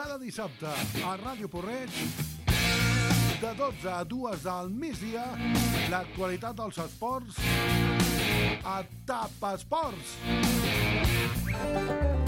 cada dissabte a Ràdio Porreig de 12 a 2 del migdia l'actualitat dels esports a TAP Esports. Western.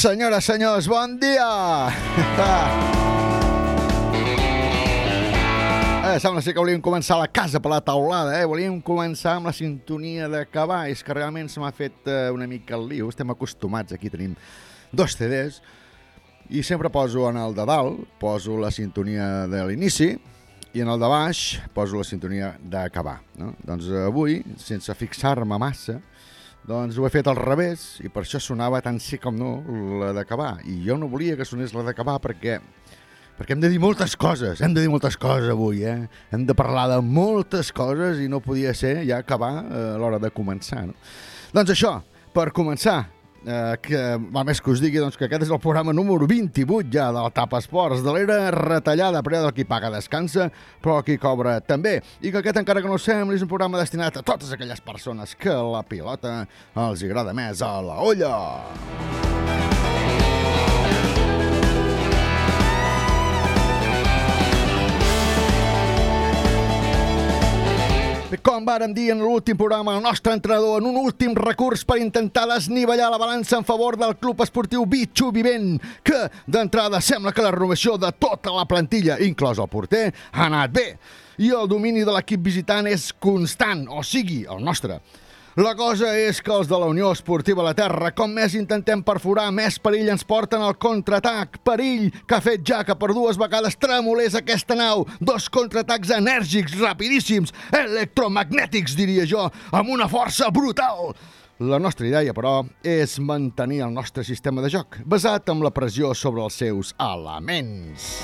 Senyores, senyors, bon dia! Eh, sembla ser que volíem començar la casa per la taulada, eh? Volíem començar amb la sintonia de cavalls, que realment se m'ha fet eh, una mica el liu. Estem acostumats, aquí tenim dos CDs, i sempre poso en el de dalt, poso la sintonia de l'inici, i en el de baix poso la sintonia d'acabar. No? Doncs avui, sense fixar-me massa, doncs ho he fet al revés i per això sonava tant sí com no la d'acabar. I jo no volia que sonés la d'acabar perquè perquè hem de dir moltes coses, hem de dir moltes coses avui, eh? Hem de parlar de moltes coses i no podia ser ja acabar eh, a l'hora de començar, no? Doncs això, per començar, eh, que va més que us digui doncs, que aquest és el programa número 28 ja del TAP Esports, de l'era retallada, però del qui paga descansa, però qui cobra també. I que aquest, encara que no ho sembli, és un programa destinat a totes aquelles persones que la pilota els agrada més a la olla. Com vàrem dir en l'últim programa, el nostre entrenador, en un últim recurs per intentar desnivellar la balança en favor del club esportiu Bitxo Vivent, que d'entrada sembla que la renovació de tota la plantilla, inclòs el porter, ha anat bé. I el domini de l'equip visitant és constant, o sigui, el nostre. La cosa és que els de la Unió Esportiva La Terra, com més intentem perforar, més perill ens porten al contraatac. Perill que ha fet ja que per dues vegades tremolés aquesta nau. Dos contraatacs enèrgics, rapidíssims, electromagnètics, diria jo, amb una força brutal. La nostra idea, però, és mantenir el nostre sistema de joc, basat en la pressió sobre els seus elements.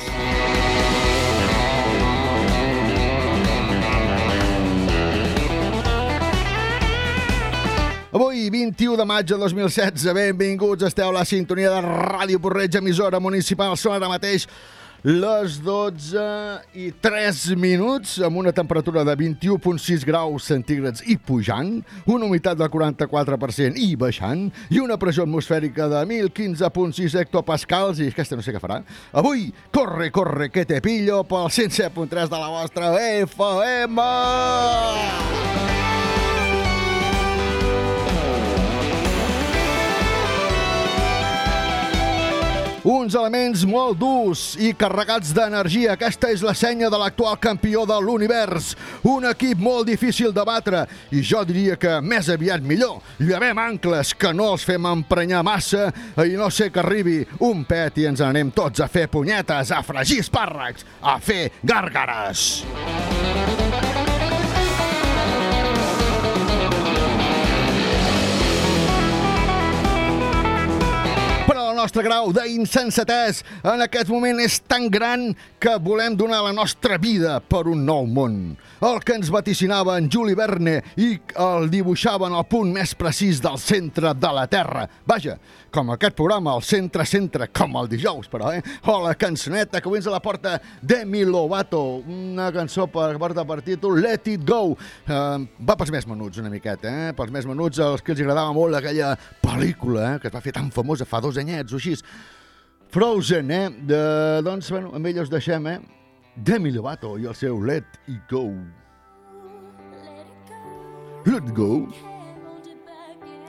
Avui, 21 de maig de 2016, benvinguts, esteu a la sintonia de Ràdio Porreig, emissora municipal. Són ara mateix les 12 i 3 minuts, amb una temperatura de 21,6 graus centígrads i pujant, una humitat del 44% i baixant, i una pressió atmosfèrica de 1.015,6 hectopascals, i aquesta no sé què farà. Avui, corre, corre, que te pillo, pel 107.3 de la vostra FM! Uns elements molt durs i carregats d'energia. Aquesta és la senya de l'actual campió de l'univers. Un equip molt difícil de batre i jo diria que més aviat millor. Llevem ancles que no els fem emprenyar massa i no sé que arribi un pet i ens anem tots a fer punyetes, a fregir espàrrecs, a fer gàrgares. Però nostre grau d'insensatès en aquest moment és tan gran que volem donar la nostra vida per un nou món. El que ens vaticinava en Juli Verne i el dibuixava en el punt més precís del centre de la Terra. Vaja, com aquest programa, el centre-centre, com el dijous, però, eh? O la cançoneta que avui ens la porta Demi Lovato, una cançó per, porta per títol Let It Go. Uh, va pels més menuts una miqueta, eh? Pels més menuts, els que els agradava molt aquella pel·lícula, eh? que es va fer tan famosa fa dos anyets o així. Frozen, eh? De, doncs, bueno, amb ella us deixem, eh? Demi Lovato i el seu Let It Go. Let It Go. Let it go.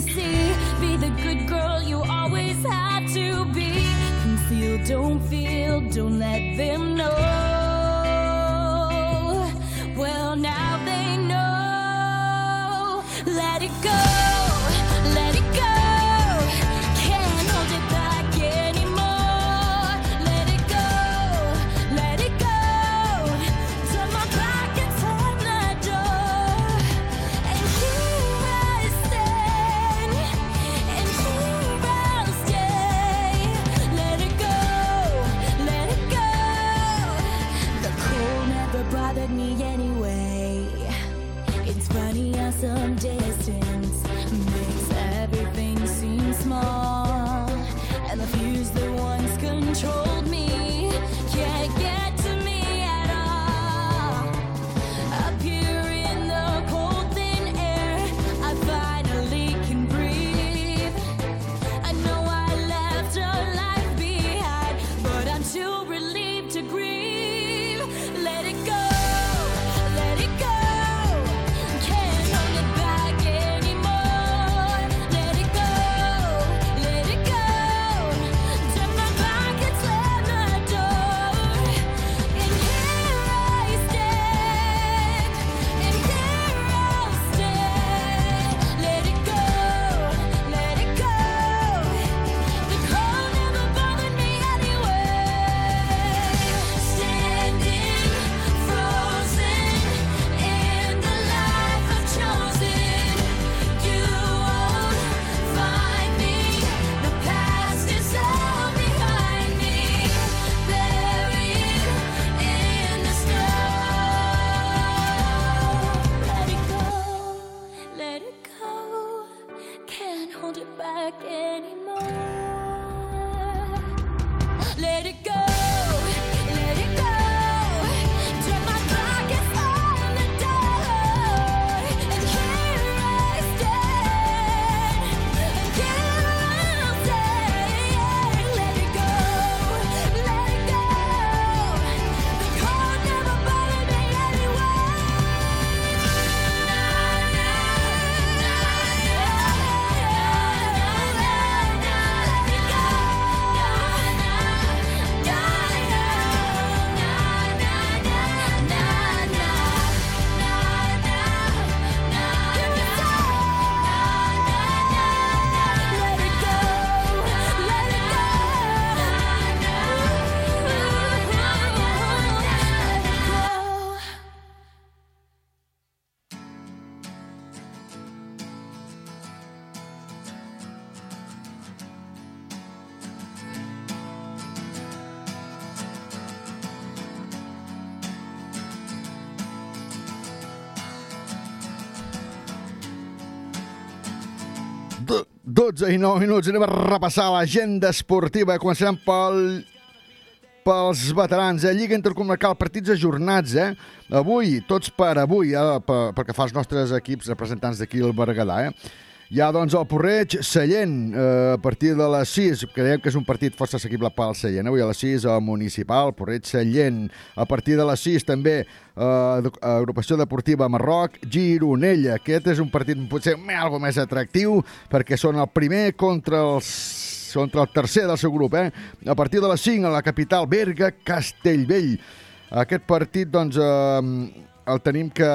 see. Be the good girl you always had to be. Conceal, don't feel, don't let them know. 12 i 9 minuts, anem a repassar l'agenda esportiva. Començarem pel, pels veterans, eh? Lliga Intercomarcal, partits ajornats, eh? Avui, tots per avui, eh? que fa als nostres equips representants d'aquí al Berguedà, eh? Hi ha, doncs, el Porreig, Sallent, eh, a partir de les 6, creiem que és un partit força assequible pel Sallent. Avui a les 6, el Municipal, Porreig, Sallent. A partir de les 6, també, eh, agrupació deportiva Marroc, Gironella. Aquest és un partit potser algo més atractiu, perquè són el primer contra els contra el tercer del seu grup, eh? A partir de les 5, a la capital, Berga, Castellvell. Aquest partit, doncs, eh, el tenim que,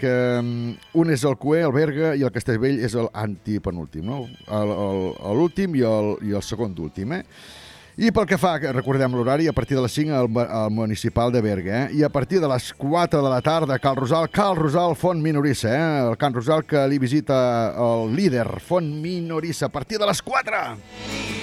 que mm, un és el Cué, el Berga, i el Castellvell és el antipenúltim, no? L'últim i, el, i el segon últim, eh? I pel que fa, recordem l'horari, a partir de les 5 al, al municipal de Berga, eh? i a partir de les 4 de la tarda, Cal Rosal, Cal Rosal, Font Minorissa, eh? el Can Rosal que li visita el líder, Font Minorissa, a partir de les 4.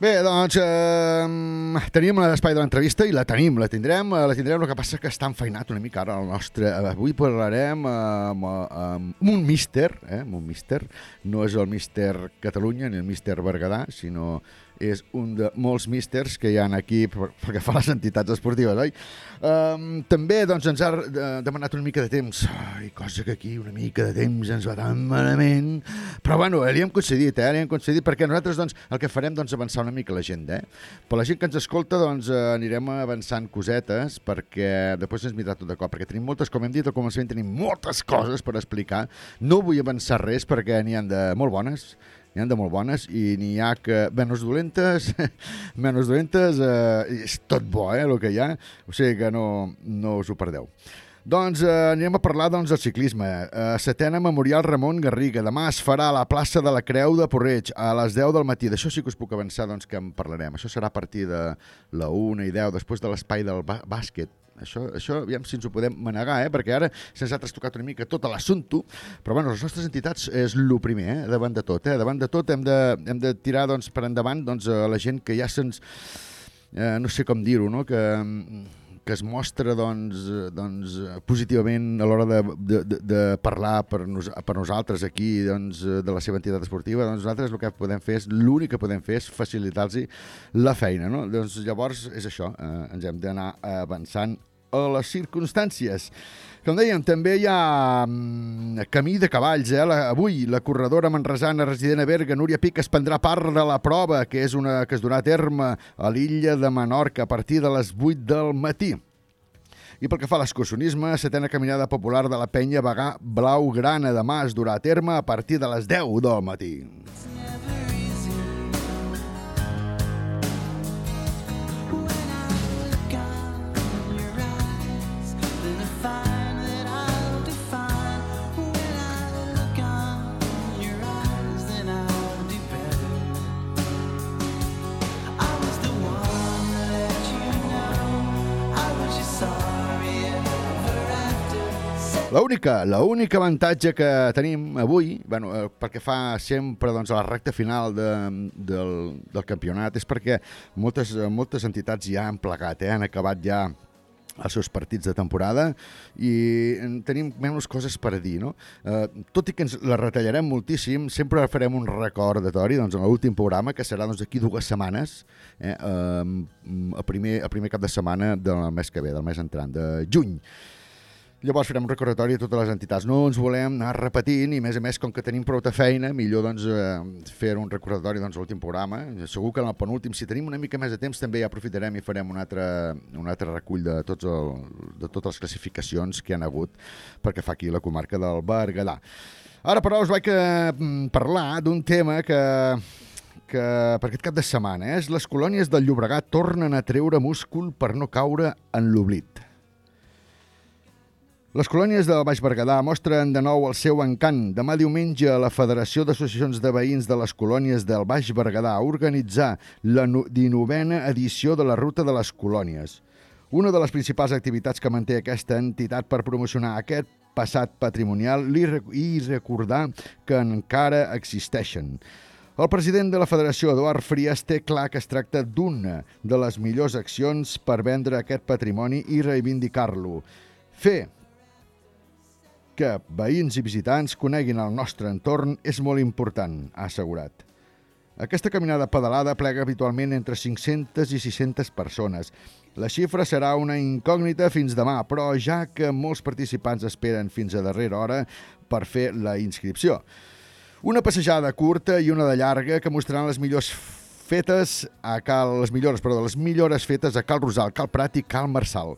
Bé, doncs eh, teníem l'espai de l'entrevista i la tenim, la tindrem, eh, la tindrem, el que passa que està enfeinat una mica ara el nostre... eh, Avui parlarem amb, amb un míster, eh, amb un míster, no és el míster Catalunya ni el míster Berguedà, sinó és un de molts místers que hi ha aquí per- perquè fa les entitats esportives, oi? Um, també doncs, ens ha eh, demanat una mica de temps, ai, cosa que aquí una mica de temps ens va tan malament, però bueno, eh, li hem concedit, eh, li hem concedit perquè nosaltres doncs, el que farem doncs, avançar una mica l'agenda, eh? Per la gent que ens escolta doncs, eh, anirem avançant cosetes perquè després ens mirarà tot de cop, perquè tenim moltes, com hem dit al començament, tenim moltes coses per explicar, no vull avançar res perquè n'hi han de molt bones, n'hi ha de molt bones i n'hi ha que menys dolentes, menys dolentes, eh, és tot bo, eh, el que hi ha, o sigui que no, no us ho perdeu. Doncs eh, anirem a parlar doncs, del ciclisme. Eh, setena Memorial Ramon Garriga. Demà es farà a la plaça de la Creu de Porreig a les 10 del matí. D'això sí que us puc avançar doncs, que en parlarem. Això serà a partir de la 1 i 10, després de l'espai del bà- bàsquet. Això, això, aviam si ens ho podem manegar, eh? perquè ara se'ns ha trastocat una mica tot l'assumpte, però bueno, les nostres entitats és el primer, eh? davant de tot. Eh? Davant de tot hem de, hem de tirar doncs, per endavant doncs, a la gent que ja se'ns... Eh, no sé com dir-ho, no? que, que es mostra doncs, eh, doncs, positivament a l'hora de, de, de, de parlar per, nos, per nosaltres aquí doncs, eh, de la seva entitat esportiva, doncs nosaltres el que podem fer és, l'únic que podem fer és facilitar-los la feina. No? Doncs llavors és això, eh, ens hem d'anar avançant a les circumstàncies. Com dèiem, també hi ha mm, camí de cavalls. Eh? La, avui la corredora manresana resident a Berga, Núria Pic, es prendrà part de la prova que és una que es durà a terme a l'illa de Menorca a partir de les 8 del matí. I pel que fa a l'excursionisme, setena caminada popular de la penya Bagà Blaugrana demà es durà a terme a partir de les 10 del matí. L'única, l'únic avantatge que tenim avui, bueno, eh, perquè fa sempre doncs, a la recta final de, del, del campionat, és perquè moltes, moltes entitats ja han plegat, eh, han acabat ja els seus partits de temporada i en tenim menys coses per dir, no? Eh, tot i que ens la retallarem moltíssim, sempre farem un recordatori doncs, en l'últim programa, que serà doncs, dues setmanes, eh, eh, el, primer, el primer cap de setmana del mes que ve, del mes entrant, de juny. Llavors farem un recordatori a totes les entitats. No ens volem anar repetint i, a més a més, com que tenim prou de feina, millor doncs, eh, fer un recordatori doncs, a l'últim programa. Segur que en el penúltim, si tenim una mica més de temps, també ja aprofitarem i farem un altre, un altre recull de, tots el, de totes les classificacions que han hagut perquè fa aquí la comarca del Berguedà. Ara, però, us vaig eh, parlar d'un tema que que per aquest cap de setmana eh, és les colònies del Llobregat tornen a treure múscul per no caure en l'oblit. Les colònies del Baix Berguedà mostren de nou el seu encant. Demà diumenge la Federació d'Associacions de Veïns de les Colònies del Baix Berguedà organitzar la 19a edició de la Ruta de les Colònies. Una de les principals activitats que manté aquesta entitat per promocionar aquest passat patrimonial i recordar que encara existeixen. El president de la federació, Eduard Frias, té clar que es tracta d'una de les millors accions per vendre aquest patrimoni i reivindicar-lo. Fer que veïns i visitants coneguin el nostre entorn és molt important, ha assegurat. Aquesta caminada pedalada plega habitualment entre 500 i 600 persones. La xifra serà una incògnita fins demà, però ja que molts participants esperen fins a darrera hora per fer la inscripció. Una passejada curta i una de llarga que mostraran les millors fetes a Cal... les millores, perdó, les millores fetes a Cal Rosal, Cal Prat i Cal Marçal.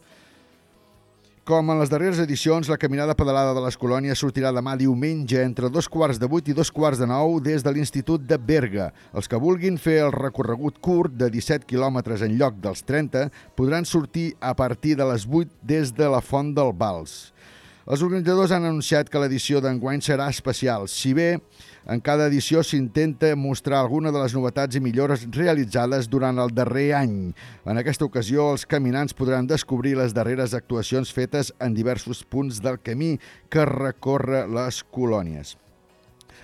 Com en les darreres edicions, la caminada pedalada de les colònies sortirà demà diumenge entre dos quarts de vuit i dos quarts de nou des de l'Institut de Berga. Els que vulguin fer el recorregut curt de 17 quilòmetres en lloc dels 30 podran sortir a partir de les 8 des de la Font del Vals. Els organitzadors han anunciat que l'edició d'enguany serà especial, si bé en cada edició s'intenta mostrar alguna de les novetats i millores realitzades durant el darrer any. En aquesta ocasió, els caminants podran descobrir les darreres actuacions fetes en diversos punts del camí que recorre les colònies.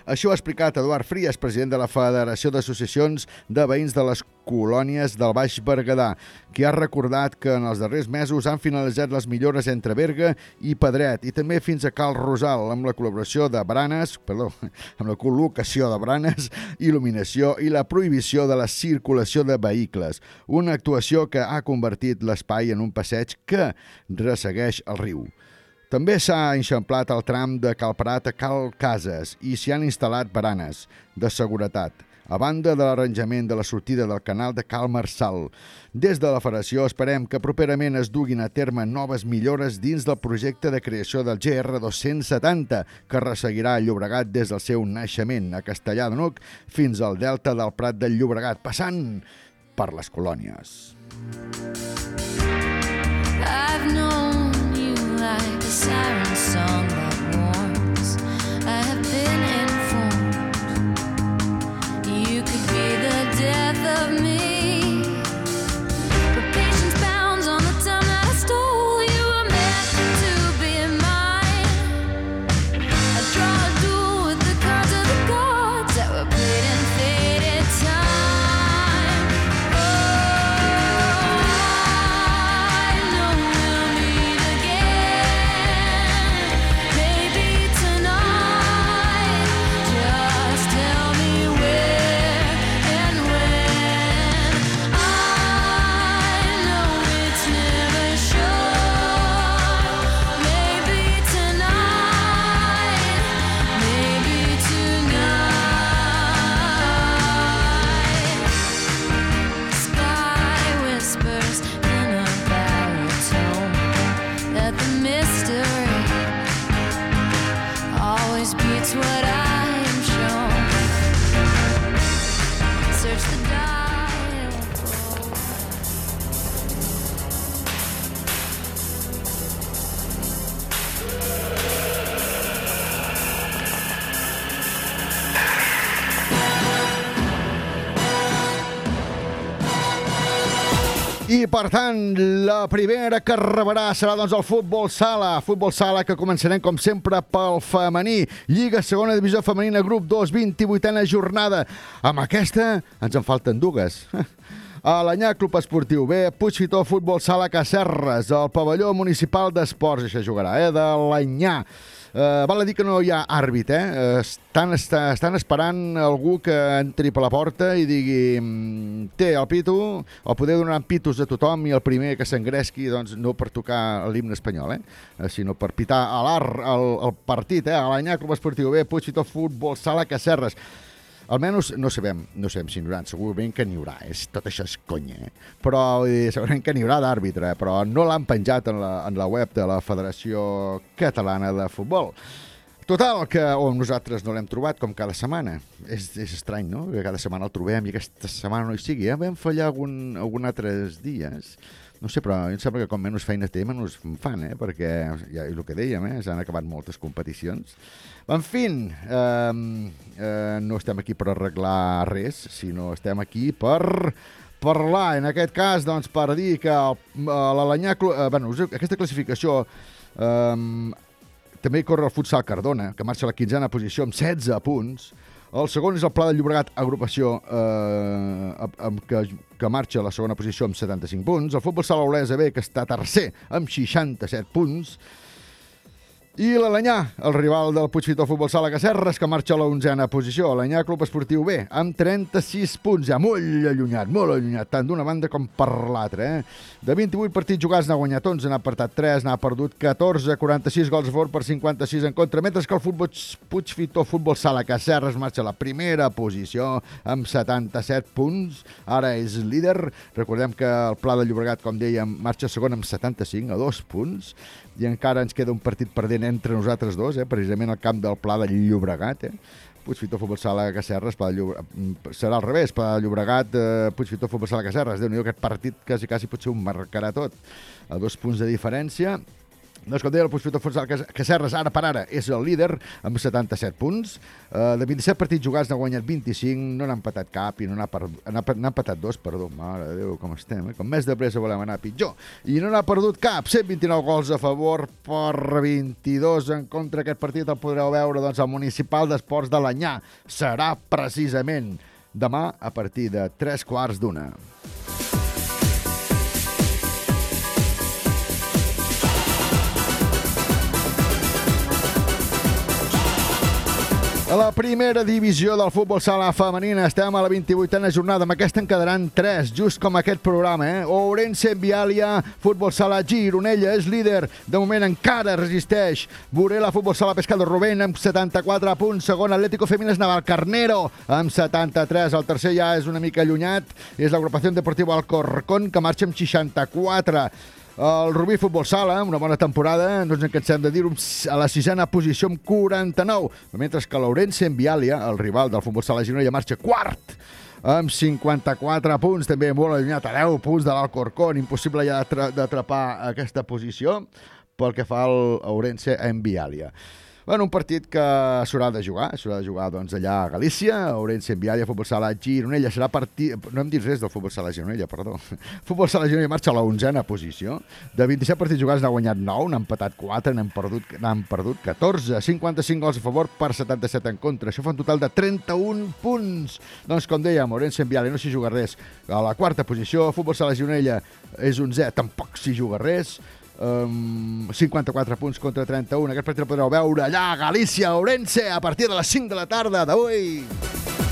Això ha explicat Eduard Frias, president de la Federació d'Associacions de Veïns de les Colònies del Baix Berguedà, que ha recordat que en els darrers mesos han finalitzat les millores entre Berga i Pedret i també fins a Cal Rosal amb la col·laboració de Branes, perdó, amb la col·locació de Branes, il·luminació i la prohibició de la circulació de vehicles. Una actuació que ha convertit l'espai en un passeig que ressegueix el riu. També s'ha enxamplat el tram de Cal Prat a Cal Cases i s'hi han instal·lat baranes de seguretat, a banda de l'arranjament de la sortida del canal de Cal Marçal. Des de la Federació esperem que properament es duguin a terme noves millores dins del projecte de creació del GR 270, que resseguirà el Llobregat des del seu naixement a Castellà de Nuc fins al delta del Prat del Llobregat, passant per les colònies. I've known like a siren song that warns. I have been informed you could be the death of me. I, per tant, la primera que rebrà serà doncs, el futbol sala. Futbol sala que començarem, com sempre, pel femení. Lliga segona divisió femenina, grup 2, 28a jornada. Amb aquesta ens en falten dues. A l'Anyà Club Esportiu B, Puigfitó Futbol Sala Cacerres, al pavelló municipal d'esports, això jugarà, eh, de l'Anyà. Uh, val a dir que no hi ha àrbit, eh? Uh, estan, està, estan esperant algú que entri per la porta i digui mm, té el pito, o poder donar pitos a tothom i el primer que s'engresqui, doncs, no per tocar l'himne espanyol, eh? Uh, sinó per pitar a l'art, el, el partit, eh? A l'Anyà Club Esportiu B, Puigfitó Futbol Sala Cacerres. Almenys no sabem, no sabem si n'hi haurà, segurament que n'hi haurà, és, tot això és conya, eh? però eh, segurament que n'hi haurà d'àrbitre, però no l'han penjat en la, en la web de la Federació Catalana de Futbol. Total, que oh, nosaltres no l'hem trobat com cada setmana. És, és estrany, no? Que cada setmana el trobem i aquesta setmana no hi sigui. Eh? Vam fallar algun, algun altres dies. No sé, però em sembla que com menys feina té, menys en fan, eh? perquè ja és el que dèiem, eh? s'han acabat moltes competicions. En fi, eh, eh, no estem aquí per arreglar res, sinó estem aquí per parlar, en aquest cas, doncs, per dir que eh, l'Alanyà... Eh, bueno, aquesta classificació eh, també corre el futsal Cardona, que marxa a la quinzena posició amb 16 punts. El segon és el Pla de Llobregat, agrupació eh, amb que, que marxa a la segona posició amb 75 punts. El futbol sala Olesa B, que està tercer amb 67 punts. I l'Alanyà, el rival del Puigfitó Futbol Sala Cacerres, que marxa a la onzena posició. L'Alanyà Club Esportiu B, amb 36 punts, ja molt allunyat, molt allunyat, tant d'una banda com per l'altra. Eh? De 28 partits jugats n'ha guanyat 11, n'ha apartat 3, n'ha perdut 14, 46 gols a favor per 56 en contra, mentre que el futbol Puigfitó Futbol Sala Cacerres marxa a la primera posició amb 77 punts. Ara és líder. Recordem que el Pla de Llobregat, com dèiem, marxa segon amb 75, a dos punts i encara ens queda un partit perdent entre nosaltres dos, eh? precisament al camp del Pla de Llobregat. Eh? Puigfitó Futbol Sala Cacerres, Pla de Llobregat, mm, serà al revés, Pla de Llobregat, eh, Puigfitó Futbol Sala Cacerres. déu nhi aquest partit quasi, quasi potser ho marcarà tot. A dos punts de diferència. Com deia, el Sala Cas- Cacerres, ara per ara, és el líder, amb 77 punts. Eh, de 27 partits jugats n'ha guanyat 25, no n'ha empatat cap i no n'ha n'ha empatat dos, perdó, mare de Déu, com estem, eh? Com més de pressa volem anar pitjor. I no n'ha perdut cap, 129 gols a favor per 22 en contra. Aquest partit el podreu veure doncs, al Municipal d'Esports de l'Anyà. Serà precisament demà a partir de 3 quarts d'una. A la primera divisió del futbol sala femenina estem a la 28a jornada. Amb aquesta en quedaran 3, just com aquest programa. Eh? Ourense, Viàlia, futbol sala Gironella és líder. De moment encara resisteix. Borela, futbol sala Pescado Rubén amb 74 punts. Segon, Atlético Femines Navalcarnero amb 73. El tercer ja és una mica allunyat. És l'agrupació deportiva Alcorcón que marxa amb 64. El Rubí Futbol Sala, una bona temporada, no ens en cansem de dir-ho, a la sisena posició amb 49, mentre que l'Ourense en Viàlia, el rival del Futbol Sala Gironella, marxa quart amb 54 punts, també molt allunyat a 10 punts de l'Alcorcón, impossible ja d'atra- d'atrapar aquesta posició pel que fa al Ourense en Viàlia. Bueno, un partit que s'haurà de jugar, s'haurà de jugar doncs, allà a Galícia, a Ourense, en Viàlia, Futbol Sala Gironella, serà partit... No hem dit res del Futbol Sala Gironella, perdó. Futbol Sala Gironella marxa a la onzena posició. De 27 partits jugats n'ha guanyat 9, n'han empatat 4, n'han perdut, perdut 14, 55 gols a favor per 77 en contra. Això fa un total de 31 punts. Doncs, com dèiem, Ourense, en Viàlia no s'hi juga res. A la quarta posició, Futbol Sala Gironella és 11, tampoc s'hi juga res um, 54 punts contra 31. Aquest partit el podreu veure allà a Galícia, a Ourense, a partir de les 5 de la tarda d'avui.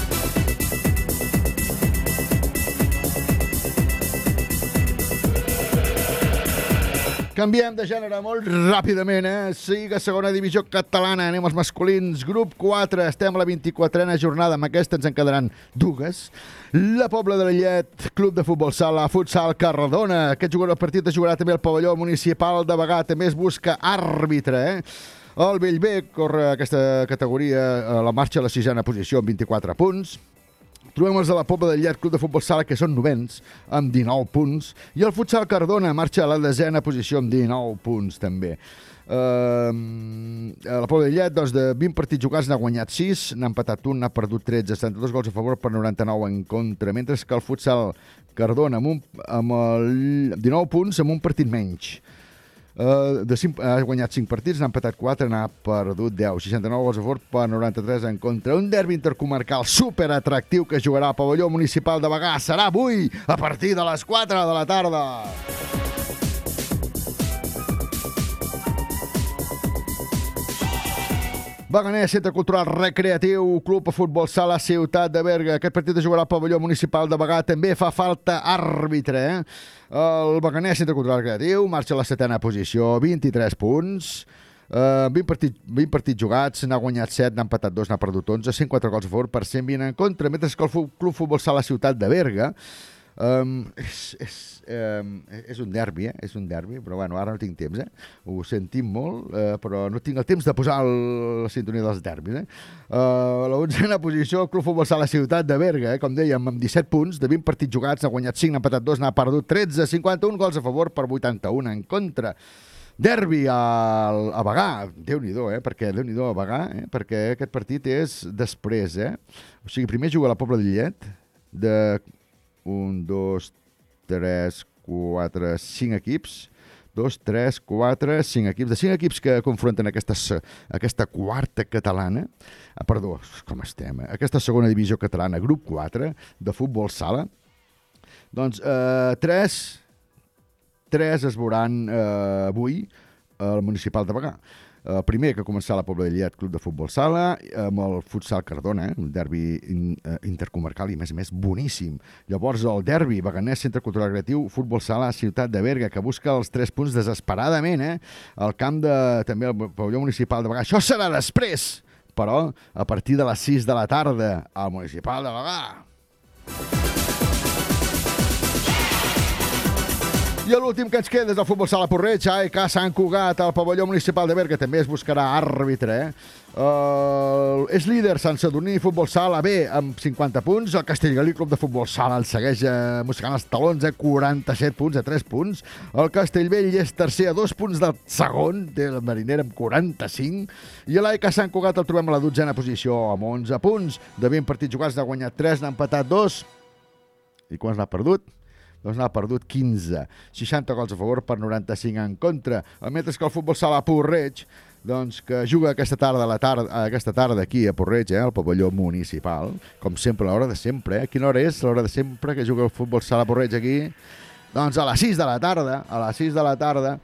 Canviem de gènere molt ràpidament, eh? Siga segona divisió catalana, anem als masculins. Grup 4, estem a la 24a jornada, amb aquesta ens en quedaran dues. La Pobla de Llet, Club de Futbol Sala, Futsal Cardona. Aquest jugador partit es jugarà també al pavelló municipal de Bagà, també es busca àrbitre, eh? El Bellver corre aquesta categoria a la marxa a la sisena posició amb 24 punts. Trobem els de la Pobla de Llet, Club de Futbol Sala, que són novens, amb 19 punts. I el Futsal Cardona marxa a la desena posició amb 19 punts, també. Uh, la Pobla de Llet, doncs, de 20 partits jugats n'ha guanyat 6, n'ha empatat un, n'ha perdut 13, 72 gols a favor per 99 en contra, mentre que el Futsal Cardona amb, un, amb el 19 punts amb un partit menys. Uh, de 5, ha guanyat 5 partits, n'ha empatat 4, n'ha perdut 10. 69 gols a favor per 93 en contra. Un derbi intercomarcal super atractiu que jugarà al pavelló municipal de Bagà. Serà avui a partir de les 4 de la tarda. Baganer, Centre Cultural Recreatiu, Club a Futbol Sala Ciutat de Berga. Aquest partit es jugarà al pavelló municipal de Bagà. També fa falta àrbitre, eh? El Baganer, Centre Cultural Recreatiu, marxa a la setena posició, 23 punts. Uh, 20, partits, 20 partits jugats, n'ha guanyat 7, n'ha empatat 2, n'ha perdut 11, 104 gols a favor per 120 en contra, mentre que el Club Futbol Sala Ciutat de Berga um, és, és, um, és un derbi, eh? és un derbi, però bueno, ara no tinc temps, eh? ho sentim molt, uh, però no tinc el temps de posar el, la sintonia dels derbis. Eh? Uh, la onzena posició, el Club Futbol Sala Ciutat de Berga, eh? com dèiem, amb 17 punts, de 20 partits jugats, n'ha guanyat 5, n'ha empatat 2, n'ha perdut 13, 51 gols a favor per 81 en contra. Derbi al, a Bagà, Déu-n'hi-do, eh? perquè Déu-n'hi-do a Bagà, eh? perquè aquest partit és després, eh? O sigui, primer juga la Pobla de Llet, de 1, 2, 3, 4, 5 equips, dos, tres, quatre, cinc equips. De cinc equips que confronten aquesta, aquesta quarta catalana, ah, perdó, com estem, eh? aquesta segona divisió catalana, grup 4, de futbol sala, doncs eh, tres, tres es veuran eh, avui al municipal de Bagà. El primer que començarà la Pobla de Lillet Club de Futbol Sala, amb el futsal Cardona, eh? un derbi in, eh, intercomarcal i, a més a més, boníssim. Llavors, el derbi Beganès Centre Cultural Creatiu Futbol Sala Ciutat de Berga, que busca els tres punts desesperadament, eh? El camp de, també el pavelló municipal de Bagà. Això serà després, però a partir de les 6 de la tarda al municipal de Bagà. I l'últim que ens queda és el futbol sala Porreig, AEK Sant Cugat, al pavelló municipal de Berga, també es buscarà àrbitre, eh? Uh, és líder Sant Sadurní Futbol Sala B amb 50 punts, el Castellgalí Club de Futbol Sala el segueix eh, mossegant els talons a 47 punts, a 3 punts, el Castellvell és tercer a 2 punts del segon, té el Mariner amb 45, i l'AEK Sant Cugat el trobem a la dotzena posició amb 11 punts, de 20 partits jugats n'ha guanyat 3, n'ha empatat 2, i quants n'ha perdut? Doncs n'ha perdut 15. 60 gols a favor per 95 en contra. Mentre que el futbol sala Porreig, doncs, que juga aquesta tarda, a la tarda, aquesta tarda aquí a Porreig, eh, al pavelló municipal, com sempre, a l'hora de sempre. Eh? Quina hora és l'hora de sempre que juga el futbol sala Porreig aquí? Doncs a les 6 de la tarda, a les 6 de la tarda,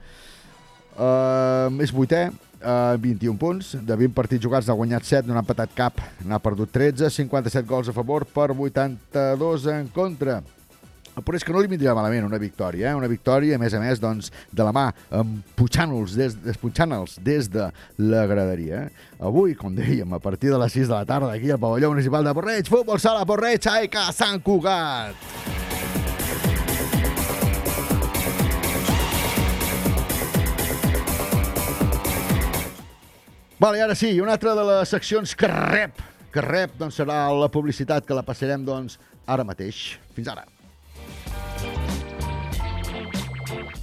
Uh, és vuitè, uh, 21 punts. De 20 partits jugats n'ha guanyat 7, no n'ha empatat cap. N'ha perdut 13, 57 gols a favor per 82 en contra. Però és que no li vindria malament una victòria, eh? una victòria, a més a més, doncs, de la mà, empuixant-los des, desputxant-los des de la graderia. Eh? Avui, com dèiem, a partir de les 6 de la tarda, aquí al pavelló municipal de Porreig, futbol sala Porreig, AEK Sant Cugat. Vale, ara sí, una altra de les seccions que rep, que rep, doncs serà la publicitat que la passarem, doncs, ara mateix. Fins ara.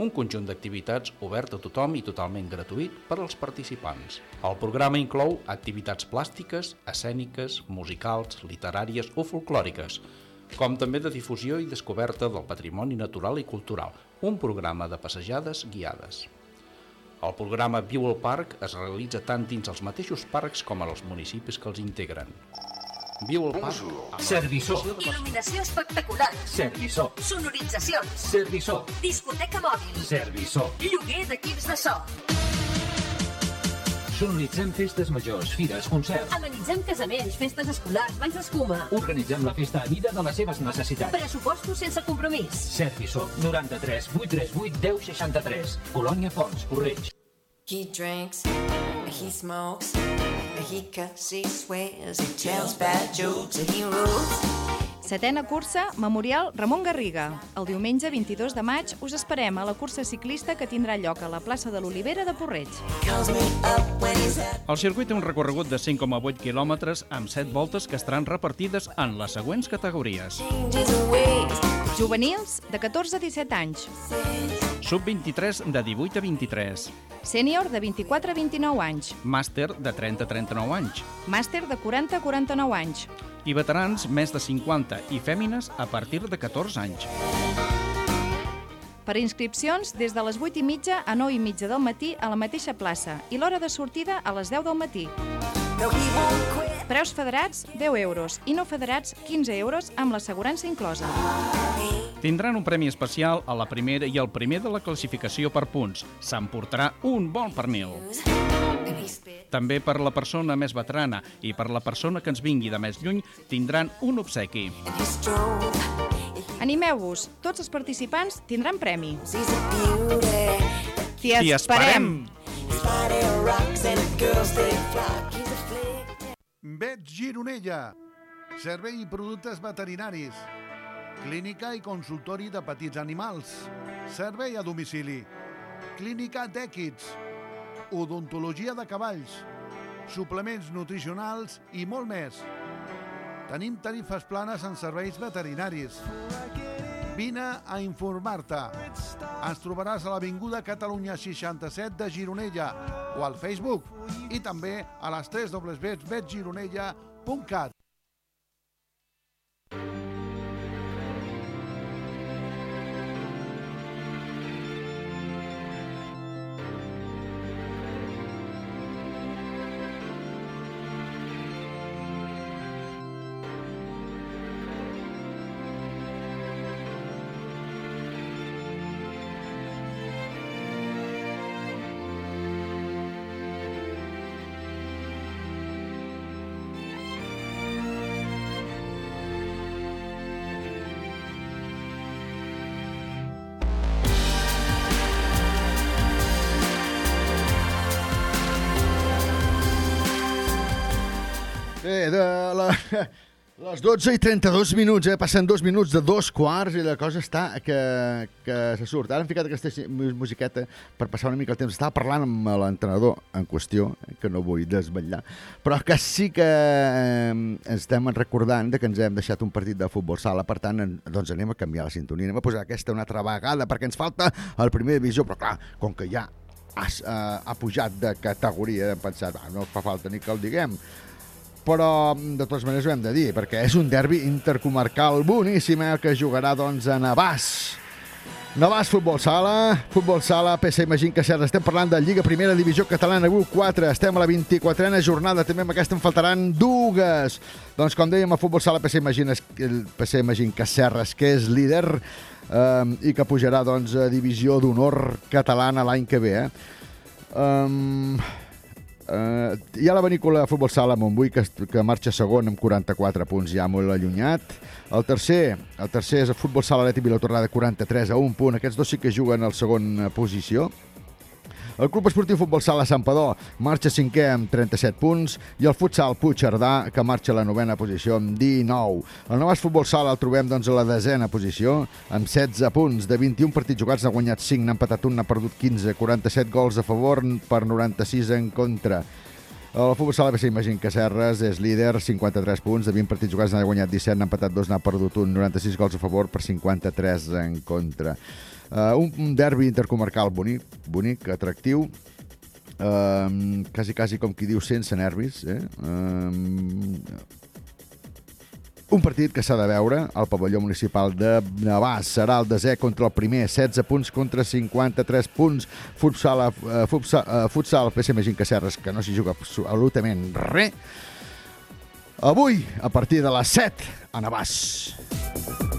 un conjunt d'activitats obert a tothom i totalment gratuït per als participants. El programa inclou activitats plàstiques, escèniques, musicals, literàries o folclòriques, com també de difusió i descoberta del patrimoni natural i cultural, un programa de passejades guiades. El programa Viu al Parc es realitza tant dins els mateixos parcs com als municipis que els integren. Viu al Parc... Serviçó. Il·luminació espectacular. Serviçó. Sonoritzacions. Serviçó. Discoteca mòbil. Serviçó. Lloguer d'equips de so. Sonoritzem festes majors, fires, concerts. Amenitzem casaments, festes escolars, banys d'escuma. Organitzem la festa a mida de les seves necessitats. Pressupostos sense compromís. Serviçó. 93 838 1063. Colònia Fons, Porreig. He drinks, he smokes, he cusses, he swears, he tells bad jokes, and he rules. Setena cursa Memorial Ramon Garriga. El diumenge 22 de maig us esperem a la cursa ciclista que tindrà lloc a la plaça de l'Olivera de Porreig. El circuit té un recorregut de 5,8 quilòmetres amb 7 voltes que estaran repartides en les següents categories. Juvenils, de 14 a 17 anys. Sub-23 de 18 a 23. Sènior, de 24 a 29 anys. Màster de 30 a 39 anys. Màster, de 40 a 49 anys. i veterans més de 50 i fèmines a partir de 14 anys. Per inscripcions, des de les 8 i mitja a 9 i mitja del matí a la mateixa plaça i l'hora de sortida a les 10 del matí. Preus federats, 10 euros, i no federats, 15 euros, amb l'assegurança inclosa. Tindran un premi especial a la primera i el primer de la classificació per punts. S'emportarà un bon pernil. També per la persona més veterana i per la persona que ens vingui de més lluny tindran un obsequi. Animeu-vos, tots els participants tindran premi. T'hi T'hi esperem! Vet Gironella. Servei i productes veterinaris. Clínica i consultori de petits animals. Servei a domicili. Clínica d'èquids. Odontologia de cavalls. Suplements nutricionals i molt més. Tenim tarifes planes en serveis veterinaris. Vine a informar-te. Ens trobaràs a l'Avinguda Catalunya 67 de Gironella o al Facebook i també a les 3 www.vetgironella.cat. les 12 i 32 minuts, eh? Passen dos minuts de dos quarts i la cosa està que, que se surt. Ara hem ficat aquesta mu- musiqueta per passar una mica el temps. Estava parlant amb l'entrenador en qüestió, eh, que no vull desvetllar, però que sí que eh, estem recordant de que ens hem deixat un partit de futbol sala, per tant, doncs anem a canviar la sintonia, anem a posar aquesta una altra vegada, perquè ens falta el primer divisió, però clar, com que ja has, eh, ha pujat de categoria, hem pensat, va, no fa falta ni que el diguem, però de totes maneres ho hem de dir, perquè és un derbi intercomarcal boníssim eh, el que jugarà doncs a Navàs. Navàs Futbol Sala, Futbol Sala, PC Imagín Cacerra. Estem parlant de Lliga Primera Divisió Catalana Grup 4. Estem a la 24a jornada, també amb aquesta en faltaran dues. Doncs com dèiem, a Futbol Sala PC Imagín, el PC Imagín Cacerres, que és líder eh, i que pujarà doncs, a Divisió d'Honor Catalana l'any que ve. Eh? Um, Uh, hi ha la venícula Futbol Sala Montbui que, que marxa segon amb 44 punts ja molt allunyat. El tercer, el tercer és el Futbol Sala Leti Vilatorrada 43 a un punt. Aquests dos sí que juguen al segon posició. El Club Esportiu Futbol Sala Santpedor marxa cinquè amb 37 punts i el Futsal Puigcerdà, que marxa a la novena posició amb 19. El Navàs Futbol Sala el trobem doncs, a la desena posició amb 16 punts. De 21 partits jugats n'ha guanyat 5, n'ha empatat un, n'ha perdut 15, 47 gols a favor per 96 en contra. El futbol sala BC Imagín Cacerres és líder, 53 punts, de 20 partits jugats n'ha guanyat 17, n'ha empatat 2, n'ha perdut un, 96 gols a favor per 53 en contra. Uh, un, un derbi intercomarcal bonic, bonic atractiu, uh, quasi, quasi com qui diu sense nervis, eh? Uh, un partit que s'ha de veure al pavelló municipal de Navàs. Serà el desè contra el primer, 16 punts contra 53 punts. Futsal, uh, futsal, uh, futsal PC Magín Cacerres, que no s'hi juga absolutament res. Avui, a partir de les 7, a Navàs.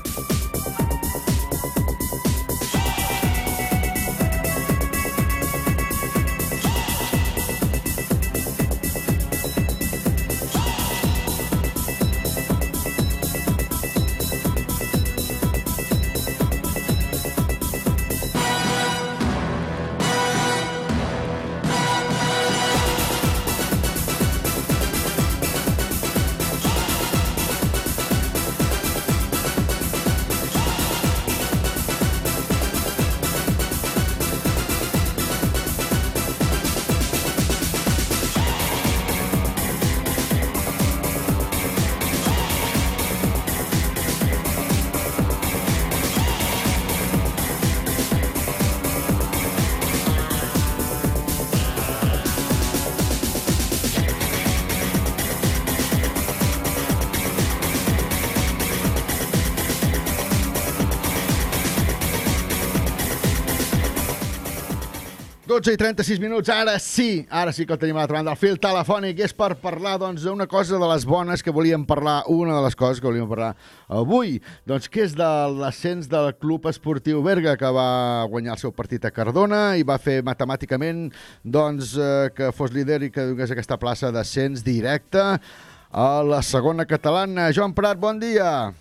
12 i 36 minuts, ara sí, ara sí que el tenim a l'altra banda del fil telefònic, és per parlar doncs, d'una cosa de les bones que volíem parlar, una de les coses que volíem parlar avui, doncs que és de l'ascens del Club Esportiu Berga, que va guanyar el seu partit a Cardona i va fer matemàticament doncs, eh, que fos líder i que donés aquesta plaça d'ascens directe a la segona catalana. Joan Prat, bon dia.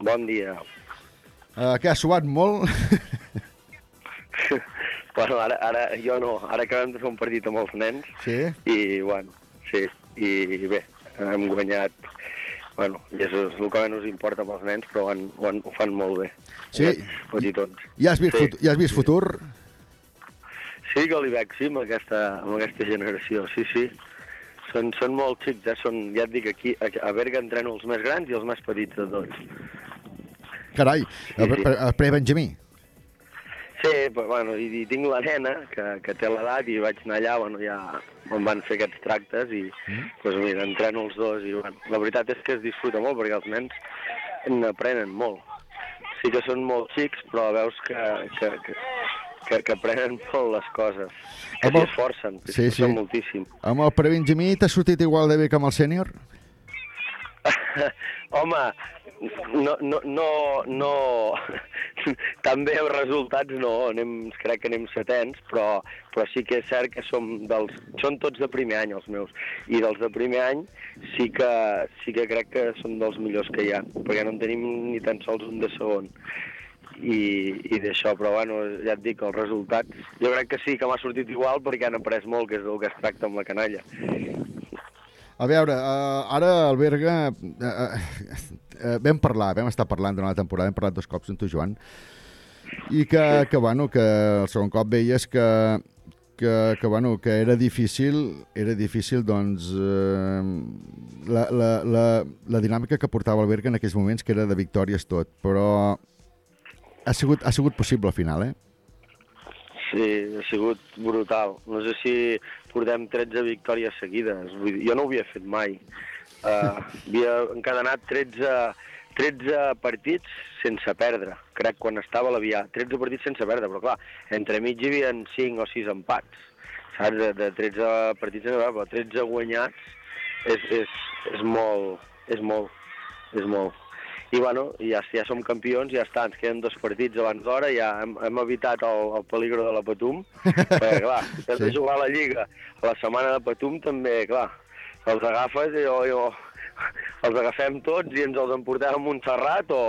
Bon dia. Uh, què, ha suat molt? bueno, ara, ara jo no, ara acabem de fer un partit amb els nens sí? i, bueno, sí, i bé, hem guanyat, bueno, i és el que menys importa pels nens, però han, ho, han, ho fan molt bé. Sí? Petitons. Ja has vist, sí. fut ja has vist futur? Sí que li veig, sí, amb aquesta, amb aquesta generació, sí, sí. Són, són molt xics, eh? són, ja et dic, aquí a, a Berga entreno els més grans i els més petits de tots. Carai, a, sí. a, a pre-Benjamí. Sí, però, bueno, i, i tinc la nena, que, que té l'edat, i vaig anar allà, bueno, ja em van fer aquests tractes, i mm. pues, mira, entreno els dos, i bueno, la veritat és que es disfruta molt, perquè els nens n'aprenen molt. Sí que són molt xics, però veus que, que, que, que, que aprenen molt les coses, que s'hi esforcen, que Sí, sí. moltíssim. Amb el pre-Benjamí t'ha sortit igual de bé que amb el sènior? Home, no, no, no, no... també els resultats no, anem, crec que anem setens, però, però sí que és cert que som dels, són tots de primer any els meus, i dels de primer any sí que, sí que crec que són dels millors que hi ha, perquè no en tenim ni tan sols un de segon. I, i d'això, però bueno, ja et dic, els resultats, jo crec que sí que m'ha sortit igual perquè han après molt, que és del que es tracta amb la canalla. A veure, uh, ara el Berga... Uh, uh, uh, vam parlar, vam estar parlant durant la temporada, hem parlat dos cops amb tu, Joan, i que, que, bueno, que el segon cop veies que, que, que, bueno, que era difícil, era difícil, doncs, eh, la, la, la, la dinàmica que portava el Berga en aquells moments, que era de victòries tot, però ha sigut, ha sigut possible al final, eh? Sí, ha sigut brutal. No sé si portem 13 victòries seguides. Vull dir, jo no ho havia fet mai. Uh, havia encadenat 13, 13 partits sense perdre. Crec quan estava a l'Avià. 13 partits sense perdre, però clar, entre mig hi havia 5 o 6 empats. Saps? De, de 13 partits sense perdre, però 13 guanyats és, és, és molt, és molt, és molt. I bueno, ja, ja som campions, ja està, ens queden dos partits abans d'hora, ja hem, hem evitat el, el peligro de la Patum, perquè clar, si has de Sí. jugar a la Lliga a la setmana de Patum també, clar, els agafes i jo, jo, els agafem tots i ens els emportem a Montserrat o,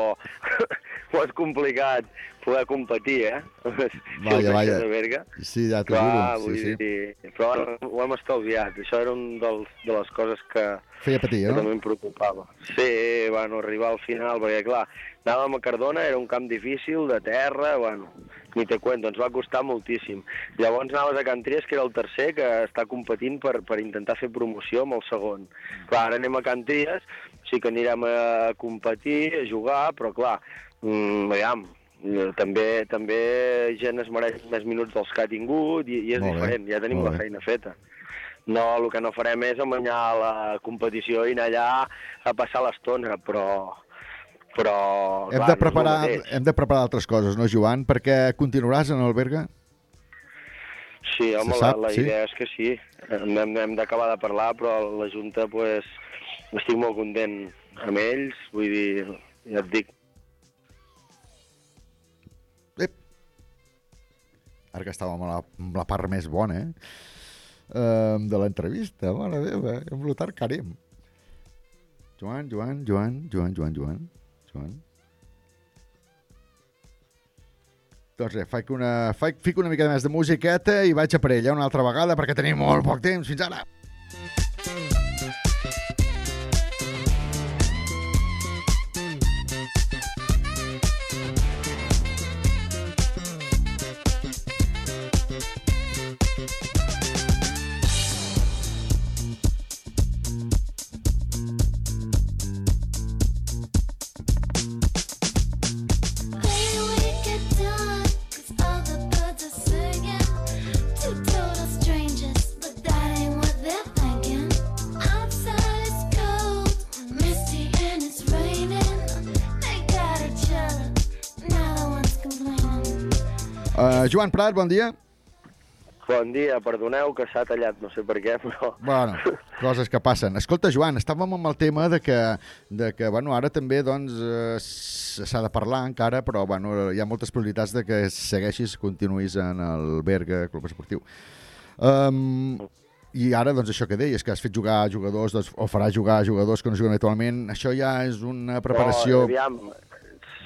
o és complicat poder competir, eh? Vaja, vaja. Sí, ja t'ho juro. Sí, sí. dir, però ara ho hem estalviat. Això era un dels, de les coses que, Feia patir, que no? també em preocupava. Sí, bueno, arribar al final, perquè clar, anàvem a Cardona, era un camp difícil, de terra, bueno, ni te cuento, ens va costar moltíssim. Llavors anaves a Can Tries, que era el tercer, que està competint per, per intentar fer promoció amb el segon. Clar, ara anem a Can Tries, sí que anirem a competir, a jugar, però clar, mm, aviam, també, també gent es mereix més minuts dels que ha tingut i, i és Molt bé, diferent, ja tenim la bé. feina feta. No, el que no farem és amanyar la competició i anar allà a passar l'estona, però... però Hem clar, de, no preparar, mateix. hem de preparar altres coses, no, Joan? Perquè continuaràs en el Berga? Sí, home, Se la, sap, la sí? idea és que sí. Hem, hem, d'acabar de parlar, però la Junta, pues, estic molt content amb ells, vull dir, ja et dic, Ara que estàvem a la, amb la part més bona, eh? Um, de l'entrevista, mare meva, hem blotat Karim. Joan, Joan, Joan, Joan, Joan, Joan, Joan. Doncs res, faig una, faig, fico una mica més de musiqueta i vaig a per ella una altra vegada perquè tenim molt poc temps. Fins ara. Joan Prat, bon dia. Bon dia, perdoneu que s'ha tallat, no sé per què, però... Bueno, coses que passen. Escolta, Joan, estàvem amb el tema de que, de que bueno, ara també doncs, eh, s'ha de parlar encara, però bueno, hi ha moltes probabilitats de que segueixis, continuïs en el Berga Club Esportiu. Um, I ara, doncs, això que deies, que has fet jugar jugadors, doncs, o faràs jugar jugadors que no juguen habitualment, això ja és una preparació... No, aviam,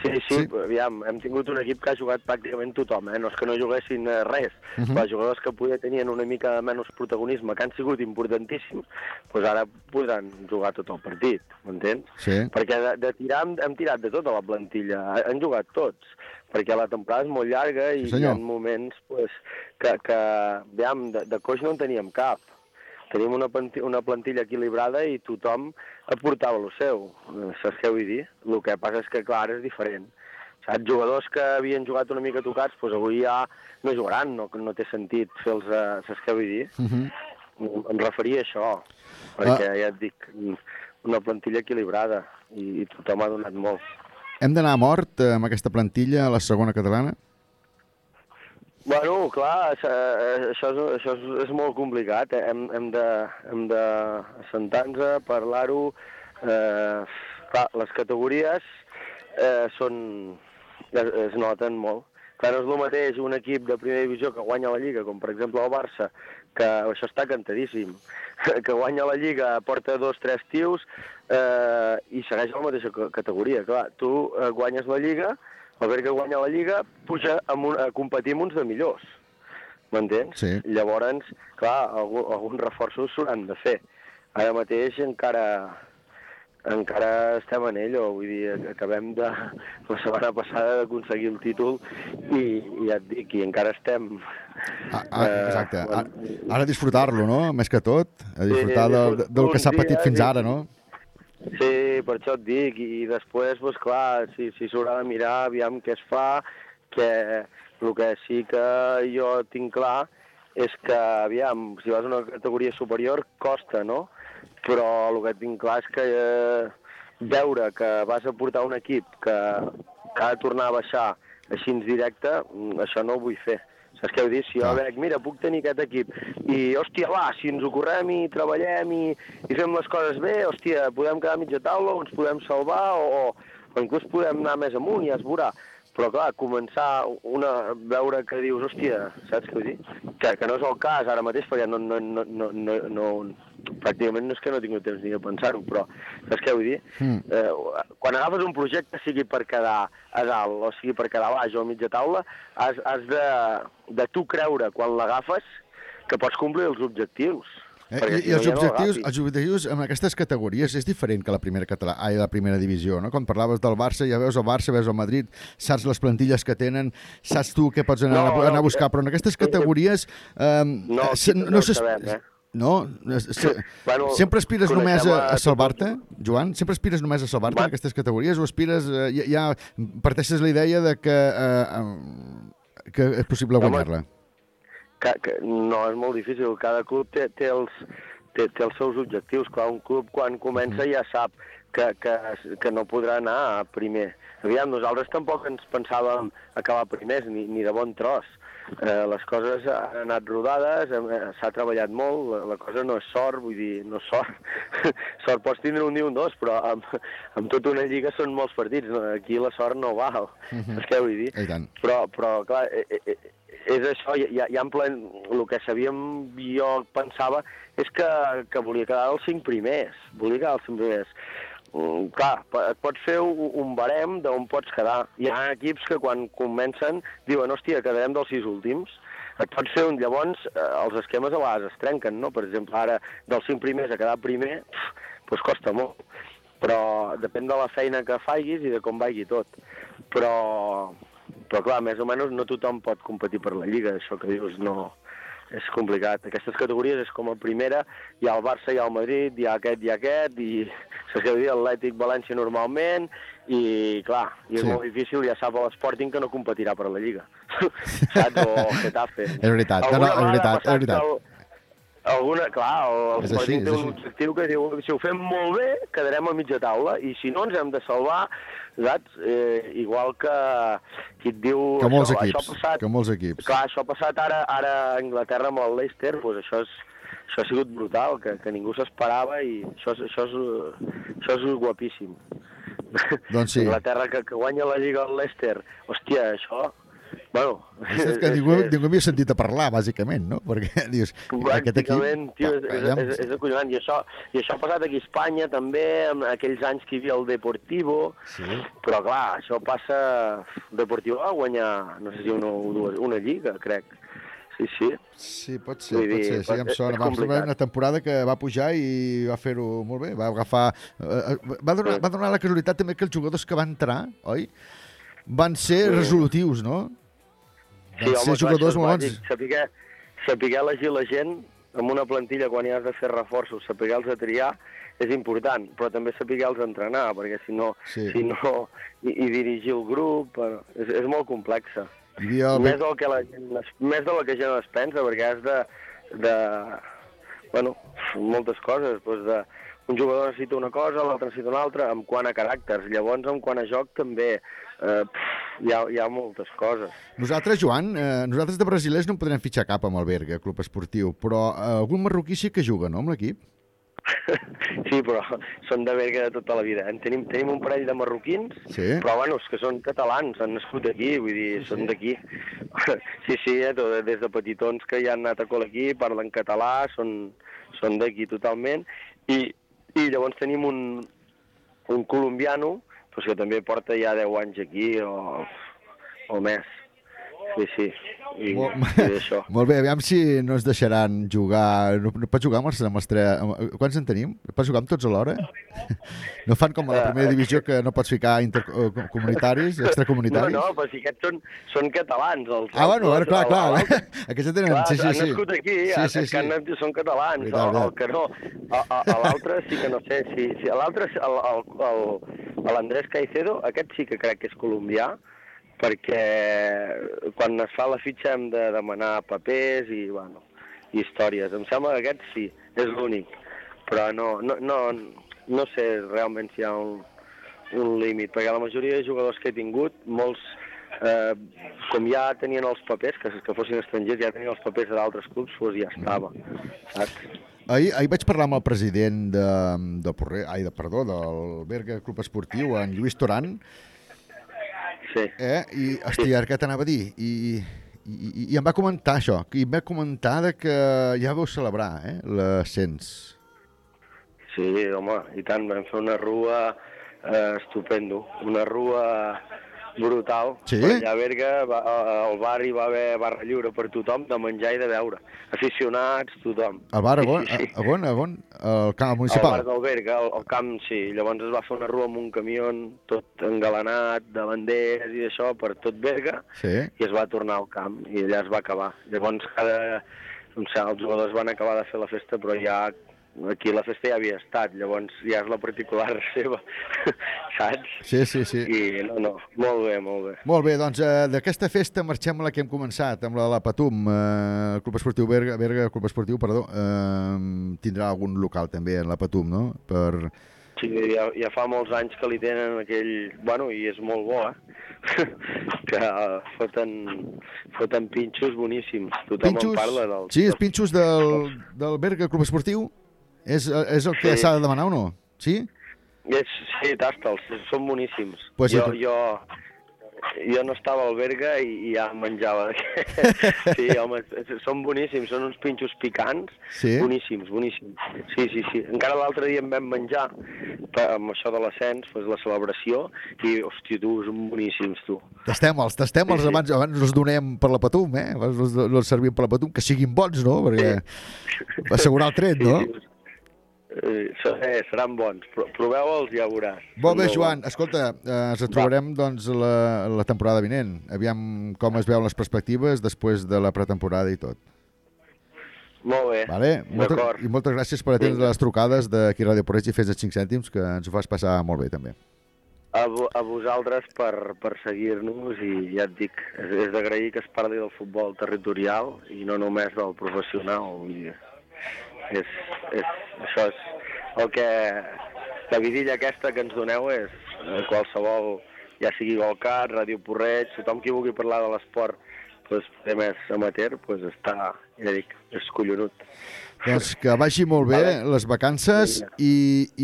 sí, sí, sí, aviam, hem tingut un equip que ha jugat pràcticament tothom, eh? no és que no juguessin eh, res, uh Mhm. -huh. però jugadors que poder tenien una mica de menys protagonisme, que han sigut importantíssims, doncs ara podran jugar tot el partit, m'entens? Sí. Perquè de, de tirar hem, hem tirat de tota la plantilla, Ha- han jugat tots, perquè la temporada és molt llarga i Sí, hi ha moments pues, que, que aviam, de, de coix no en teníem cap. Tenim una, una plantilla equilibrada i tothom aportava el seu, saps què vull dir? El que passa és que, clar, és diferent. Saps? Jugadors que havien jugat una mica tocats, doncs avui ja no jugaran, no, no té sentit fer-los, eh, saps què vull dir? Uh -huh. Em referia a això, perquè ja et dic, una plantilla equilibrada i, i tothom ha donat molt. Hem d'anar a mort eh, amb aquesta plantilla a la segona catalana? Bueno, clar, això, és, això és, és molt complicat. Eh? Hem, hem de, hem de assentar-nos, parlar-ho. Eh, les categories eh, són, es, es noten molt. Clar, no és el mateix un equip de primera divisió que guanya la Lliga, com per exemple el Barça, que això està cantadíssim, que guanya la Lliga, porta dos, tres tios eh, i segueix la mateixa ca- categoria. Clar, tu eh, guanyes la Lliga, Berga guanya la Lliga, puja amb un, a competir amb uns de millors. M'entens? Sí. Llavors, clar, algun, alguns reforços s'hauran de fer. Ara mateix encara encara estem en ello, vull dir, acabem de, la setmana passada d'aconseguir el títol i, i ja et dic, i encara estem... Ah, ah, eh, exacte. bueno, Ara, ara disfrutar-lo, no? Més que tot. A disfrutar Sí, del, del que s'ha patit fins ara, no? Sí, per això et dic, i després, doncs clar, si si s'haurà de mirar, aviam què es fa, que el que sí que jo tinc clar és que, aviam, si vas a una categoria superior, costa, no? Però el que tinc clar és que eh, veure que vas a portar un equip que, que ha de tornar a baixar així directe, mm, això no ho vull fer. Saps què vull dir? Si jo veig, mira, puc tenir aquest equip, i, hòstia, va, si ens ho correm i treballem i, i fem les coses bé, hòstia, podem quedar a mitja taula o ens podem salvar o, o, o inclús podem anar més amunt, ja es veurà. Però, clar, començar una, veure que dius, hòstia, saps què vull dir? Que, que no és el cas ara mateix, perquè no, no, no, no, no, no pràcticament no és que no he tingut temps ni de pensar-ho, però saps què vull dir? Mm. eh, quan agafes un projecte, sigui per quedar a dalt o sigui per quedar a baix o a mitja taula, has, has de, de tu creure quan l'agafes que pots complir els objectius. Eh, I, si I no els no objectius, els objectius en aquestes categories és diferent que la primera català, ai, la primera divisió, no? Quan parlaves del Barça, ja veus el Barça, veus el Madrid, saps les plantilles que tenen, saps tu què pots anar, No, a, anar a no, buscar, però en aquestes categories... Eh, No, eh, sí, no ho s'es- sabem, eh? No? Bueno, sempre aspires només a, a salvar-te, Joan? Sempre aspires només a salvar-te en aquestes categories o aspires... Eh, ja, ja parteixes la idea de que, eh, eh, que és possible Home, guanyar-la? que, no, és molt difícil. Cada club té, té, els, té, té els seus objectius. Clar, un club quan comença ja sap que, que, que no podrà anar a primer. Aviam, nosaltres tampoc ens pensàvem acabar primers, ni, ni de bon tros. Eh, les coses han anat rodades, eh, s'ha treballat molt, la, la cosa no és sort, vull dir, no és sort. sort pots tindre un ni un dos, però amb, amb tota una lliga són molts partits, no? aquí la sort no val, Mhm. saps què vull dir? Però, però clar, eh, eh, eh, és això, ja, ja en plen, el que sabíem, jo pensava, és que, que volia quedar els cinc primers, volia quedar els cinc primers. Mm, clar, et pots fer un, barem d'on pots quedar. Hi ha equips que quan comencen diuen, hòstia, quedarem dels sis últims. Et pots fer un... Llavors, eh, els esquemes a vegades es trenquen, no? Per exemple, ara, dels cinc primers a quedar primer, pf, doncs costa molt. Però depèn de la feina que facis i de com vagi tot. Però, però clar, més o menys no tothom pot competir per la Lliga, això que dius no... És complicat. Aquestes categories és com a primera, hi ha el Barça, hi ha el Madrid, hi ha aquest, hi ha aquest, i saps què dir, Atlètic València normalment, i clar, i és Sí. molt difícil, ja sap l'Sporting que no competirà per la Lliga. saps? O Getafe. És veritat, no, no, és veritat, és veritat. El, alguna, clar, el, el partit té un objectiu que diu si ho fem molt bé, quedarem a mitja taula, i si no ens hem de salvar, saps? Eh, igual que qui et diu... Que molts això, equips, Això passat, que molts equips. Clar, això ha passat ara, ara a Anglaterra amb el Leicester, doncs això, és, això ha sigut brutal, que, que ningú s'esperava i això, és, això, és, això és guapíssim. Doncs sí. Anglaterra que, que guanya la Lliga al Leicester, hòstia, això... Bueno, És que ningú, ningú havia sentit a parlar, bàsicament, no? Perquè dius, aquest equip... Tio, és, és, és, és acollonant. I això, I això ha passat aquí a Espanya també, amb aquells anys que hi havia el Deportivo, Sí. però clar, això passa... Deportivo va guanyar, no sé si una, dues, una lliga, crec. Sí, sí. Sí, pot ser, Vull pot dir, ser, sí, em és- sona. és Va, em complicat. una temporada que va pujar i va fer-ho molt bé, va agafar... eh, eh, Va donar, va donar la casualitat també que els jugadors que van entrar, oi? Van ser resolutius, no? Van ser clar, jugadors això és molt bàsic. bons. Saber, saber elegir la gent amb una plantilla quan hi has de fer reforços, saber-los a triar és important, però també saber-los entrenar, perquè si no, Sí. si no i, i dirigir el grup, eh, és, és molt complexa. Havia el... Més del que la gent, més de lo que la gent es pensa, perquè has de, de bueno, moltes coses, doncs de, un jugador necessita una cosa, l'altre necessita una altra, en quant a caràcters. Llavors, en quant a joc, també eh, pff, hi, ha, hi ha moltes coses. Nosaltres, Joan, eh, nosaltres de brasilers no en podrem fitxar cap amb el Berga, club esportiu, però eh, algun marroquí sí que juga, no, amb l'equip? Sí, però són de Berga de tota la vida. En tenim, tenim un parell de marroquins, Sí. però bueno, és que són catalans, han nascut aquí, vull dir, són d'aquí. Sí, sí, eh, tot, des de petitons que ja han anat a col aquí, parlen català, són, són d'aquí totalment, i, i llavors tenim un, un colombiano, doncs que també porta ja 10 anys aquí, o, o més. Sí, sí, i, Molt, i això. molt bé, aviam si no ens deixaran jugar... No, no pots jugar amb els, amb els. Amb, quants en tenim? Pots jugar amb tots alhora? No fan com a la primera divisió que no pots ficar intercomunitaris, No, extracomunitaris? no, però si aquests són, són catalans. Els, Ah, bueno, els- clar, clar. l'altre- Aquests tenen... Clar, sí, sí, han sí. nascut aquí, Sí, sí, que sí. han, són catalans. Veritat, el, el que no. L'altre sí que no sé. Si, si a l'altre, l'Andrés Caicedo, aquest sí que crec que és colombià, perquè quan es fa la fitxa hem de demanar papers i, bueno, històries. Em sembla que aquest sí, és l'únic. Però no, no, no, no sé realment si hi ha un, un límit, perquè la majoria de jugadors que he tingut, molts, eh, com ja tenien els papers, que, que fossin estrangers, ja tenien els papers d'altres clubs, doncs ja estava, saps? Ahir, ahir vaig parlar amb el president de, de Porrer, ai, de, perdó, del Berga Club Esportiu, en Lluís Toran, Sí. eh? i, hòstia, ara què t'anava a dir? I, i, i, I em va comentar això, i em va comentar de que ja vau celebrar eh, l'ascens. Sí, home, i tant, vam fer una rua eh, estupendo, una rua brutal. Sí? Per allà a Berga, va, al barri va haver barra lliure per tothom, de menjar i de beure. Aficionats, tothom. Al bar, a on? Sí, sí, A, on? A on? Al camp Al bar municipal? del Berga, al, al camp, sí. Llavors es va fer una rua amb un camió tot engalanat, de banderes i això, per tot Berga, Sí. i es va tornar al camp, i allà es va acabar. Llavors, cada... Sé, els jugadors van acabar de fer la festa, però ja aquí la festa ja havia estat, llavors ja és la particular seva, saps? Sí, sí, sí. I no, no, molt bé, molt bé. Molt bé, doncs eh, d'aquesta festa marxem a la que hem començat, amb la de la Patum. Eh, el Club Esportiu Berga, Berga Club Esportiu, perdó, eh, tindrà algun local també en la Patum, no? Per... Sí, ja, ja fa molts anys que li tenen aquell... Bueno, i és molt bo, eh? que foten, foten pinxos boníssims. Tothom en parla del... Sí, els pinxos del, del Berga Club Esportiu? És, és el que Sí. s'ha de demanar o no? Sí? És, sí, tasta'ls, són boníssims. Pues jo, sí, jo, jo no estava al Berga i, i ja menjava. sí, home, són boníssims, són uns pinxos picants, Sí? boníssims, boníssims. Sí, sí, sí. Encara l'altre dia em vam menjar per, amb això de l'ascens, pues, la celebració, i, hòstia, tu, són boníssims, tu. Tastem-els, tastem-els Sí, sí. abans, abans els donem per la Patum, eh? Abans els, els servim per la Patum, que siguin bons, no? Perquè assegurar el tret, no? Eh, ser- eh, seran bons. Pro- Proveu-els i ja veuràs. Molt bé, Joan. Escolta, eh, ens trobarem doncs, la, la temporada vinent. Aviam com es veuen les perspectives després de la pretemporada i tot. Molt bé. Vale? Moltes, D'acord. I moltes gràcies per atendre Vinga. les trucades d'aquí a Ràdio Porreig i Fes de 5 cèntims, que ens ho fas passar molt bé, també. A, a vosaltres per, per seguir-nos i ja et dic, és, és d'agrair que es parli del futbol territorial i no només del professional. Vull dir. És, és, això és el que... La vidilla aquesta que ens doneu és eh, qualsevol, ja sigui Golcat, Ràdio Porreig, tothom qui vulgui parlar de l'esport pues, de més amateur, pues, està, ja dic, és collonut. Doncs que vagi molt bé Vale. les vacances Vinga. i,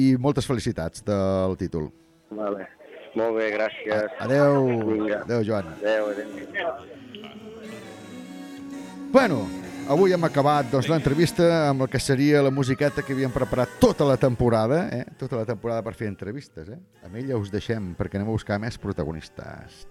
i moltes felicitats del títol. Vale. Molt bé, gràcies. Adeu, Vinga. adeu Joan. Adeu, adeu. Bueno, avui hem acabat doncs, l'entrevista amb el que seria la musiqueta que havíem preparat tota la temporada, eh? tota la temporada per fer entrevistes. Eh? Amb ella us deixem perquè anem a buscar més protagonistes.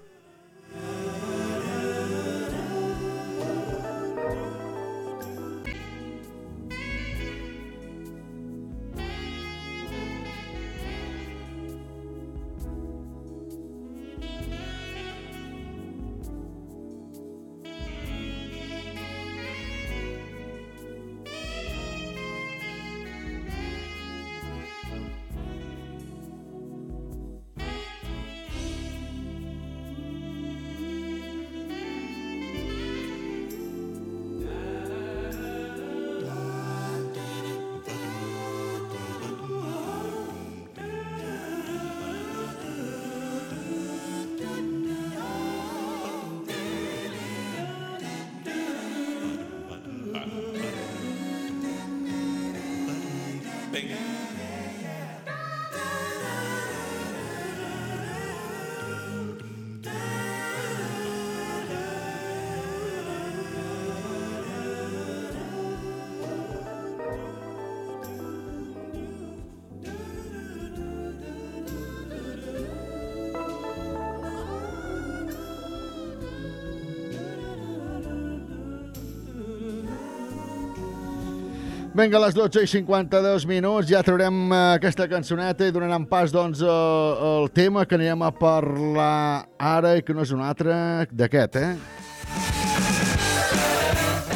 Vinga, a les 12 i 52 minuts ja traurem eh, aquesta cançoneta i donarem pas doncs, al tema que anirem a parlar ara i que no és un altre d'aquest, eh?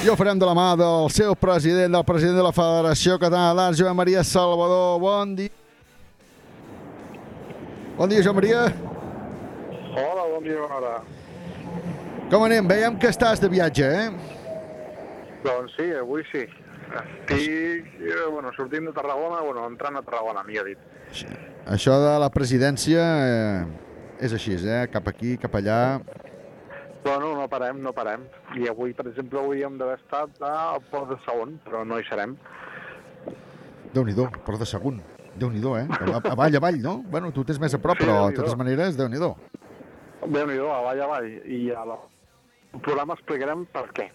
I ho farem de la mà del seu president, del president de la Federació Catalana d'Arts, Joan Maria Salvador. Bon dia. Bon dia, Joan Maria. Hola, bon dia, bona hora. Com anem? Veiem que estàs de viatge, eh? Doncs sí, avui sí. Estic, bueno, sortint de Tarragona, bueno, entrant a Tarragona, millor dit. Això de la presidència eh, és així, eh? Cap aquí, cap allà. Bueno, no parem, no parem. I avui, per exemple, avui hem d'haver estat al port de segon, però no hi serem. Déu-n'hi-do, Port de Sagunt. Déu-n'hi-do, eh? A- Avall, avall, no? Bueno, tu tens més a prop, Sí, però de totes maneres, Déu-n'hi-do. Déu-n'hi-do, avall, avall. I a la... el programa explicarem per què.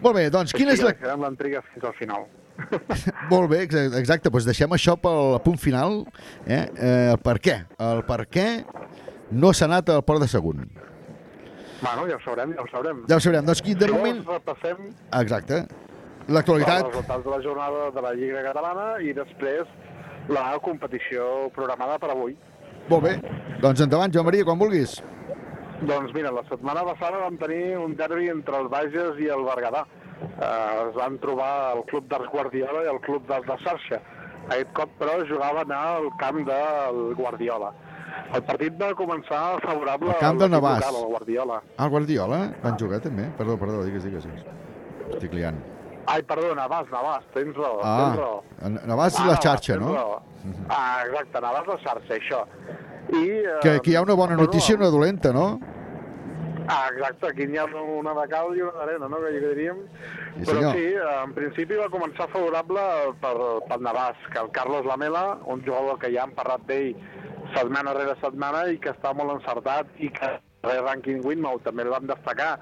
Molt bé, doncs quina és la... Deixarem l'intriga fins al final. Molt bé, exa- exacte, doncs deixem això pel punt final, eh? eh el per què. El per què no s'ha anat al Port de Sagunt. Bueno, ja ho sabrem, ja ho sabrem. Ja ho sabrem, doncs qui de vols, moment... repassem Exacte. els L'actualitat, resultats de la jornada de la Lliga Catalana i després la competició programada per avui. molt bé. Doncs endavant, Joan Maria, quan vulguis. Doncs mira, la setmana passada vam tenir un derbi entre el Bages i el Berguedà. Eh, es van trobar el Club d'Arts Guardiola i el Club d'Arts de Xarxa. Aquest cop, però, jugaven al camp del Guardiola. El partit va començar favorable Al camp del Navàs. local, al Guardiola. Ah, el Guardiola van jugar també? Perdó, perdó, digues, digues. digues. Estic liant. Ai, perdó, Navàs, Navàs, tens raó, Ah, tens raó. Navàs Ah, la xarxa, no? raó. Ah, exacte, Navàs la xarxa, això. I, eh, Que, que hi ha una bona notícia i una dolenta, no? Ah, exacte, aquí n'hi ha una de cal i una d'arena, no?, que diríem. Sí, Però senyor. sí, en principi va començar favorable per, pel Navàs, que el Carlos Lamela, un jugador que ja han parlat d'ell setmana rere setmana i que està molt encertat i que el rànquing Winmau també el vam destacar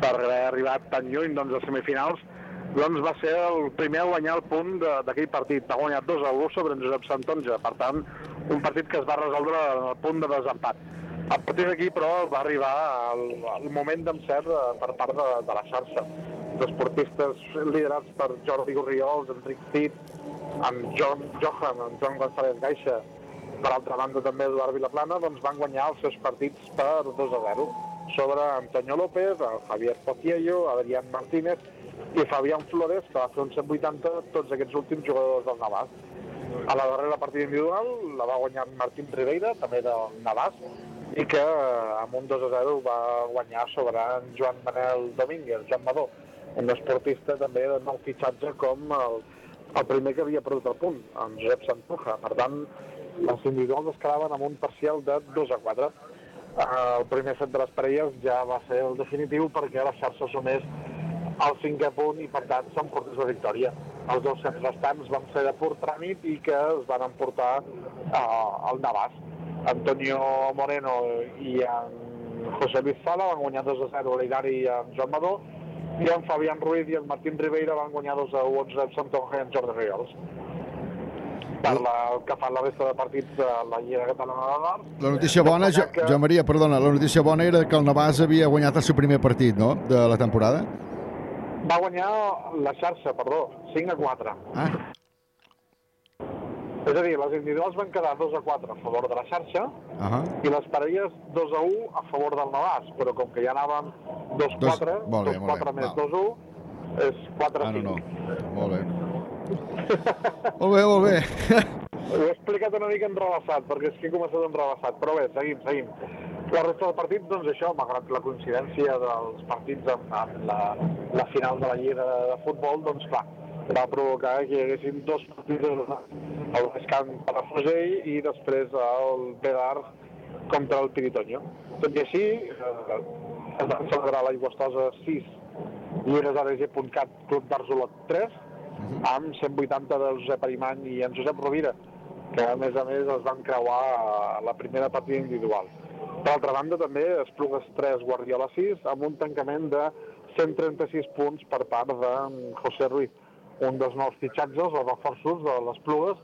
per haver arribat tan lluny doncs, a semifinals, doncs va ser el primer a guanyar el punt d'aquell partit. Va guanyar 2 a 1 sobre en Josep Santonja. Per tant, un partit que es va resoldre en el punt de desempat. A partir d'aquí, però, va arribar el, el moment d'encert per part de, de la xarxa. Els esportistes liderats per Jordi Gorriols, Enric Cid, amb John Johan, amb Joan González Gaixa, per altra banda també Eduard Vilaplana, doncs van guanyar els seus partits per 2 a 0 sobre Antonio López, el Javier Pociello, Adrián Martínez i Fabián Flores, que va fer un 180 tots aquests últims jugadors del Navàs. A la darrera partida individual la va guanyar Martín Ribeira, també del Navàs, i que amb un 2 a 0 va guanyar sobre en Joan Manel Domínguez, Joan Madó, un esportista també de nou fitxatge com el el primer que havia perdut el punt, en Josep Santuja. Per tant, les individuals es quedaven amb un parcial de 2 a 4. Eh, El primer set de les parelles ja va ser el definitiu perquè la xarxa sumés el cinquè punt i per tant s'emportés la victòria. Els dos sets restants van ser de pur tràmit i que es van emportar eh, al Navàs. Antonio Moreno i en José Luis Sala van guanyar 2 a 0 l'Hilari i en Joan Madó i en Fabián Ruiz i en Martín Ribeira van guanyar 2 a 1 en Santonja i en Jordi Riols. Per la, el que fan la resta de partits de la Lliga Catalana de l'Art, La notícia bona, jo, que- Joan Maria, perdona, la notícia bona era que el Navàs havia guanyat el seu primer partit, no?, de la temporada. va guanyar la xarxa, perdó, 5 a 4. Ah. És a dir, les individuals van quedar 2 a 4 a favor de la xarxa Uh -huh. i les parelles 2 a 1 a favor del Navàs, però com que ja anàvem 2 a 4, Dos- molt bé, 2 molt 4 bé, més val. 2 a 1 és 4 a Ah, no, 5. no. Molt bé. molt bé, molt bé. Ho he explicat una mica enrevessat, perquè és que he començat enrevessat, però bé, seguim, seguim. La resta del partit, doncs això, malgrat la coincidència dels partits amb, amb la, la final de la Lliga de, de futbol, doncs clar, va provocar que hi haguessin dos partits el Escant per a Fusell i després el Bedar contra el Piritoño. Tot i així, eh, es van celebrar l'Aigüestosa 6 llibresADG.cat Club d'Arsolot 3 amb 180 de Josep Arimany i en Josep Rovira que a més a més es van creuar a la primera partida individual. Per altra banda també Esplugues 3, Guardiola 6 amb un tancament de 136 punts per part de José Ruiz, un dels nous fitxatges o reforços de les Plugues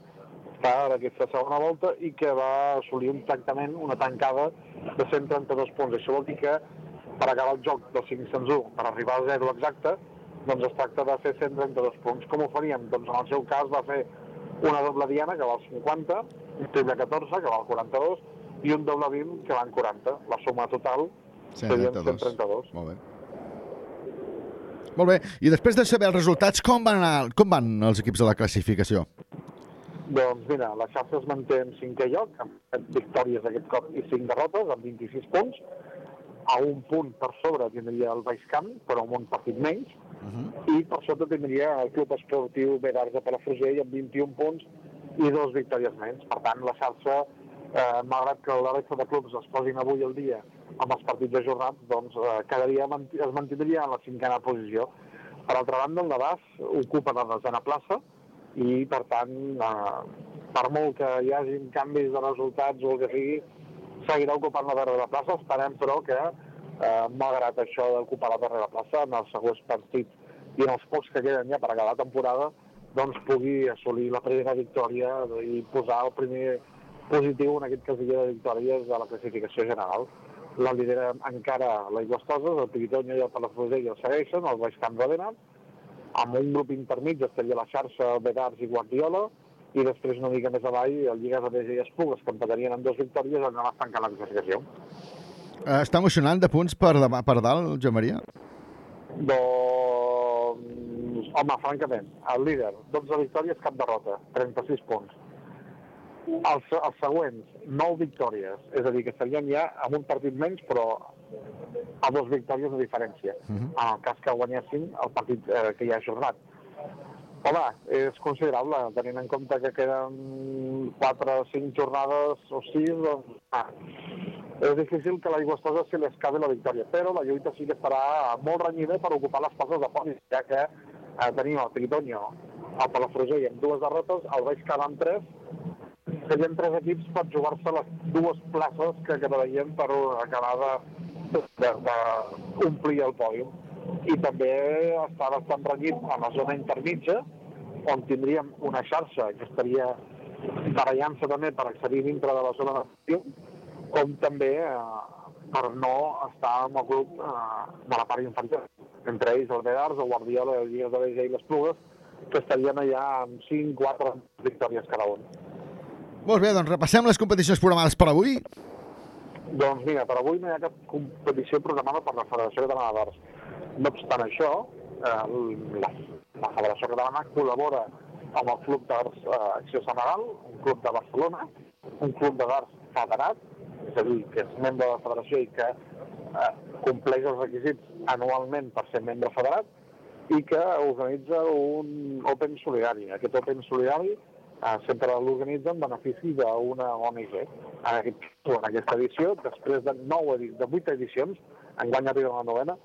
per aquesta segona volta i que va assolir un tancament, una tancada de 132 punts. Això vol dir que per acabar el joc del 501, per arribar al 0 exacte, doncs es tracta de fer 132 punts. Com ho faríem? Doncs en el seu cas va fer una doble diana que val 50, un triple 14 que val 42 i un doble 20 que van 40. La suma total serien 132. Molt bé. Molt bé. I després de saber els resultats, com van, anar, com van els equips de la classificació? Doncs mira, la xarxa es manté en cinquè lloc, amb 7 victòries aquest cop i 5 derrotes, amb 26 punts. A un punt per sobre tindria el Baix Camp, però amb un partit menys. I per sota tindria el Club Esportiu Berars de Palafrugell amb 21 punts i dos victòries menys. Per tant, la xarxa, eh, malgrat que la resta de clubs es posin avui al dia amb els partits ajornats, doncs eh, cada dia es mantindria en la cinquena posició. Per altra banda, el Navàs ocupa la desena plaça i, per tant, eh, per molt que hi hagin canvis de resultats o el que sigui, seguirà ocupant la darrera plaça. Esperem, però, que, eh, malgrat això d'ocupar la darrera plaça, en els següents partits i en els pocs que queden ja per acabar la temporada, doncs pugui assolir la primera victòria i posar el primer positiu en aquest casilla de victòries de la classificació general. La lidera encara l'Aigüestosa, el Piritonya i el Palafrugell el segueixen, el Baix Camp de Benar, amb un grup intermig estaria la xarxa Bedars i Guardiola, i després una mica més avall el Lliga de i Esplugues, que empatarien amb dues victòries, on va tancar la classificació. Eh, està emocionant de punts per, demà, per dalt, Joan Maria? Doncs, home, francament, el líder, 12 victòries, cap derrota, 36 punts. Els, els següents, 9 victòries, és a dir, que estarien ja amb un partit menys, però a dos victòries de diferència. En el cas que guanyessin el partit eh, que ja ha ajornat. Home, és considerable, tenint en compte que queden 4 o 5 jornades o 6, doncs, ah, és difícil que l'Aigüestosa se li escapi la victòria, però la lluita sí que estarà molt renyida per ocupar les places de podi, ja que eh, tenim el Tritonio, el Palafrugell amb dues derrotes, el Baix Camp amb tres, serien tres equips per jugar-se les dues places que quedarien per acabar de, de, de omplir el pòdium. I també està bastant renyit a la zona intermitja, on tindríem una xarxa que estaria barallant-se també per accedir dintre de la zona de com també eh, per no estar amb el grup eh, de la part infantil. Entre ells el Bedars, el Guardiola, el Lliga de l'Eja i les Plugues, que estarien allà amb 5-4 victòries cada un. Molt bé, doncs repassem les competicions programades per avui. Doncs mira, per avui no hi ha cap competició programada per la Federació Catalana d'Arts. No obstant això, eh, la, la Federació Catalana col·labora amb el Club d'Arts eh, Acció Senegal, un club de Barcelona, un club de d'arts federat, és a dir, que és membre de la federació i que eh, compleix els requisits anualment per ser membre federat, i que organitza un Open solidari. Aquest Open solidari eh, sempre l'organitza en benefici d'una ONG. En, aquest, en aquesta edició, després de, nou, edi- de 8 edicions, enguany arriba la novena,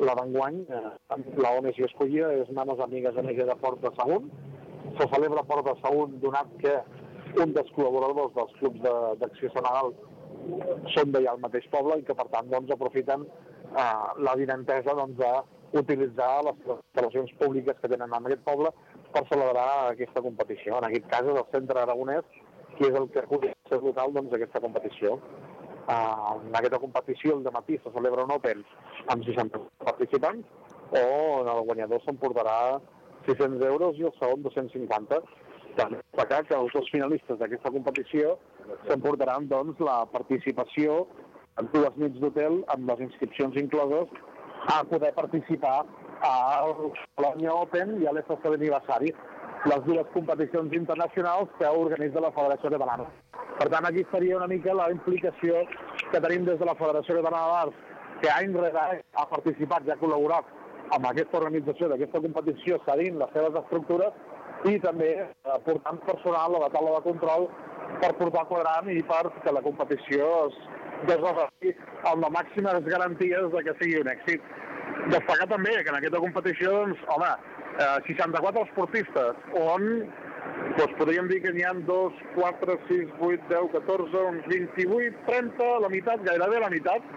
la d'enguany, eh, la ONG escollida és Manos Amigues Amigues de Port de Sagunt. Se celebra Port de Sagunt donat que un dels col·laboradors dels clubs de- d'acció Senegal són d'allà al mateix poble i que, per tant, doncs, aprofiten eh, la vinentesa doncs, d'utilitzar les instal·lacions públiques que tenen en aquest poble per celebrar aquesta competició. En aquest cas és el Centre Aragonès, qui és el que acull el seu local doncs, aquesta competició. Uh, en aquesta competició el matí se celebra un Open amb 60 participants o el guanyador s'emportarà 600 euros i el segon 250. També destacar que els dos finalistes d'aquesta competició s'emportaran doncs, la participació en dues nits d'hotel amb les inscripcions incloses a poder participar al Colònia Open i a l'FC d'aniversari, les dues competicions internacionals que organitza la Federació Catalana. Per tant, aquí seria una mica la implicació que tenim des de la Federació Catalana d'Arts, que any rere ha participat i ha col·laborat amb aquesta organització d'aquesta competició, cedint les seves estructures i també eh, portant personal a la taula de control per portar quadrant i per que la competició es desenvolupi amb les màximes garanties de que sigui un èxit. Destacar també que en aquesta competició, doncs, home, eh, 64 esportistes, on doncs podríem dir que n'hi ha 2, 4, 6, 8, 10, 14, uns 28, 30, la meitat, gairebé la meitat,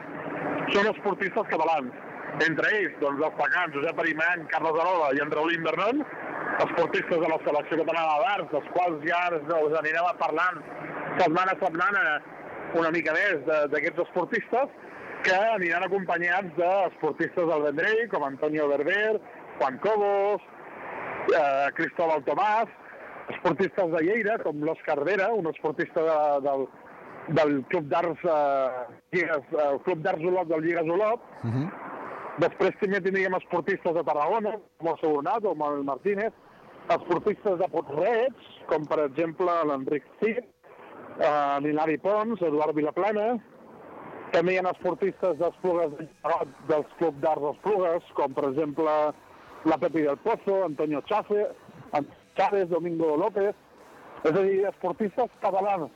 són esportistes catalans. Entre ells, doncs, destacant Josep Arimany, Carles Arola i Andreu Lindernon, esportistes de la selecció catalana d'arts, dels quals ja us anirem parlant setmana a setmana una mica més d'aquests esportistes, que aniran acompanyats d'esportistes del Vendrell, com Antonio Berber, Juan Cobos, eh, Cristóbal Tomàs, esportistes de Lleida, com l'Òscar Vera, un esportista de, del, del Club d'Arts eh, Lligues, eh, el Club d'Arts Olot del Lligues Olot. Després també tindríem esportistes de Tarragona, com el Sabornat o el Martínez, esportistes de Potrets, com per exemple l'Enric Cid, eh, l'Hilari Pons, Eduard Vilaplana, també hi ha esportistes d'Esplugues dels Club d'Arts d'Esplugues, com per exemple la Pepi del Pozo, Antonio Chafe, Chávez, Domingo López, és a dir, esportistes catalans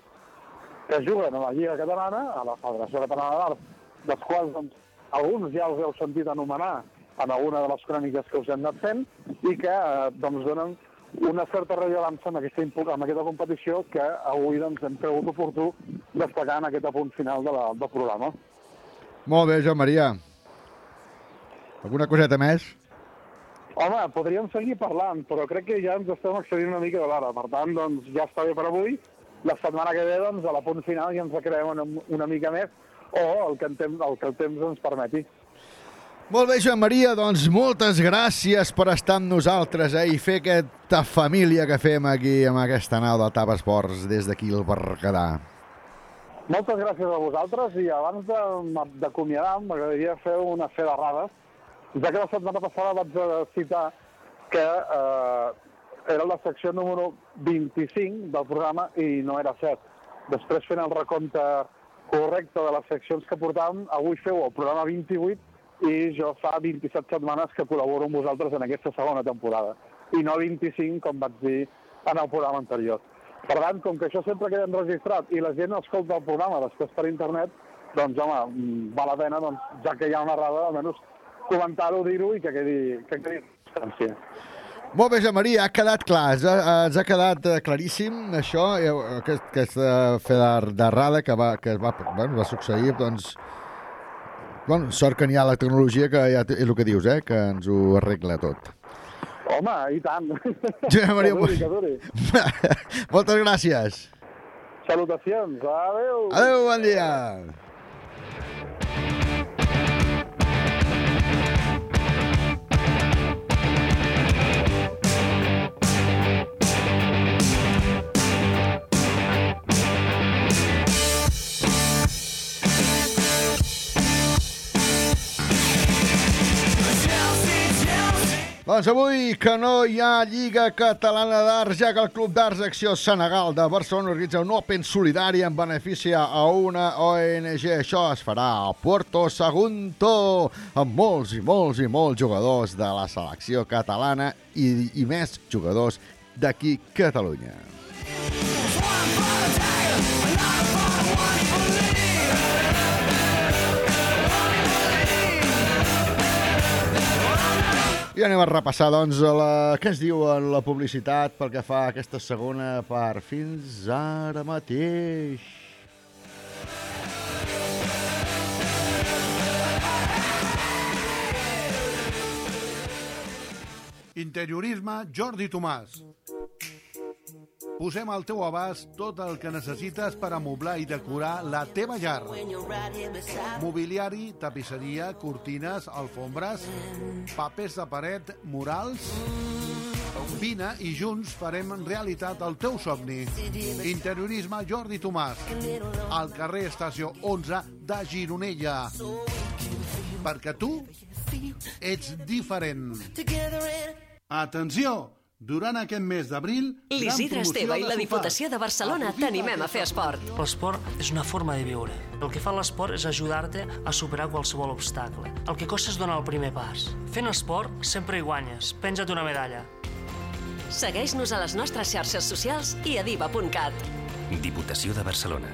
que juguen a la Lliga Catalana, a la Federació Catalana d'Arts, dels quals doncs, alguns ja els heu sentit anomenar en alguna de les cròniques que us hem anat fent i que eh, doncs, donen una certa rellevància en aquesta, en aquesta competició que avui doncs, hem cregut oportú destacar en aquest apunt final de la, del programa. Molt bé, Joan Maria. Alguna coseta més? Home, podríem seguir parlant, però crec que ja ens estem accedint una mica de l'hora. Per tant, doncs, ja està bé per avui. La setmana que ve, doncs, a la punt final ja ens acrevem una, una mica més o el que, en temps, el que el temps ens permeti. Molt bé, Joan Maria, doncs moltes gràcies per estar amb nosaltres eh, i fer aquesta família que fem aquí amb aquesta nau del TAP Esports des d'aquí al Berguedà. Moltes gràcies a vosaltres i abans de- d'acomiadar m'agradaria fer una fe de rades, ja que la setmana passada vaig citar que eh, era la secció número 25 del programa i no era cert. Després fent el recompte correcte de les seccions que portàvem, avui feu el programa 28 i jo fa 27 setmanes que col·laboro amb vosaltres en aquesta segona temporada i no 25 com vaig dir en el programa anterior. Per tant, com que això sempre queda enregistrat i la gent escolta el programa després per internet, doncs, home, mm, val la pena, doncs, ja que hi ha una errada, almenys comentar-ho, dir-ho i que quedi, que quedi constància. Molt bé, Maria, ha quedat clar, ens ha, ens ha quedat eh, claríssim això, eh, aquest, aquesta fe de- d'errada que, va, que va, bueno, va succeir, doncs... Bueno, sort que n'hi ha la tecnologia que ja és el que dius, eh, que ens ho arregla tot. Home, i tant. Joan Maria, que duri, que duri. Moltes gràcies. Salutacions, adeu. Adéu, bon dia. Doncs avui que no hi ha Lliga Catalana d'Arts, ja que el Club d'Arts Acció Senegal de Barcelona organitza un Open solidari en benefici a una ONG. Això es farà a Puerto Sagunto, amb molts i molts i molts jugadors de la selecció catalana i, i més jugadors d'aquí Catalunya. One, I anem a repassar, doncs, la... què es diu en la publicitat pel que fa a aquesta segona part fins ara mateix. Interiorisme Jordi Tomàs. Posem al teu abast tot el que necessites per amoblar i decorar la teva llar. Mobiliari, tapisseria, cortines, alfombres, papers de paret, murals... Vine i junts farem realitat el teu somni. Interiorisme Jordi Tomàs, al carrer Estació 11 de Gironella. Perquè tu ets diferent. Atenció! Durant aquest mes d'abril... L'Isidre Esteve i la. Diputació de Barcelona t'animem a fer esport. L'esport és una forma de viure. El que fa l'esport és ajudar-te a superar qualsevol obstacle. El que costa és donar el primer pas. Fent esport sempre hi guanyes. Penja't una medalla. Segueix-nos a les nostres xarxes socials i a diva.cat. Diputació de Barcelona.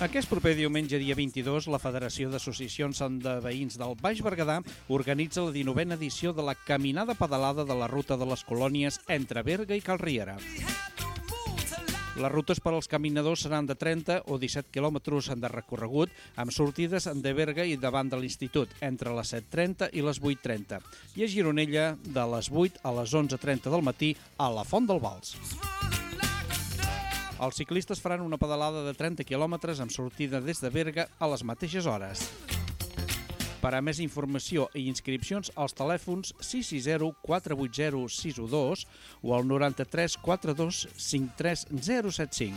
Aquest proper diumenge, dia 22, la Federació d'Associacions de Veïns del Baix Berguedà organitza la 19a edició de la Caminada Pedalada de la Ruta de les Colònies entre Berga i Calriera. Les rutes per als caminadors seran de 30 o 17 quilòmetres de recorregut, amb sortides de Berga i davant de l'Institut, entre les 7.30 i les 8.30, i a Gironella, de les 8 a les 11.30 del matí, a la Font del Vals. Els ciclistes faran una pedalada de 30 quilòmetres amb sortida des de Berga a les mateixes hores. Per a més informació i inscripcions als telèfons 660 480 612 o al 93 42 53 075.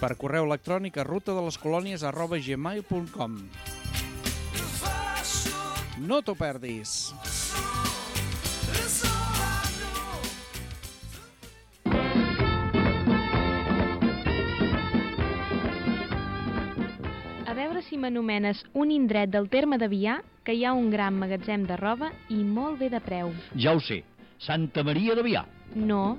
Per correu electrònic a ruta de les colònies arroba gmail.com. No t'ho perdis! Si m'anomenes un indret del terme de Vià que hi ha un gran magatzem de roba i molt bé de preu. Ja ho sé. Santa Maria de Vià. No,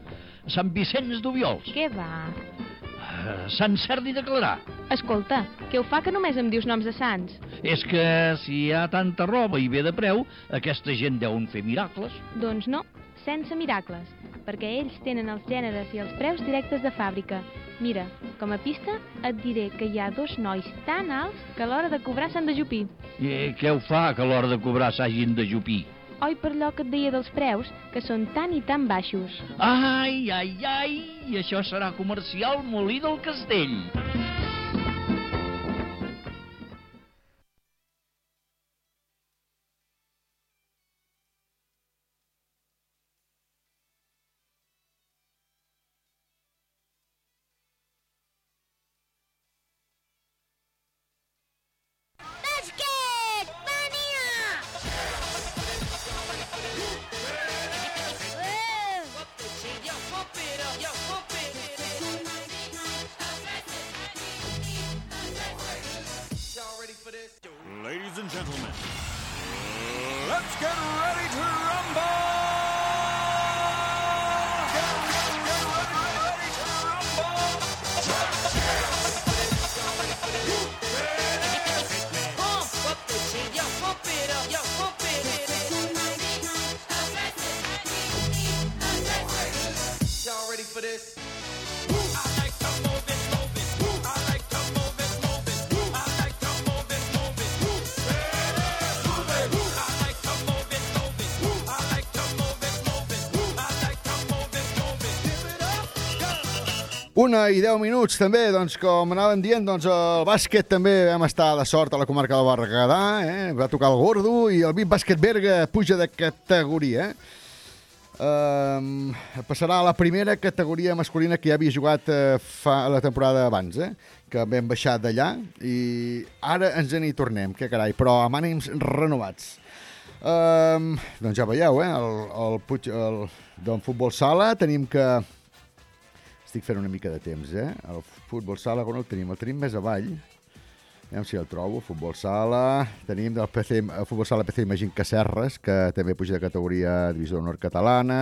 Sant Vicenç d'Ubiols. què va? Eh, Sant Cerdi de Clarà. Escolta, què ho fa que només em dius noms de sants? És que si hi ha tanta roba i bé de preu, aquesta gent deuen fer miracles. Doncs no, sense miracles, perquè ells tenen els gèneres i els preus directes de fàbrica. Mira, com a pista et diré que hi ha dos nois tan alts que a l'hora de cobrar s'han de jupir. I què ho fa que a l'hora de cobrar s'hagin de jupir? Oi per allò que et deia dels preus, que són tan i tan baixos. Ai, ai, ai, i això serà comercial Molí del Castell. Una i deu minuts també, doncs com anàvem dient, doncs el bàsquet també vam estar de sort a la comarca del Berguedà, eh? va tocar el Gordo i el Vip Bàsquet Berga puja de categoria. Eh? Um, passarà a la primera categoria masculina que ja havia jugat uh, fa la temporada abans, eh? que vam baixar d'allà i ara ens n'hi tornem, que carai, però amb ànims renovats. Um, doncs ja veieu, eh? el, el, Puig, el, del futbol sala tenim que... Estic fent una mica de temps, eh? El futbol sala, on el tenim? El tenim més avall. Aviam si el trobo. Futbol sala. Tenim del PC, el futbol sala PC Imagín Cacerres, que també puja de categoria divisió nord catalana.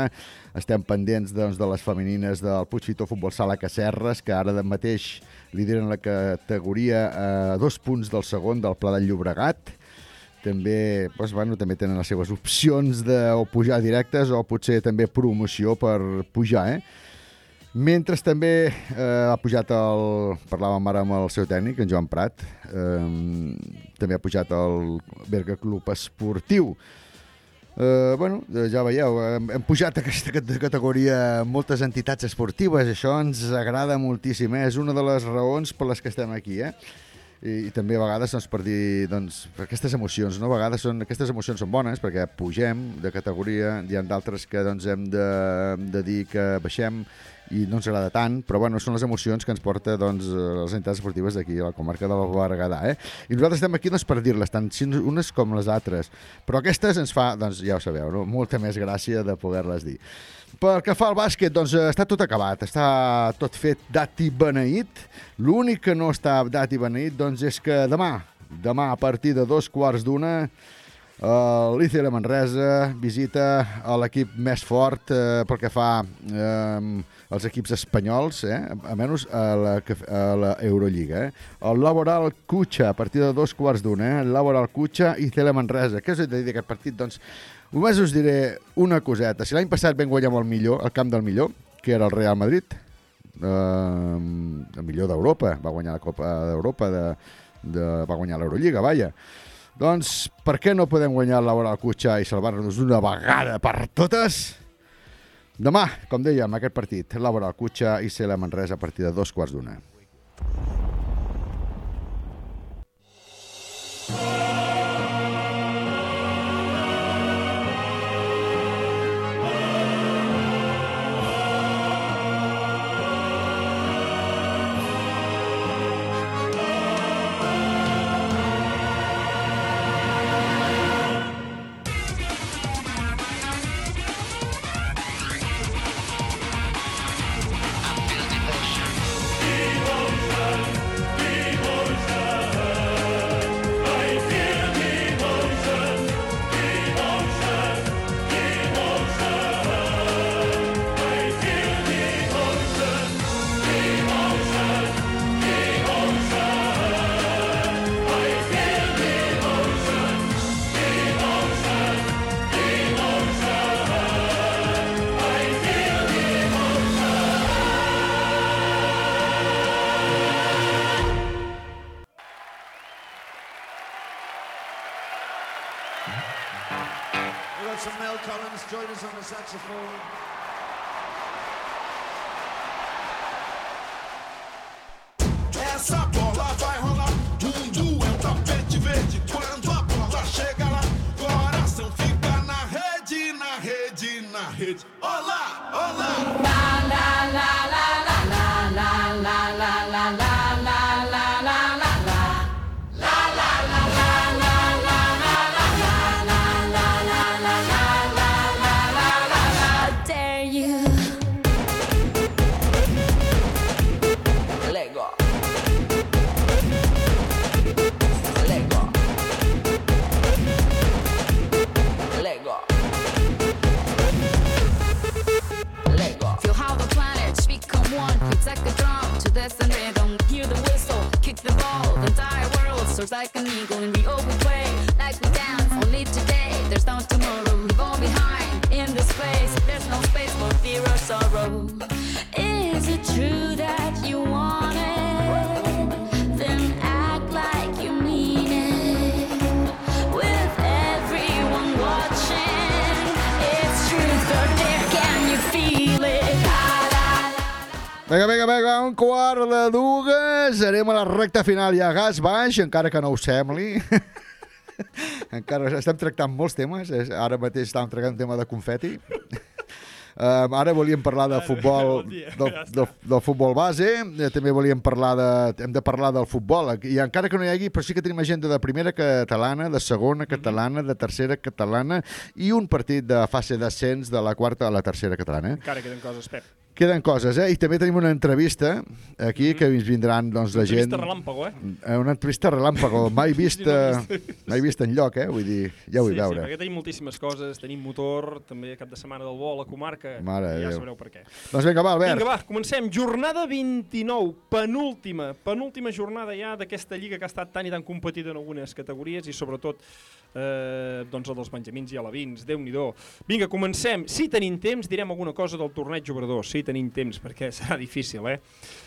Estem pendents doncs, de les femenines del Puigfitó Futbol Sala Cacerres, que ara mateix lideren la categoria a dos punts del segon del Pla del Llobregat també, doncs, bueno, també tenen les seves opcions de o pujar directes o potser també promoció per pujar, eh? Mentre també eh, ha pujat el... Parlàvem ara amb el seu tècnic, en Joan Prat, eh, també ha pujat el Berga Club Esportiu. Eh, bueno, eh, ja veieu, hem, hem pujat aquesta cate- categoria moltes entitats esportives, això ens agrada moltíssim, eh? és una de les raons per les que estem aquí, eh? I, i també a vegades doncs, per dir doncs, per aquestes emocions, no? a vegades són, aquestes emocions són bones perquè pugem de categoria, hi ha d'altres que doncs, hem de, de dir que baixem i no ens agrada tant, però bueno, són les emocions que ens porta doncs, a les entitats esportives d'aquí, a la comarca del Berguedà. Eh? I nosaltres estem aquí doncs, per dir-les, tant unes com les altres. Però aquestes ens fa, doncs, ja ho sabeu, no? molta més gràcia de poder-les dir. Pel que fa al bàsquet, doncs eh, està tot acabat, està tot fet dat i beneït. L'únic que no està dat i beneït doncs, és que demà, demà a partir de dos quarts d'una, el l'ICL Manresa visita l'equip més fort eh, pel que fa eh, als equips espanyols, eh, a la, a la Eurolliga. Eh. El Laboral Cucha, a partir de dos quarts d'una, eh, el Laboral Cucha i CL Manresa. Què us he de dir d'aquest partit? Doncs només us diré una coseta. Si l'any passat vam guanyar molt millor, el camp del millor, que era el Real Madrid, eh, el millor d'Europa, va guanyar la Copa d'Europa, de, de, va guanyar l'Eurolliga, vaja. Doncs per què no podem guanyar el Laboral Cucha i salvar-nos d'una vegada per totes? Demà, com dèiem, aquest partit, Laboral Cucha i Cela Manresa a partir de dos quarts d'una. We Vinga, vinga, vinga, un quart de dues. Anem a la recta final ja a gas baix, encara que no ho sembli. encara estem tractant molts temes. Ara mateix estàvem tractant un tema de confeti. Um, ara volíem parlar de futbol, del, del, del futbol base, eh, també volíem parlar de, hem de parlar del futbol, i encara que no hi hagi, però sí que tenim agenda de primera catalana, de segona catalana, de tercera catalana, i un partit de fase d'ascens de la quarta a la tercera catalana. Eh? Encara queden coses, Pep. Queden coses, eh? I també tenim una entrevista aquí que ens vindran doncs, de gent... Entrevista relàmpago, eh? Eh, Una entrevista relàmpago, mai vist, Sí, no eh, l'he vist. mai vist en lloc, eh? Vull dir, ja ho sí, veure. Sí, perquè tenim moltíssimes coses, tenim motor, també cap de setmana del vol a la comarca, Mare ja Déu. sabreu per què. Doncs vinga, va, Albert. Vinga, va, comencem. Jornada 29, penúltima, penúltima jornada ja d'aquesta lliga que ha estat tan i tan competida en algunes categories i sobretot eh, doncs el dels Benjamins i Alevins, déu nhi Vinga, comencem. Si tenim temps, direm alguna cosa del torneig obrador. Si tenim temps, perquè serà difícil, eh?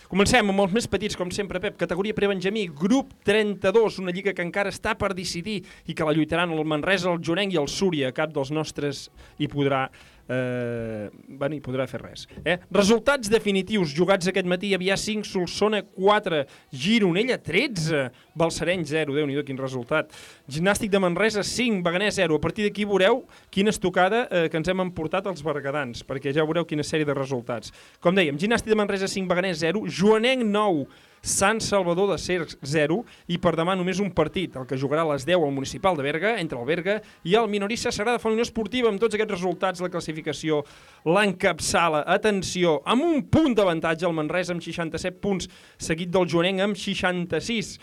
Comencem amb els més petits, com sempre, Pep. Categoria prebenjamí, grup 32, una lliga que encara està per decidir i que la lluitaran el Manresa, el Jonenc i el Súria. Cap dels nostres hi podrà eh, bueno, hi podrà fer res. Eh? Resultats definitius jugats aquest matí, hi havia 5, Solsona 4, Gironella 13, Balsareny 0, déu nhi quin resultat. Gimnàstic de Manresa 5, Beganès 0. A partir d'aquí veureu quina estocada eh, que ens hem emportat els bergadans, perquè ja veureu quina sèrie de resultats. Com dèiem, Gimnàstic de Manresa 5, Beganès 0, Joanenc 9, Sant Salvador de Cercs 0 i per demà només un partit, el que jugarà a les 10 al Municipal de Berga, entre el Berga i el Minorissa Sagrada Fa Esportiva. Amb tots aquests resultats, la classificació l'encapçala, atenció, amb un punt d'avantatge el Manresa amb 67 punts, seguit del Joanenc amb 66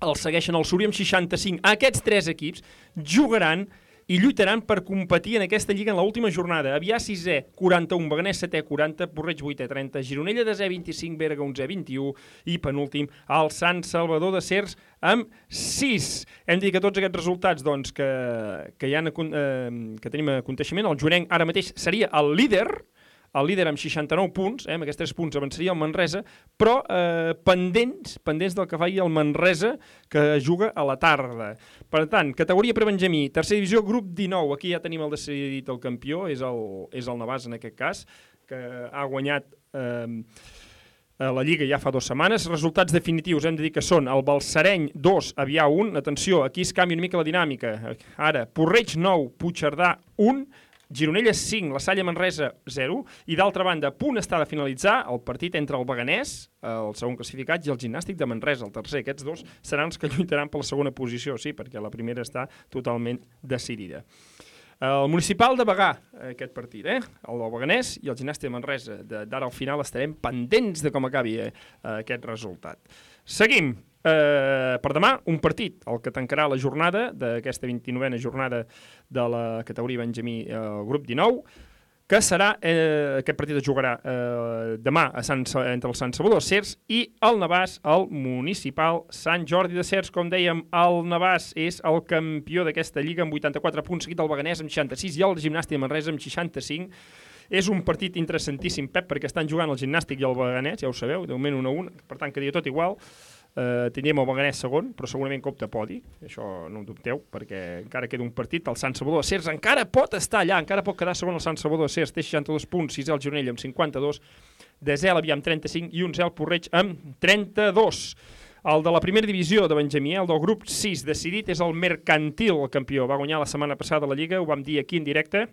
el segueixen el Súria amb 65. Aquests tres equips jugaran i lluitaran per competir en aquesta lliga en l'última jornada. Avià 6è, 41, Beganès 7è, 40, Porreig 8è, 30, Gironella 10è, 25, Berga 11è, 21 i penúltim el Sant Salvador de Cers amb 6. Hem de dir que tots aquests resultats doncs, que, que, hi ha, eh, que tenim a coneixement, el Joanenc ara mateix seria el líder, el líder amb 69 punts, eh, amb aquests 3 punts avançaria el Manresa, però eh, pendents, pendents del que faci el Manresa, que juga a la tarda. Per tant, categoria prebenjamí, tercera divisió, grup 19, aquí ja tenim el decidit el campió, és el, és el Navàs en aquest cas, que ha guanyat... Eh, a la Lliga ja fa dues setmanes. Resultats definitius hem de dir que són el Balsareny 2, Avià 1. Atenció, aquí es canvia una mica la dinàmica. Ara, Porreig 9, Puigcerdà 1, Gironella 5, la Salle Manresa 0, i d'altra banda, punt està de finalitzar el partit entre el Beganès, el segon classificat, i el Gimnàstic de Manresa, el tercer. Aquests dos seran els que lluitaran per la segona posició, sí, perquè la primera està totalment decidida. El municipal de Bagà, aquest partit, eh? el del Beganès i el Gimnàstic de Manresa. D'ara al final estarem pendents de com acabi eh, aquest resultat. Seguim. Eh, per demà, un partit, el que tancarà la jornada d'aquesta 29a jornada de la categoria Benjamí eh, grup 19, que serà, eh, aquest partit es jugarà eh, demà a Sant, Sa- entre el Sant Salvador Cers i el Navàs, el municipal Sant Jordi de Cers. Com dèiem, el Navàs és el campió d'aquesta lliga amb 84 punts, seguit del Beganès amb 66 i el Gimnàstic de Manresa amb 65. És un partit interessantíssim, Pep, perquè estan jugant el Gimnàstic i el Beganès, ja ho sabeu, de moment 1 a 1, per tant quedaria tot igual. Uh, tindríem el Beganès segon, però segurament copta podi, això no ho dubteu, perquè encara queda un partit, el Sant Salvador de Cers encara pot estar allà, encara pot quedar segon el Sant Salvador de Cers, té 62 punts, 6 el Gironell amb 52, desè l'Avià amb 35 i 11 el Porreig amb 32. El de la primera divisió de Benjamí, el del grup 6 decidit, és el Mercantil, el campió. Va guanyar la setmana passada la Lliga, ho vam dir aquí en directe,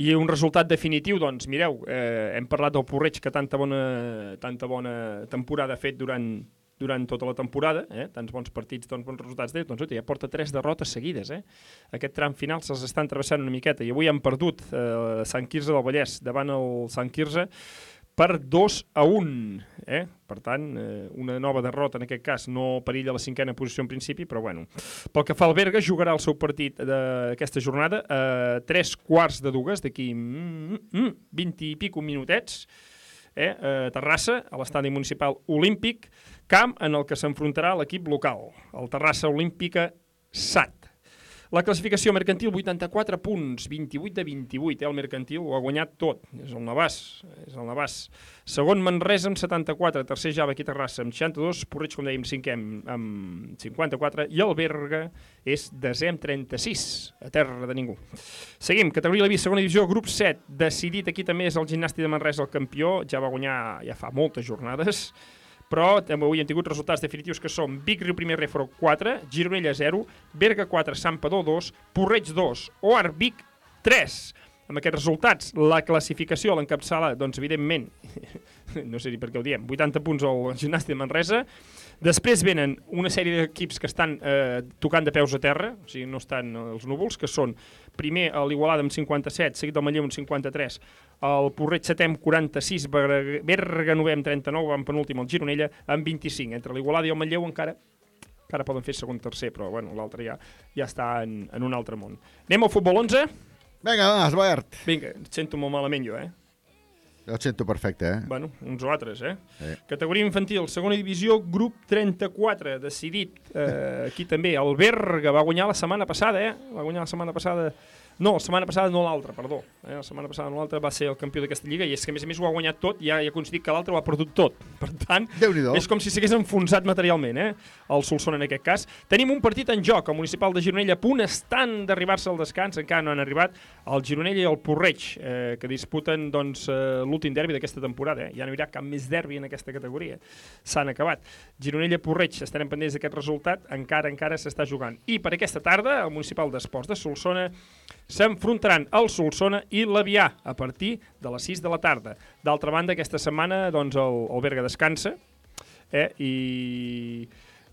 i un resultat definitiu, doncs, mireu, eh, hem parlat del Porreig que tanta bona, tanta bona temporada ha fet durant, durant tota la temporada, eh? tants bons partits, tants bons resultats, doncs oi, ja porta tres derrotes seguides. Eh? Aquest tram final se'ls estan travessant una miqueta i avui han perdut eh, Sant Quirze del Vallès davant el Sant Quirze per 2 a 1. Eh? Per tant, eh, una nova derrota en aquest cas, no perilla la cinquena posició en principi, però bueno. Pel que fa al Berga, jugarà el seu partit d'aquesta jornada a tres quarts de dues, d'aquí mm, mm, 20 i pico minutets, eh? a Terrassa, a l'estadi municipal olímpic, camp en el que s'enfrontarà l'equip local, el Terrassa Olímpica SAT. La classificació mercantil, 84 punts, 28 de 28, eh? el mercantil ho ha guanyat tot, és el Navàs, és el Navàs. Segon Manresa amb 74, tercer Java aquí Terrassa amb 62, Porreig, com dèiem, cinquè amb, amb 54, i el Berga és desè amb 36, a terra de ningú. Seguim, categoria de vi, segona divisió, grup 7, decidit aquí també és el gimnàstic de Manresa el campió, ja va guanyar ja fa moltes jornades, però també avui hem tingut resultats definitius que són Vic Riu Primer Refro 4, Gironella 0, Berga 4, Sant Padó 2, Porreig 2, Oar Vic 3. Amb aquests resultats, la classificació l'encapçala, doncs, evidentment, no sé ni per què ho diem, 80 punts al gimnàstic de Manresa, Després venen una sèrie d'equips que estan eh, tocant de peus a terra, o sigui, no estan els núvols, que són primer l'Igualada amb 57, seguit del Manlleu amb 53, el Porreig setè amb 46, Berga amb 39, van penúltim el Gironella amb 25. Entre l'Igualada i el Manlleu encara encara poden fer segon tercer, però bueno, l'altre ja, ja està en, en un altre món. Anem al futbol 11? Vinga, va, Esbert. Vinga, sento molt malament jo, eh? Et sento perfecte, eh? Bueno, uns o altres, eh? Sí. Categoria infantil, segona divisió, grup 34, decidit. Eh, aquí també, el Berga va guanyar la setmana passada, eh? Va guanyar la setmana passada... No, la setmana passada no l'altra, perdó. Eh? La setmana passada no l'altra va ser el campió d'aquesta lliga i és que a més a més ho ha guanyat tot i ja ha aconseguit que l'altre ho ha perdut tot. Per tant, és com si s'hagués enfonsat materialment, eh? El Solsona en aquest cas. Tenim un partit en joc, el municipal de Gironella a punt estan d'arribar-se al descans, encara no han arribat, el Gironella i el Porreig, eh, que disputen doncs, eh, l'últim derbi d'aquesta temporada. Eh? Ja no hi haurà cap més derbi en aquesta categoria. S'han acabat. Gironella-Porreig, estarem pendents d'aquest resultat, encara encara s'està jugant. I per aquesta tarda, el municipal d'Esports de Solsona s'enfrontaran el Solsona i l'Avià a partir de les 6 de la tarda. D'altra banda, aquesta setmana doncs, el, el Berga descansa eh, i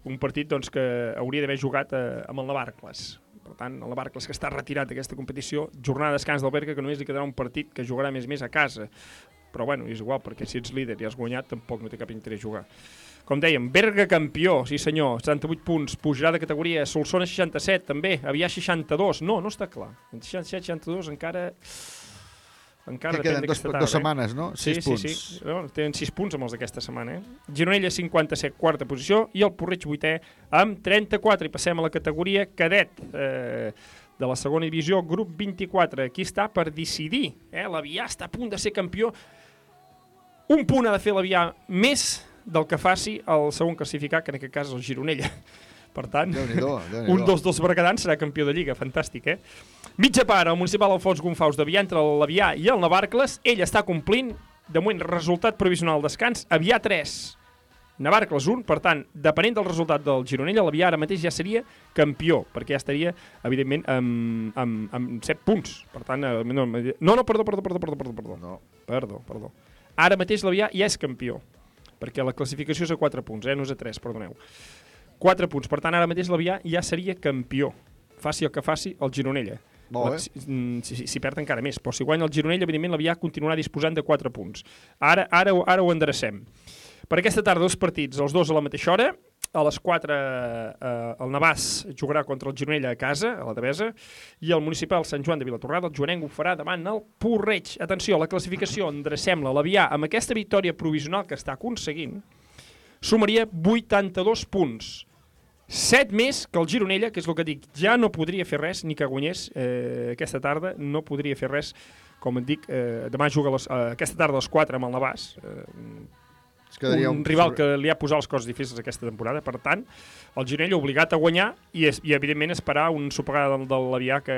un partit doncs, que hauria d'haver jugat eh, amb el Navarcles. Per tant, el Navarcles que està retirat d'aquesta competició, jornada de descans del Berga que només li quedarà un partit que jugarà més més a casa. Però bueno, és igual, perquè si ets líder i has guanyat, tampoc no té cap interès jugar. Com dèiem, Berga campió, sí senyor, 78 punts, pujarà de categoria, Solsona 67 també, Avià 62, no, no està clar, 67-62 encara... Encara Que queden dos- d'aquesta dos tarda, setmanes, no? Sí, Sis sí, punts. sí, no, tenen 6 punts amb els d'aquesta setmana, eh? Gironella 57, quarta posició, i el Porreig 8è amb 34, i passem a la categoria cadet, eh, de la segona divisió, grup 24, aquí està per decidir, eh? l'Avià està a punt de ser campió, un punt ha de fer l'Avià més del que faci el segon classificat, que en aquest cas és el Gironella. Per tant, un dels dos bergadans serà campió de Lliga, fantàstic, eh? Mitja part, el municipal Alfons Gonfaus d'Avià entre l'Avià i el Navarcles, ell està complint, de moment, resultat provisional al descans, Avià 3, Navarcles 1, per tant, depenent del resultat del Gironella, l'Avià ara mateix ja seria campió, perquè ja estaria, evidentment, amb, amb, amb 7 punts. Per tant, eh, no, no, no, perdó, perdó, perdó, perdó, perdó, perdó. No. Perdó, perdó. Ara mateix l'Avià ja és campió, perquè la classificació és a 4 punts, eh? no és a 3, perdoneu. 4 punts, per tant, ara mateix l'Avià ja seria campió, faci el que faci el Gironella. Molt bé. Si, mm, si, si, si perd encara més, però si guanya el Gironella, evidentment l'Avià continuarà disposant de 4 punts. Ara, ara, ara ho endrecem. Per aquesta tarda, dos partits, els dos a la mateixa hora. A les 4 eh, el Navàs jugarà contra el Gironella a casa, a la Devesa, i el municipal Sant Joan de Vilatorrada, el Joanenc ho farà davant el Porreig. Atenció, la classificació, endrecem-la, l'Avià, amb aquesta victòria provisional que està aconseguint, sumaria 82 punts. 7 més que el Gironella, que és el que dic, ja no podria fer res, ni que guanyés eh, aquesta tarda, no podria fer res, com et dic, eh, demà juga les, eh, aquesta tarda a les 4 amb el Navàs, eh, Es quedaria un, un- rival que li ha posat les coses difícils aquesta temporada, per tant, el Gironella obligat a guanyar i, és, i evidentment esperar un sopegada del, de l'Avià que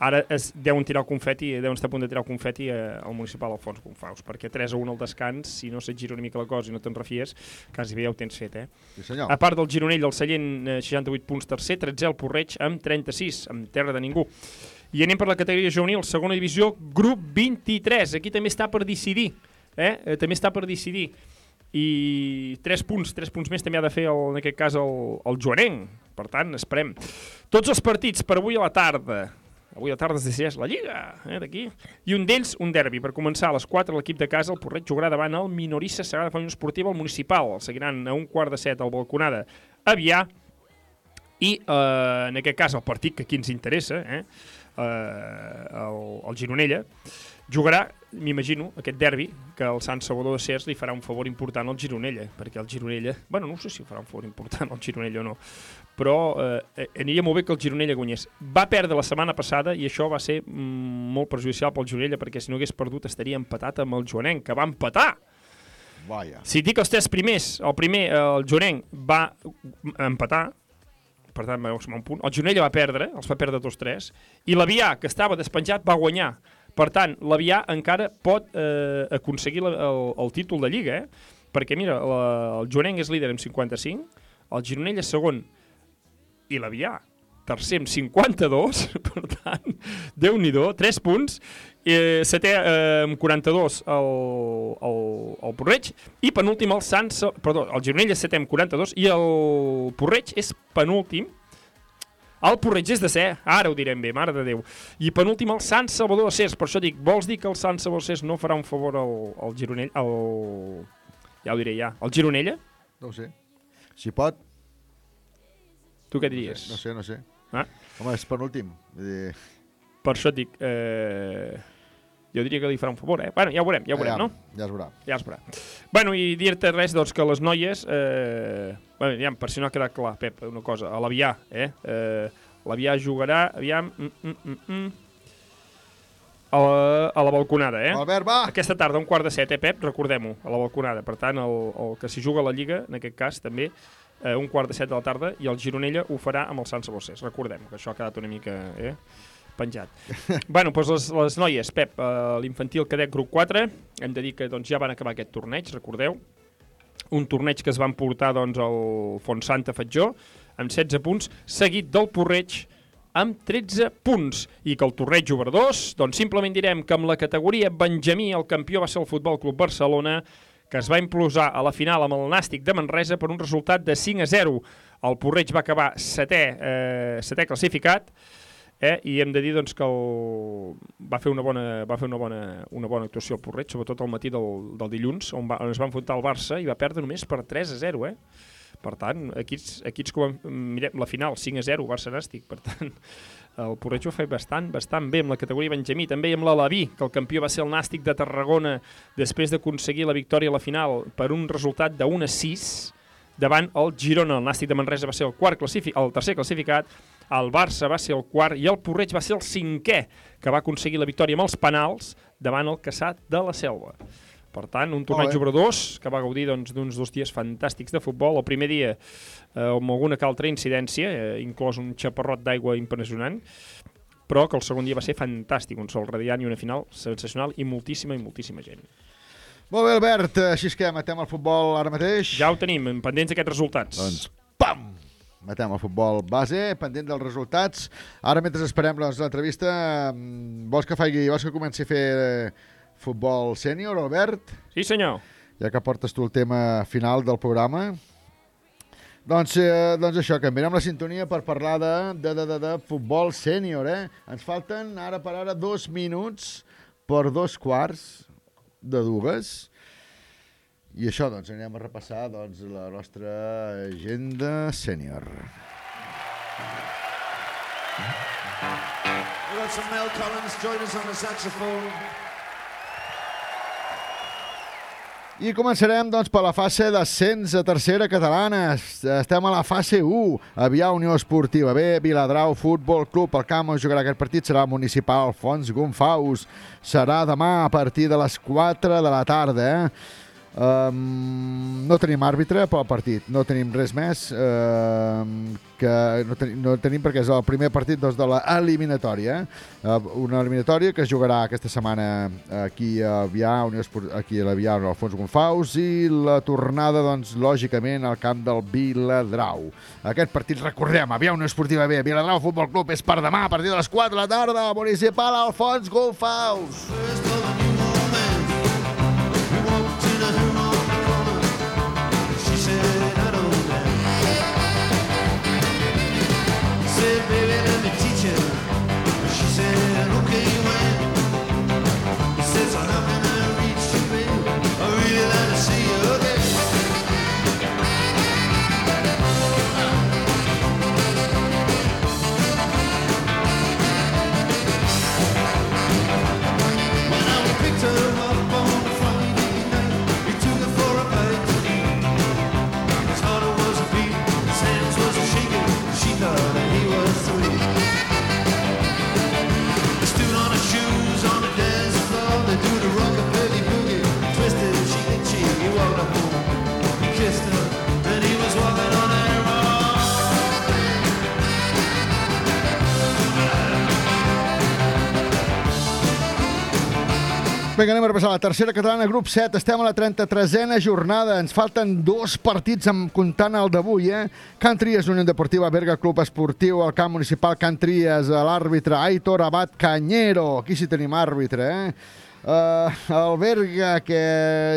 ara es deuen tirar el confeti, deuen estar a punt de tirar el confeti eh, al municipal Alfons Confaus, perquè 3 a 1 al descans, si no se't gira una mica la cosa i no te'n refies, quasi bé ja ho tens fet, eh? Sí, senyor. A part del Gironell, el Sallent, eh, 68 punts tercer, 13 el Porreig amb 36, amb terra de ningú. I anem per la categoria juvenil, segona divisió, grup 23. Aquí també està per decidir. Eh? eh també està per decidir. I 3 punts, 3 punts més també ha de fer, el, en aquest cas, el, el Joanenc. Per tant, esperem. Tots els partits per avui a la tarda. Avui a la tarda es decideix la Lliga, eh, d'aquí. I un d'ells, un derbi. Per començar, a les 4, l'equip de casa, el Porreig, jugarà davant el Minorissa Sagrada Família Esportiva, el Municipal. El seguiran a un quart de set al Balconada Avià, i eh, en aquest cas el partit que aquí ens interessa, eh, eh, el, el Gironella, jugarà, m'imagino, aquest derbi, que el Sant Salvador de Cers li farà un favor important al Gironella, perquè el Gironella... Bueno, no sé si farà un favor important al Gironella o no, però eh, aniria molt bé que el Gironella guanyés. Va perdre la setmana passada i això va ser mm, molt perjudicial pel Gironella, perquè si no hagués perdut estaria empatat amb el Joanenc, que va empatar. Vaja. Si dic els tres primers, el primer, el Joanenc, va empatar, per tant va sumar un punt, el Gironella va perdre, els va perdre tots tres, i l'Avià, que estava despenjat, va guanyar. Per tant, l'Avià encara pot eh, aconseguir la, el, el títol de Lliga, eh? perquè mira, la, el Joanenc és líder amb 55, el Gironella és segon i l'Avià tercer amb 52, per tant, déu nhi 3 punts, eh, setè eh, amb 42 el, el, el Porreig, i penúltim el Sant, Sa- perdó, el Gironella és setè amb 42, i el Porreig és penúltim, el Porreig és de ser, ara ho direm bé, mare de Déu. I penúltim el Sant Salvador de Cers, per això dic, vols dir que el Sant Salvador de Cers no farà un favor al, al Gironella, al... ja ho diré ja, al Gironella? No ho sé. Si pot, Tu què diries? no sé, no sé. Ah? Home, és penúltim. Vull dir... Per això et dic, eh, jo diria que li farà un favor, eh? Bueno, ja ho veurem, ja ho veurem, ja, no? Ja es veurà. Ja es veurà. Bueno, i dir-te res, doncs, que les noies... Eh, bueno, aviam, per si no ha quedat clar, Pep, una cosa, a l'Avià, eh? eh L'Avià jugarà, aviam... Mm, mm, mm, mm, a la, a la balconada, eh? Albert, va! Aquesta tarda, un quart de set, eh, Pep? Recordem-ho, a la balconada. Per tant, el, el que s'hi juga a la Lliga, en aquest cas, també, eh, un quart de set de la tarda, i el Gironella ho farà amb el Sant Sabocers. Recordem que això ha quedat una mica eh, penjat. bueno, doncs les, les noies, Pep, eh, l'infantil cadet grup 4, hem de dir que doncs, ja van acabar aquest torneig, recordeu, un torneig que es van portar doncs, al Fontsanta Fatjó, amb 16 punts, seguit del Porreig, amb 13 punts i que el Torreig Obradors, doncs simplement direm que amb la categoria Benjamí el campió va ser el Futbol Club Barcelona que es va imposar a la final amb el Nàstic de Manresa per un resultat de 5 a 0. El Porreig va acabar setè, eh, setè classificat eh, i hem de dir doncs, que el... va fer, una bona, va fer una, bona, una bona actuació el Porreig, sobretot al matí del, del dilluns, on, va, on es va enfrontar el Barça i va perdre només per 3 a 0. Eh? Per tant, equips que van, mirem, la final, 5 a 0, Barça Nàstic, per tant, el Porreig ho fer bastant, bastant bé amb la categoria Benjamí, també amb l'Alaví, que el campió va ser el Nàstic de Tarragona després d'aconseguir la victòria a la final per un resultat de 1 a 6 davant el Girona. El Nàstic de Manresa va ser el, quart classifi el tercer classificat, el Barça va ser el quart i el Porreig va ser el cinquè, que va aconseguir la victòria amb els penals davant el Caçat de la Selva. Per tant, un torneig obradors que va gaudir doncs, d'uns dos dies fantàstics de futbol. El primer dia eh, amb alguna que altra incidència, eh, inclòs un xaparrot d'aigua impressionant, però que el segon dia va ser fantàstic, un sol radiant i una final sensacional i moltíssima i moltíssima gent. Molt bé, Albert, així és que matem el futbol ara mateix. Ja ho tenim, pendents d'aquests resultats. Doncs, pam! Matem el futbol base, pendent dels resultats. Ara, mentre esperem doncs, l'entrevista, mm, vols que faci, vols que comenci a fer eh, futbol sènior, Albert? Sí, senyor. Ja que portes tu el tema final del programa. Doncs, eh, doncs això, canviarem la sintonia per parlar de, de, de, de, de futbol sènior, eh? Ens falten ara per ara dos minuts per dos quarts de dues. I això, doncs, anirem a repassar doncs, la nostra agenda sènior. We got some Mel Collins join us on the saxophone. I començarem doncs, per la fase d'ascens a tercera catalana. Es- Estem a la fase 1. Avià Unió Esportiva B, Viladrau Futbol Club. El camp on jugarà aquest partit serà el municipal Fons Gonfaus. Serà demà a partir de les 4 de la tarda. Eh? Um, no tenim àrbitre pel partit, no tenim res més um, que no, tenim, no tenim perquè és el primer partit doncs, de l'eliminatòria uh, una eliminatòria que es jugarà aquesta setmana aquí a Avià, Unió aquí a l'Avià on Alfons Gonfaus i la tornada doncs, lògicament al camp del Viladrau. Aquest partit recordem, Avià Unió Esportiva B Viladrau Futbol Club és per demà a partir de les 4 de la tarda municipal Alfons Gonfaus. She living in the Vinga, anem a repassar la tercera catalana, grup 7. Estem a la 33a jornada. Ens falten dos partits amb comptant el d'avui, eh? Can Tries, Unió Deportiva, Berga, Club Esportiu, el camp municipal Can Tries, l'àrbitre Aitor Abad Cañero. Aquí sí tenim àrbitre, eh? Uh, el Berga, que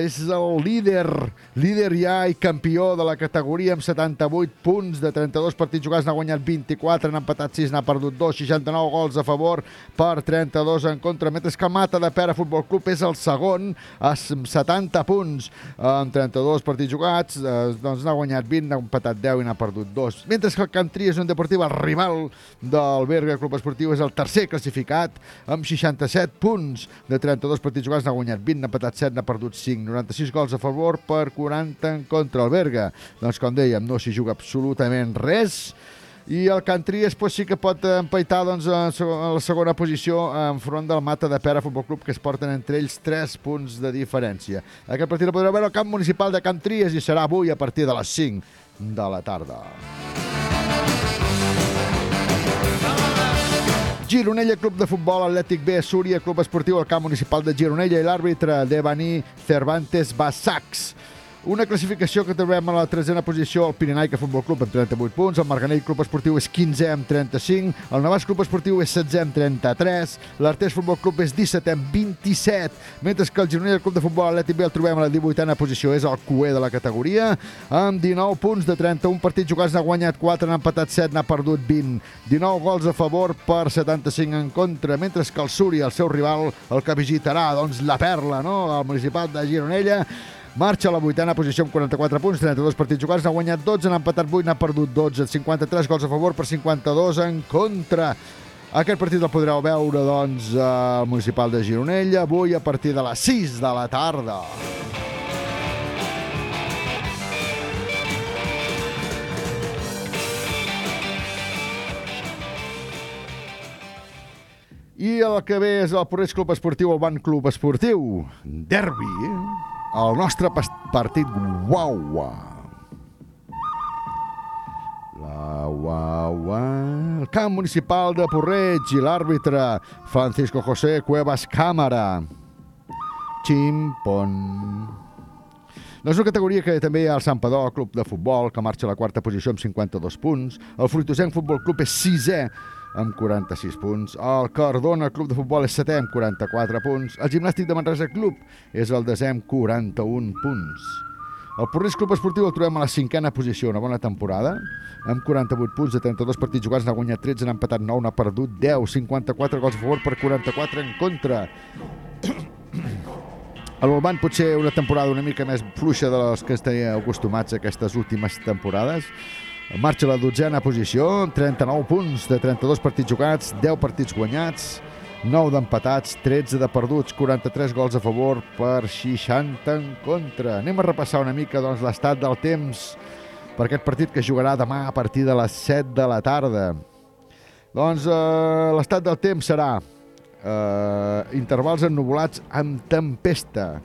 és el líder, líder ja i campió de la categoria amb 78 punts de 32 partits jugats, n'ha guanyat 24, n'ha empatat 6, n'ha perdut 2, 69 gols a favor per 32 en contra, mentre que Mata de Pera Futbol Club és el segon amb 70 punts. Amb 32 partits jugats, eh, doncs n'ha guanyat 20, n'ha empatat 10 i n'ha perdut 2. Mentre que el Cantri és un deportiu, el rival del Berga Club Esportiu, és el tercer classificat amb 67 punts. De 32 partits jugats, n'ha guanyat 20, n'ha empatat 7, n'ha perdut 5, 96 gols a favor per 40 en contra el Berga. Doncs com dèiem, no s'hi juga absolutament res i el Cantries pues, sí que pot empaitar doncs, a la segona posició enfront del Mata de Pera Futbol Club, que es porten entre ells 3 punts de diferència. Aquest partit el podreu veure al camp municipal de Cantries i serà avui a partir de les 5 de la tarda. Gironella Club de Futbol Atlètic B, Súria Club Esportiu al camp municipal de Gironella i l'àrbitre Devani Cervantes Bassacs. Una classificació que trobem a la tretzena posició el Pirenaica Futbol Club amb 38 punts, el Marganell Club Esportiu és 15 amb 35, el Navàs Club Esportiu és 16 amb 33, l'Artés Futbol Club és 17 amb 27, mentre que el Gironella Club de Futbol Atlètic B el trobem a la 18a posició, és el cué de la categoria, amb 19 punts de 31 partits jugats, n'ha guanyat 4, n'ha empatat 7, n'ha perdut 20, 19 gols a favor per 75 en contra, mentre que el Súria, el seu rival, el que visitarà, doncs, la Perla, no?, el municipal de Gironella, Marxa a la vuitena posició amb 44 punts, 32 partits jugats, n'ha guanyat 12, n'ha empatat 8, n'ha perdut 12, 53 gols a favor per 52 en contra. Aquest partit el podreu veure doncs, al municipal de Gironella avui a partir de les 6 de la tarda. I el que ve és el Porreig Club Esportiu, el Ban Club Esportiu. Derbi, eh? El nostre partit guaua. La guaua. El camp municipal de Porreig i l'àrbitre Francisco José Cuevas Cámara. Chimpon. Doncs una categoria que també hi ha el Sant Padó, club de futbol, que marxa a la quarta posició amb 52 punts. El Fruitosenc Futbol Club és sisè amb 46 punts. El Cardona Club de Futbol és setè amb 44 punts. El Gimnàstic de Manresa Club és el desè amb 41 punts. El Porrís Club Esportiu el trobem a la cinquena posició, una bona temporada, amb 48 punts de 32 partits jugats, n'ha guanyat 13, n'ha empatat 9, n'ha perdut 10, 54 gols a favor per 44 en contra. El Bolban potser una temporada una mica més fluixa de les que estem acostumats a aquestes últimes temporades. Marxa la dotzena posició, amb 39 punts de 32 partits jugats, 10 partits guanyats, 9 d'empatats, 13 de perduts, 43 gols a favor per 60 en contra. Anem a repassar una mica doncs, l'estat del temps per aquest partit que jugarà demà a partir de les 7 de la tarda. Doncs eh, l'estat del temps serà eh, intervals ennuvolats amb tempesta.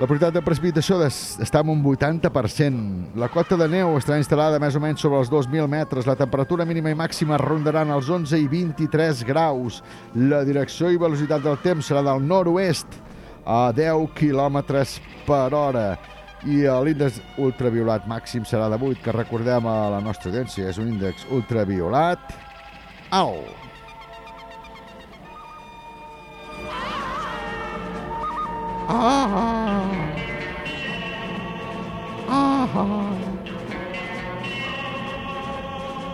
La probabilitat de precipitació està en un 80%. La cota de neu estarà instal·lada més o menys sobre els 2.000 metres. La temperatura mínima i màxima rondaran els 11 i 23 graus. La direcció i velocitat del temps serà del nord-oest a 10 km per hora. I l'índex ultraviolat màxim serà de 8, que recordem a la nostra audiència, és un índex ultraviolat alt. Ah. Ah.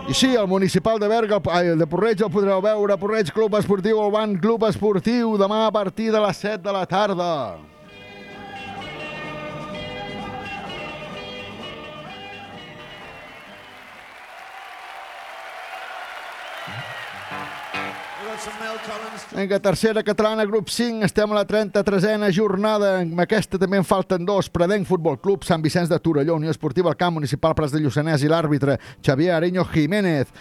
I sí, el municipal de Berga, ai, de Porreig el podreu veure, Porreig Club Esportiu, el Ban Club Esportiu, demà a partir de les 7 de la tarda. Vinga, tercera catalana, grup 5, estem a la 33a jornada. Amb aquesta també en falten dos. Predenc Futbol Club, Sant Vicenç de Torelló, Unió Esportiva, el camp municipal Prats de Lluçanès i l'àrbitre Xavier Areño Jiménez.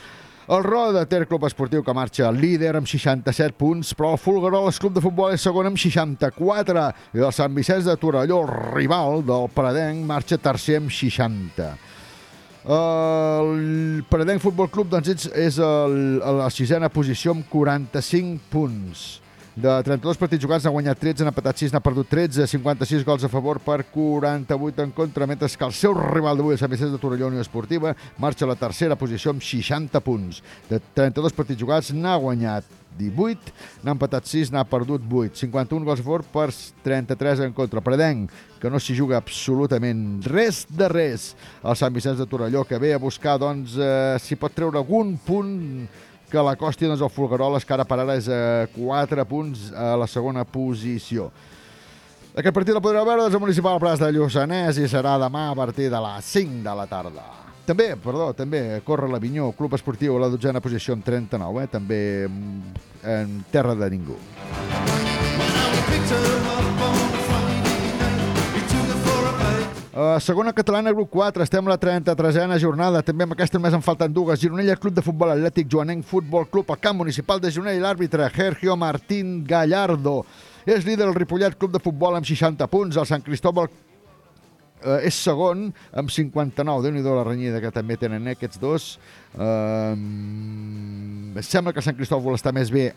El Roda Ter Club Esportiu que marxa líder amb 67 punts, però el Fulgaroles Club de Futbol és segon amb 64 i el Sant Vicenç de Torelló, el rival del Predenc, marxa tercer amb 60. El Predenc Futbol Club doncs, és, el, a la sisena posició amb 45 punts. De 32 partits jugats n'ha guanyat 13, n'ha empatat 6, n'ha perdut 13, 56 gols a favor per 48 en contra, mentre que el seu rival d'avui, el Sant Vicenç de Torelló Unió Esportiva, marxa a la tercera posició amb 60 punts. De 32 partits jugats n'ha guanyat 18, n'ha empatat 6, n'ha perdut 8. 51 gols a favor per 33 en contra. Predenc, que no s'hi juga absolutament res de res. El Sant Vicenç de Torelló, que ve a buscar, doncs, eh, si pot treure algun punt que la costi doncs, el Folgueroles, que ara per ara és a 4 punts a la segona posició. Aquest partit el podreu veure des del Municipal Plas de Lluçanès i serà demà a partir de les 5 de la tarda. També, perdó, també corre l'Avinyó, Club Esportiu a la dotzena posició amb 39, eh? també mm, en terra de ningú. Uh, segona catalana, grup 4, estem a la 33a jornada, també amb aquesta només en falten dues. Gironella, Club de Futbol Atlètic, Joanenc Futbol Club, al camp municipal de Gironella, l'àrbitre Sergio Martín Gallardo. És líder el Ripollet Club de Futbol amb 60 punts, el Sant Cristóbal eh, és segon amb 59. Déu-n'hi-do la renyida que també tenen eh, aquests dos. Eh, sembla que Sant Cristòfol està més bé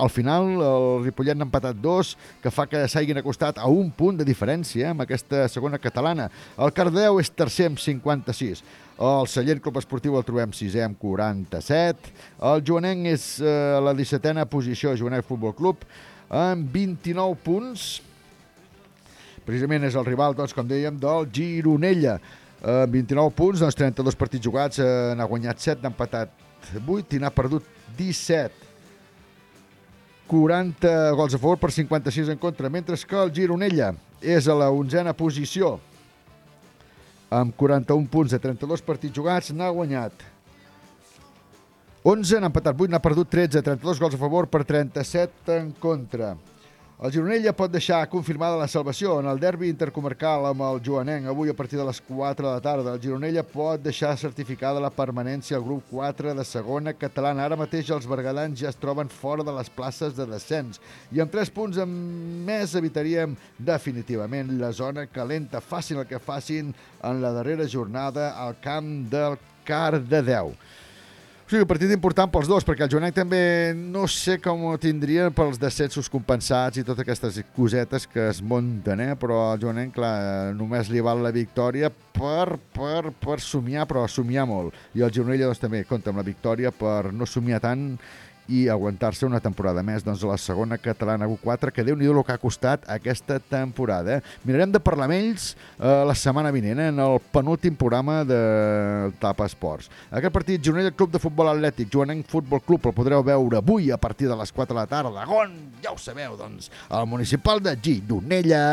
al final, el Ripollet n'ha empatat dos, que fa que s'hagin acostat a un punt de diferència amb aquesta segona catalana. El Cardeu és tercer amb 56. El Sallent Club Esportiu el trobem sisè amb 47. El Joanenc és eh, la 17a posició, Joanenc Futbol Club, amb 29 punts. Precisament és el rival, doncs, com dèiem, del Gironella. Amb 29 punts, doncs 32 partits jugats, eh, n'ha guanyat 7, n'ha empatat 8 i n'ha perdut 17. 40 gols a favor per 56 en contra, mentre que el Gironella és a la onzena posició amb 41 punts de 32 partits jugats, n'ha guanyat 11, n'ha empatat 8, n'ha perdut 13, 32 gols a favor per 37 en contra. El Gironella pot deixar confirmada la salvació en el derbi intercomarcal amb el Joanenc avui a partir de les 4 de la tarda. El Gironella pot deixar certificada la permanència al grup 4 de segona catalana. Ara mateix els bergadans ja es troben fora de les places de descens i amb 3 punts més evitaríem definitivament la zona calenta. Facin el que facin en la darrera jornada al camp del Cardedeu. O sigui, partit important pels dos, perquè el Joanenc també no sé com ho tindria pels descensos compensats i totes aquestes cosetes que es munten, eh? però el Joanenc, clar, només li val la victòria per, per, per somiar, però somiar molt. I el Gironella doncs, també compta amb la victòria per no somiar tant i aguantar-se una temporada més doncs, la segona catalana U4, que déu-n'hi-do el que ha costat aquesta temporada. Eh? Mirarem de parlar amb ells eh, la setmana vinent, eh, en el penúltim programa de Tapa Esports. Aquest partit, Gironella Club de Futbol Atlètic, Joanenc Futbol Club, el podreu veure avui a partir de les 4 de la tarda. On? Ja ho sabeu, doncs, al municipal de Gironella.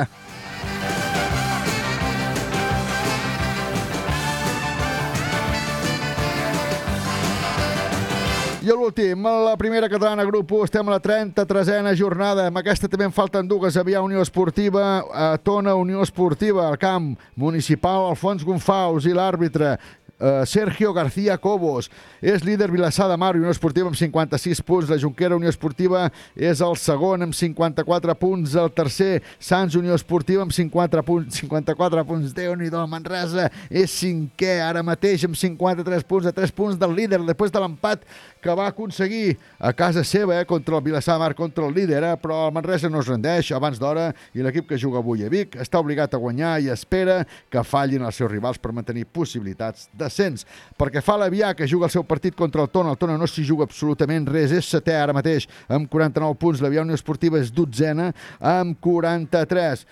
I l'últim, la primera catalana grup 1, estem a la 33a jornada, amb aquesta també en falten dues, Avià Unió Esportiva, a Tona Unió Esportiva, al camp municipal, Alfons Gonfaus i l'àrbitre eh, Sergio García Cobos. És líder Vilassar de Mar, Unió Esportiva amb 56 punts. La Junquera Unió Esportiva és el segon amb 54 punts. El tercer, Sants Unió Esportiva amb 54 punts. 54 punts. Déu-n'hi-do, Manresa és cinquè ara mateix amb 53 punts, a 3 punts del líder, després de l'empat que va aconseguir a casa seva eh, contra el Vilassar de Mar, contra el líder, eh, però el Manresa no es rendeix abans d'hora i l'equip que juga avui a Vic està obligat a guanyar i espera que fallin els seus rivals per mantenir possibilitats d'ascens. Perquè fa l'Avià, que juga el seu partit contra el Tona, el Tona no s'hi juga absolutament res, és setè ara mateix amb 49 punts, l'Avià Unió Esportiva és dotzena amb 43.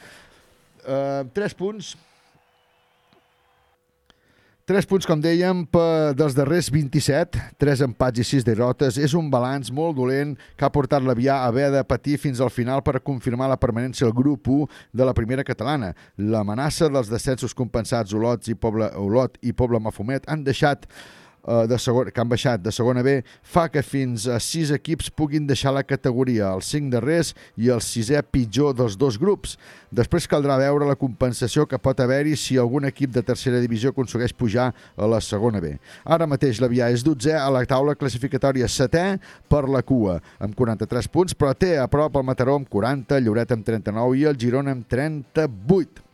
Uh, 3 punts 3 punts, com dèiem, per dels darrers 27, 3 empats i 6 derrotes. És un balanç molt dolent que ha portat l'Avià a haver de patir fins al final per confirmar la permanència al grup 1 de la primera catalana. L'amenaça dels descensos compensats Olot i Poble, Olot i Poble Mafumet han deixat de segon, que han baixat de segona B fa que fins a sis equips puguin deixar la categoria, els cinc darrers i el sisè pitjor dels dos grups. Després caldrà veure la compensació que pot haver-hi si algun equip de tercera divisió aconsegueix pujar a la segona B. Ara mateix l'Avià és 12 a la taula classificatòria setè per la cua, amb 43 punts, però té a prop el Mataró amb 40, Lloret amb 39 i el Girona amb 38.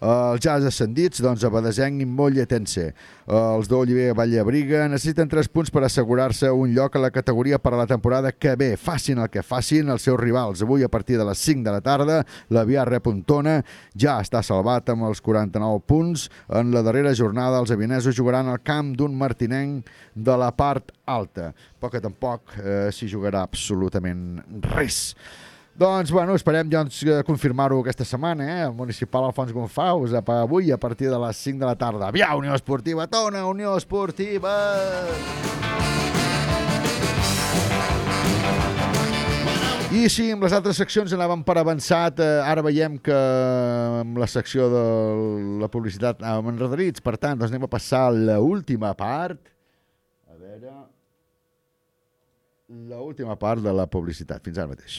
Els ja ascendits, doncs, a Badesenc i Molletense. Els d'Oliver Vallabriga necessiten 3 punts per assegurar-se un lloc a la categoria per a la temporada que ve. Facin el que facin els seus rivals. Avui, a partir de les 5 de la tarda, l'Avià Repuntona ja està salvat amb els 49 punts. En la darrera jornada, els avinesos jugaran al camp d'un martinenc de la part alta. Poc que tampoc eh, s'hi jugarà absolutament res. Doncs, bueno, esperem doncs, eh, confirmar-ho aquesta setmana, eh? El municipal Alfons Gonfaus, a pa- avui a partir de les 5 de la tarda. Avià, Unió Esportiva, Tona, Unió Esportiva! I sí, amb les altres seccions anàvem per avançat. Eh, ara veiem que amb la secció de la publicitat anàvem enredarits. Per tant, doncs anem a passar a l'última part. A veure... L'última part de la publicitat. Fins ara mateix.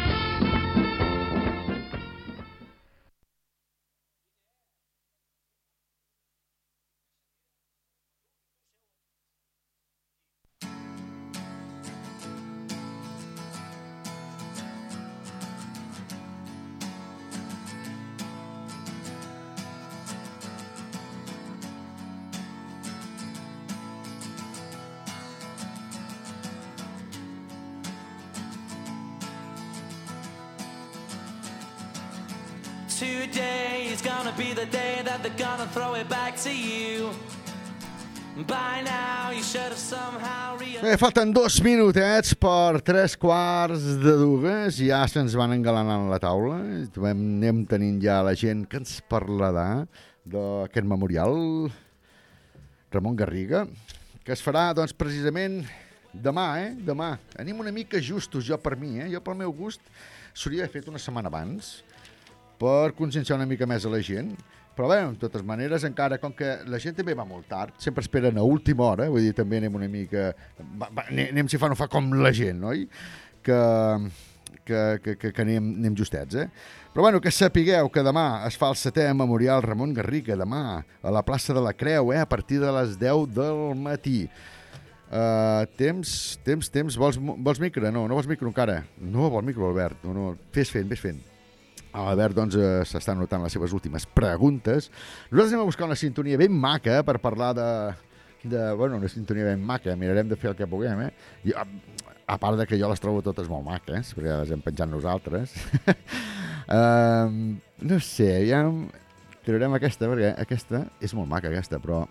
Day that they're gonna throw it back to you. By now, you should have somehow. Bé, falten dos minutets per tres quarts de dues. Ja se'ns van engalanant la taula. Anem tenint ja la gent que ens parlarà d'aquest memorial Ramon Garriga, que es farà, doncs, precisament demà, eh? Demà. Anem una mica justos, jo per mi, eh? Jo pel meu gust s'hauria fet una setmana abans per conscienciar una mica més a la gent. Però bé, de totes maneres, encara, com que la gent també va molt tard, sempre esperen a última hora, vull dir, també anem una mica... Va, va, anem, si fa no fa com la gent, oi? Que, que, que, que, que anem, anem justets, eh? Però bueno, que sapigueu que demà es fa el setè memorial Ramon Garriga, demà, a la plaça de la Creu, eh? a partir de les 10 del matí. Uh, temps, temps, temps, vols, vols micro? No, no vols micro encara. No vol micro, Albert. No, no. Fes fent, fes fent. Albert, doncs, eh, s'estan notant les seves últimes preguntes. Nosaltres anem a buscar una sintonia ben maca per parlar de, de... Bueno, una sintonia ben maca. Mirarem de fer el que puguem, eh? I, a, a part de que jo les trobo totes molt maques, perquè les hem penjat nosaltres. um, no sé, ja tirarem aquesta, perquè aquesta és molt maca, aquesta, però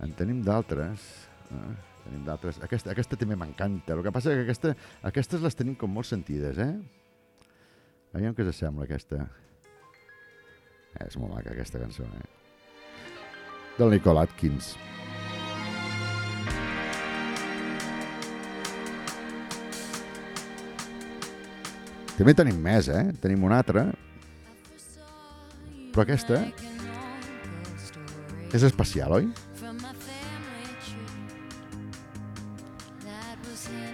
en tenim d'altres. Eh? Tenim d'altres. Aquesta, aquesta també m'encanta. El que passa és que aquesta, aquestes les tenim com molt sentides, eh? Aviam què s'assembla aquesta. Eh, és molt maca aquesta cançó, eh? Del Nicole Atkins. També tenim més, eh? Tenim una altra. Però aquesta és especial, oi?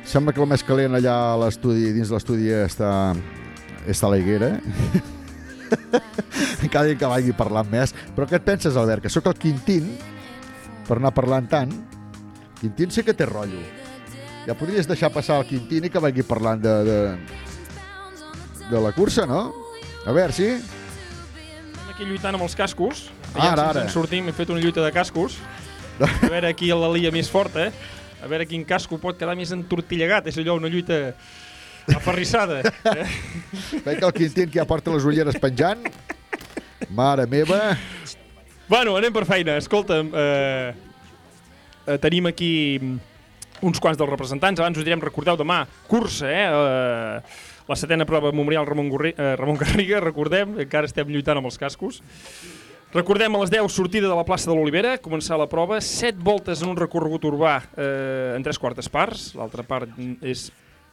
Sembla que el més calent allà a l'estudi, dins l'estudi està, està la higuera. Cada dia que vagi parlant més. Però què et penses, Albert? Que sóc el Quintín, per anar parlant tant. Quintín sí que té rotllo. Ja podries deixar passar el Quintín i que vagi parlant de, de, de la cursa, no? A veure, sí? Estem aquí lluitant amb els cascos. Ara, si ara. en sortim, hem fet una lluita de cascos. A veure qui la lia més forta, eh? A veure quin casco pot quedar més entortillegat. És allò, una lluita aferrissada. Eh? Veig que el Quintín que ja porta les ulleres penjant. Mare meva. Bueno, anem per feina. Escolta'm, eh, eh, tenim aquí uns quants dels representants. Abans us direm, recordeu, demà, cursa, eh? eh la setena prova memorial Ramon, Gorri, eh, Ramon Garriga, recordem, encara estem lluitant amb els cascos. Recordem a les 10, sortida de la plaça de l'Olivera, començar la prova, 7 voltes en un recorregut urbà eh, en tres quartes parts, l'altra part és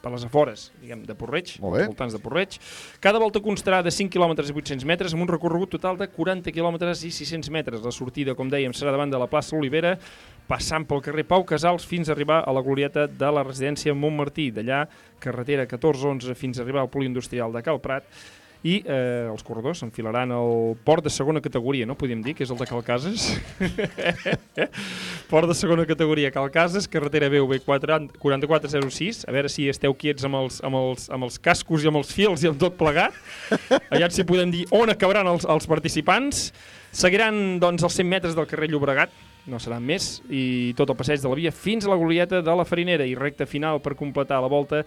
per les afores, diguem, de Porreig, als voltants de Porreig. Cada volta constarà de 5 km i 800 metres amb un recorregut total de 40 km i 600 metres. La sortida, com dèiem, serà davant de la plaça Olivera, passant pel carrer Pau Casals fins a arribar a la glorieta de la residència Montmartí. D'allà, carretera 1411 fins a arribar al poliindustrial de Cal Prat i eh, els corredors s'enfilaran al port de segona categoria, no podíem dir, que és el de Calcases. port de segona categoria, Calcases, carretera BV 4406, a veure si esteu quiets amb els, amb, els, amb els cascos i amb els fils i amb tot plegat. Allà si podem dir on acabaran els, els participants. Seguiran doncs, els 100 metres del carrer Llobregat, no seran més, i tot el passeig de la via fins a la glorieta de la Farinera i recta final per completar la volta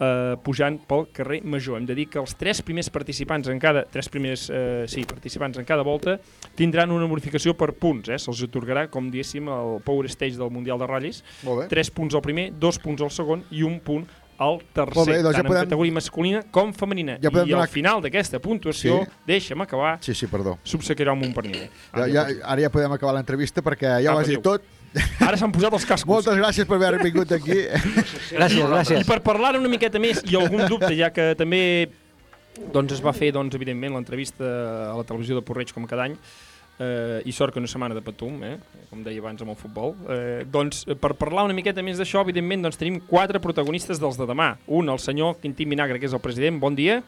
eh, pujant pel carrer Major. Hem de dir que els tres primers participants en cada tres primers eh, sí, participants en cada volta tindran una bonificació per punts, eh? se'ls atorgarà com diguéssim el Power Stage del Mundial de Ratllis. Molt bé. Tres punts al primer, dos punts al segon i un punt al tercer, Molt bé, doncs ja tant podem- en categoria masculina com femenina. Ja I donar- al final d'aquesta puntuació, Sí. deixa'm acabar, Sí, sí, perdó. s'obsequiarà amb un pernil. Ja, ja, ara ja podem acabar l'entrevista perquè ja Ah, ho has dit tot. Ara s'han posat els cascos. Moltes gràcies per haver vingut aquí. I, I per parlar una miqueta més i algun dubte, ja que també doncs, es va fer, doncs, evidentment, l'entrevista a la televisió de Porreig com cada any, eh, i sort que una setmana de patum, eh, com deia abans amb el futbol. Eh, doncs, per parlar una miqueta més d'això, evidentment, doncs, tenim quatre protagonistes dels de demà. Un, el senyor Quintí Vinagre, que és el president. Bon dia.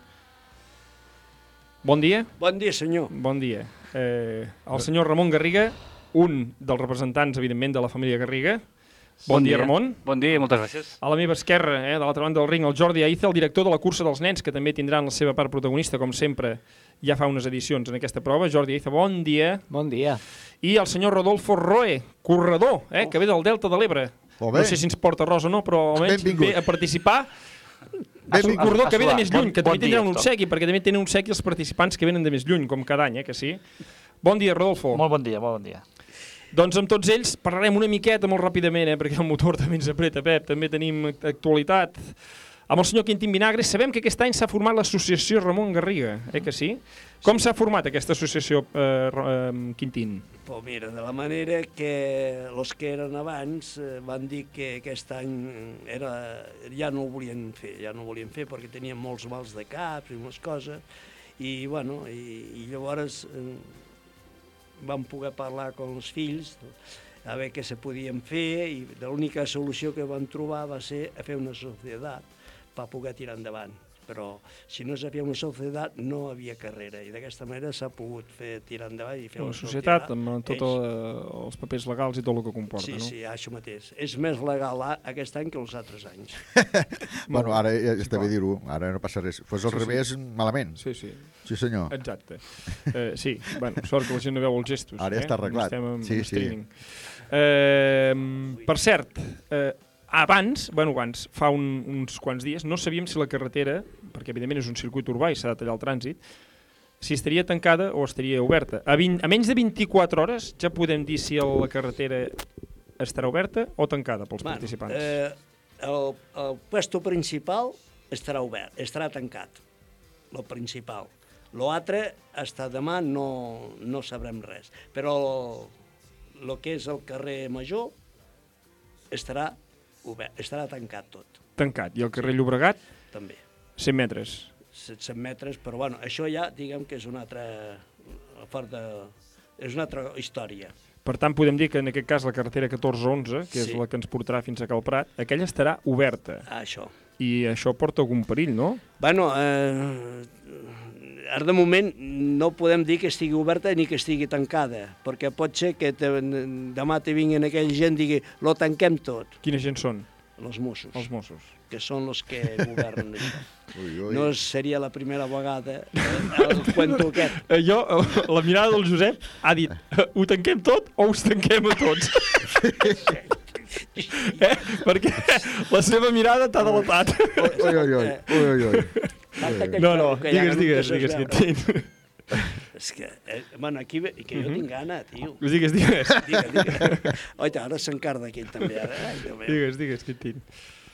Bon dia. Bon dia, senyor. Bon dia. Eh, el senyor Ramon Garriga, un dels representants, evidentment, de la família Garriga. Bon, Bon dia, dia. Ramon. Bon dia i moltes gràcies. A la meva esquerra, eh, de l'altra banda del ring, el Jordi Aiza, el director de la cursa dels nens, que també tindran la seva part protagonista, com sempre, ja fa unes edicions en aquesta prova. Jordi Aiza, bon dia. Bon dia. I el senyor Rodolfo Roe, corredor, eh, que ve del Delta de l'Ebre. Bé. No sé si ens porta ros o no, però almenys Benvingut. ve a participar. Benvingut. corredor que ve de més Bon- lluny, que bon també tindrà dia, un Tom. obsequi, perquè també tenen un obsequi els participants que venen de més lluny, com cada any, eh, que sí? Bon dia, Rodolfo. Molt bon dia, molt bon dia. Doncs amb tots ells parlarem una miqueta molt ràpidament, eh, perquè el motor també ens apreta, Pep. També tenim actualitat. Amb el senyor Quintín Vinagre sabem que aquest any s'ha format l'associació Ramon Garriga, eh que sí? Com s'ha format aquesta associació, eh, eh, Quintín? Pues mira, de la manera que els que eren abans eh, van dir que aquest any era, ja no ho volien fer, ja no ho volien fer perquè tenien molts mals de caps i unes coses, i, bueno, i, i llavors eh, vam poder parlar amb els fills a veure què se podien fer i l'única solució que vam trobar va ser fer una societat per poder tirar endavant. Però si no s'havia una societat no havia carrera i d'aquesta manera s'ha pogut fer tirar endavant i fer La una societat, amb tots És- els papers legals i tot el que comporta, Sí, no? sí, això mateix. És més legal a- aquest any que els altres anys. bueno, ara ja està bé dir-ho, ara no passa res. Fos al Sí, sí. revés, malament. Sí, sí. Sí, senyor. Exacte. Eh, sí, bueno, sort que la gent no veu els gestos. Ara ja eh? està arreglat. En, Sí, sí. Eh, per cert, eh, abans, bueno, abans, fa un, uns quants dies, no sabíem si la carretera, perquè evidentment és un circuit urbà i s'ha de tallar el trànsit, si estaria tancada o estaria oberta. A, 20, a menys de 24 hores ja podem dir si la carretera estarà oberta o tancada pels Bueno, participants. Eh, el, el puesto principal estarà obert, estarà tancat, el principal. L'altre, hasta demà no, no sabrem res. Però el que és el carrer Major estarà obert, estarà tancat tot, Tancat. I el carrer Llobregat, també. 100 metres. 700 metres, però bueno, això ja diguem que és una altra, fort de, és una altra història. Per tant, podem dir que en aquest cas la carretera 1411, que és Sí. la que ens portarà fins a Calprat, aquella estarà oberta. Això. I això porta algun perill, no? Bueno, eh, ara de moment no podem dir que estigui oberta ni que estigui tancada, perquè pot ser que te, demà te vinguin aquella gent i digui lo tanquem tot, Quina gent són? els Mossos. Els Mossos. Que són els que governen això. Ui, ui. No seria la primera vegada eh, el cuento aquest. Eh, jo, eh, la mirada del Josep ha dit eh, ho tanquem tot o us tanquem a tots? eh? Perquè la seva mirada t'ha delatat. Ui, ui, ui. ui, ui, ui. No, no, Que digues, digues, digues, que tinc. És que, eh, bueno, aquí, ve- que jo tinc gana, tio. Digues, digues. Digues, digues. Oita, ara s'encarda aquell també, ara. Ai. Digues, digues, que tinc.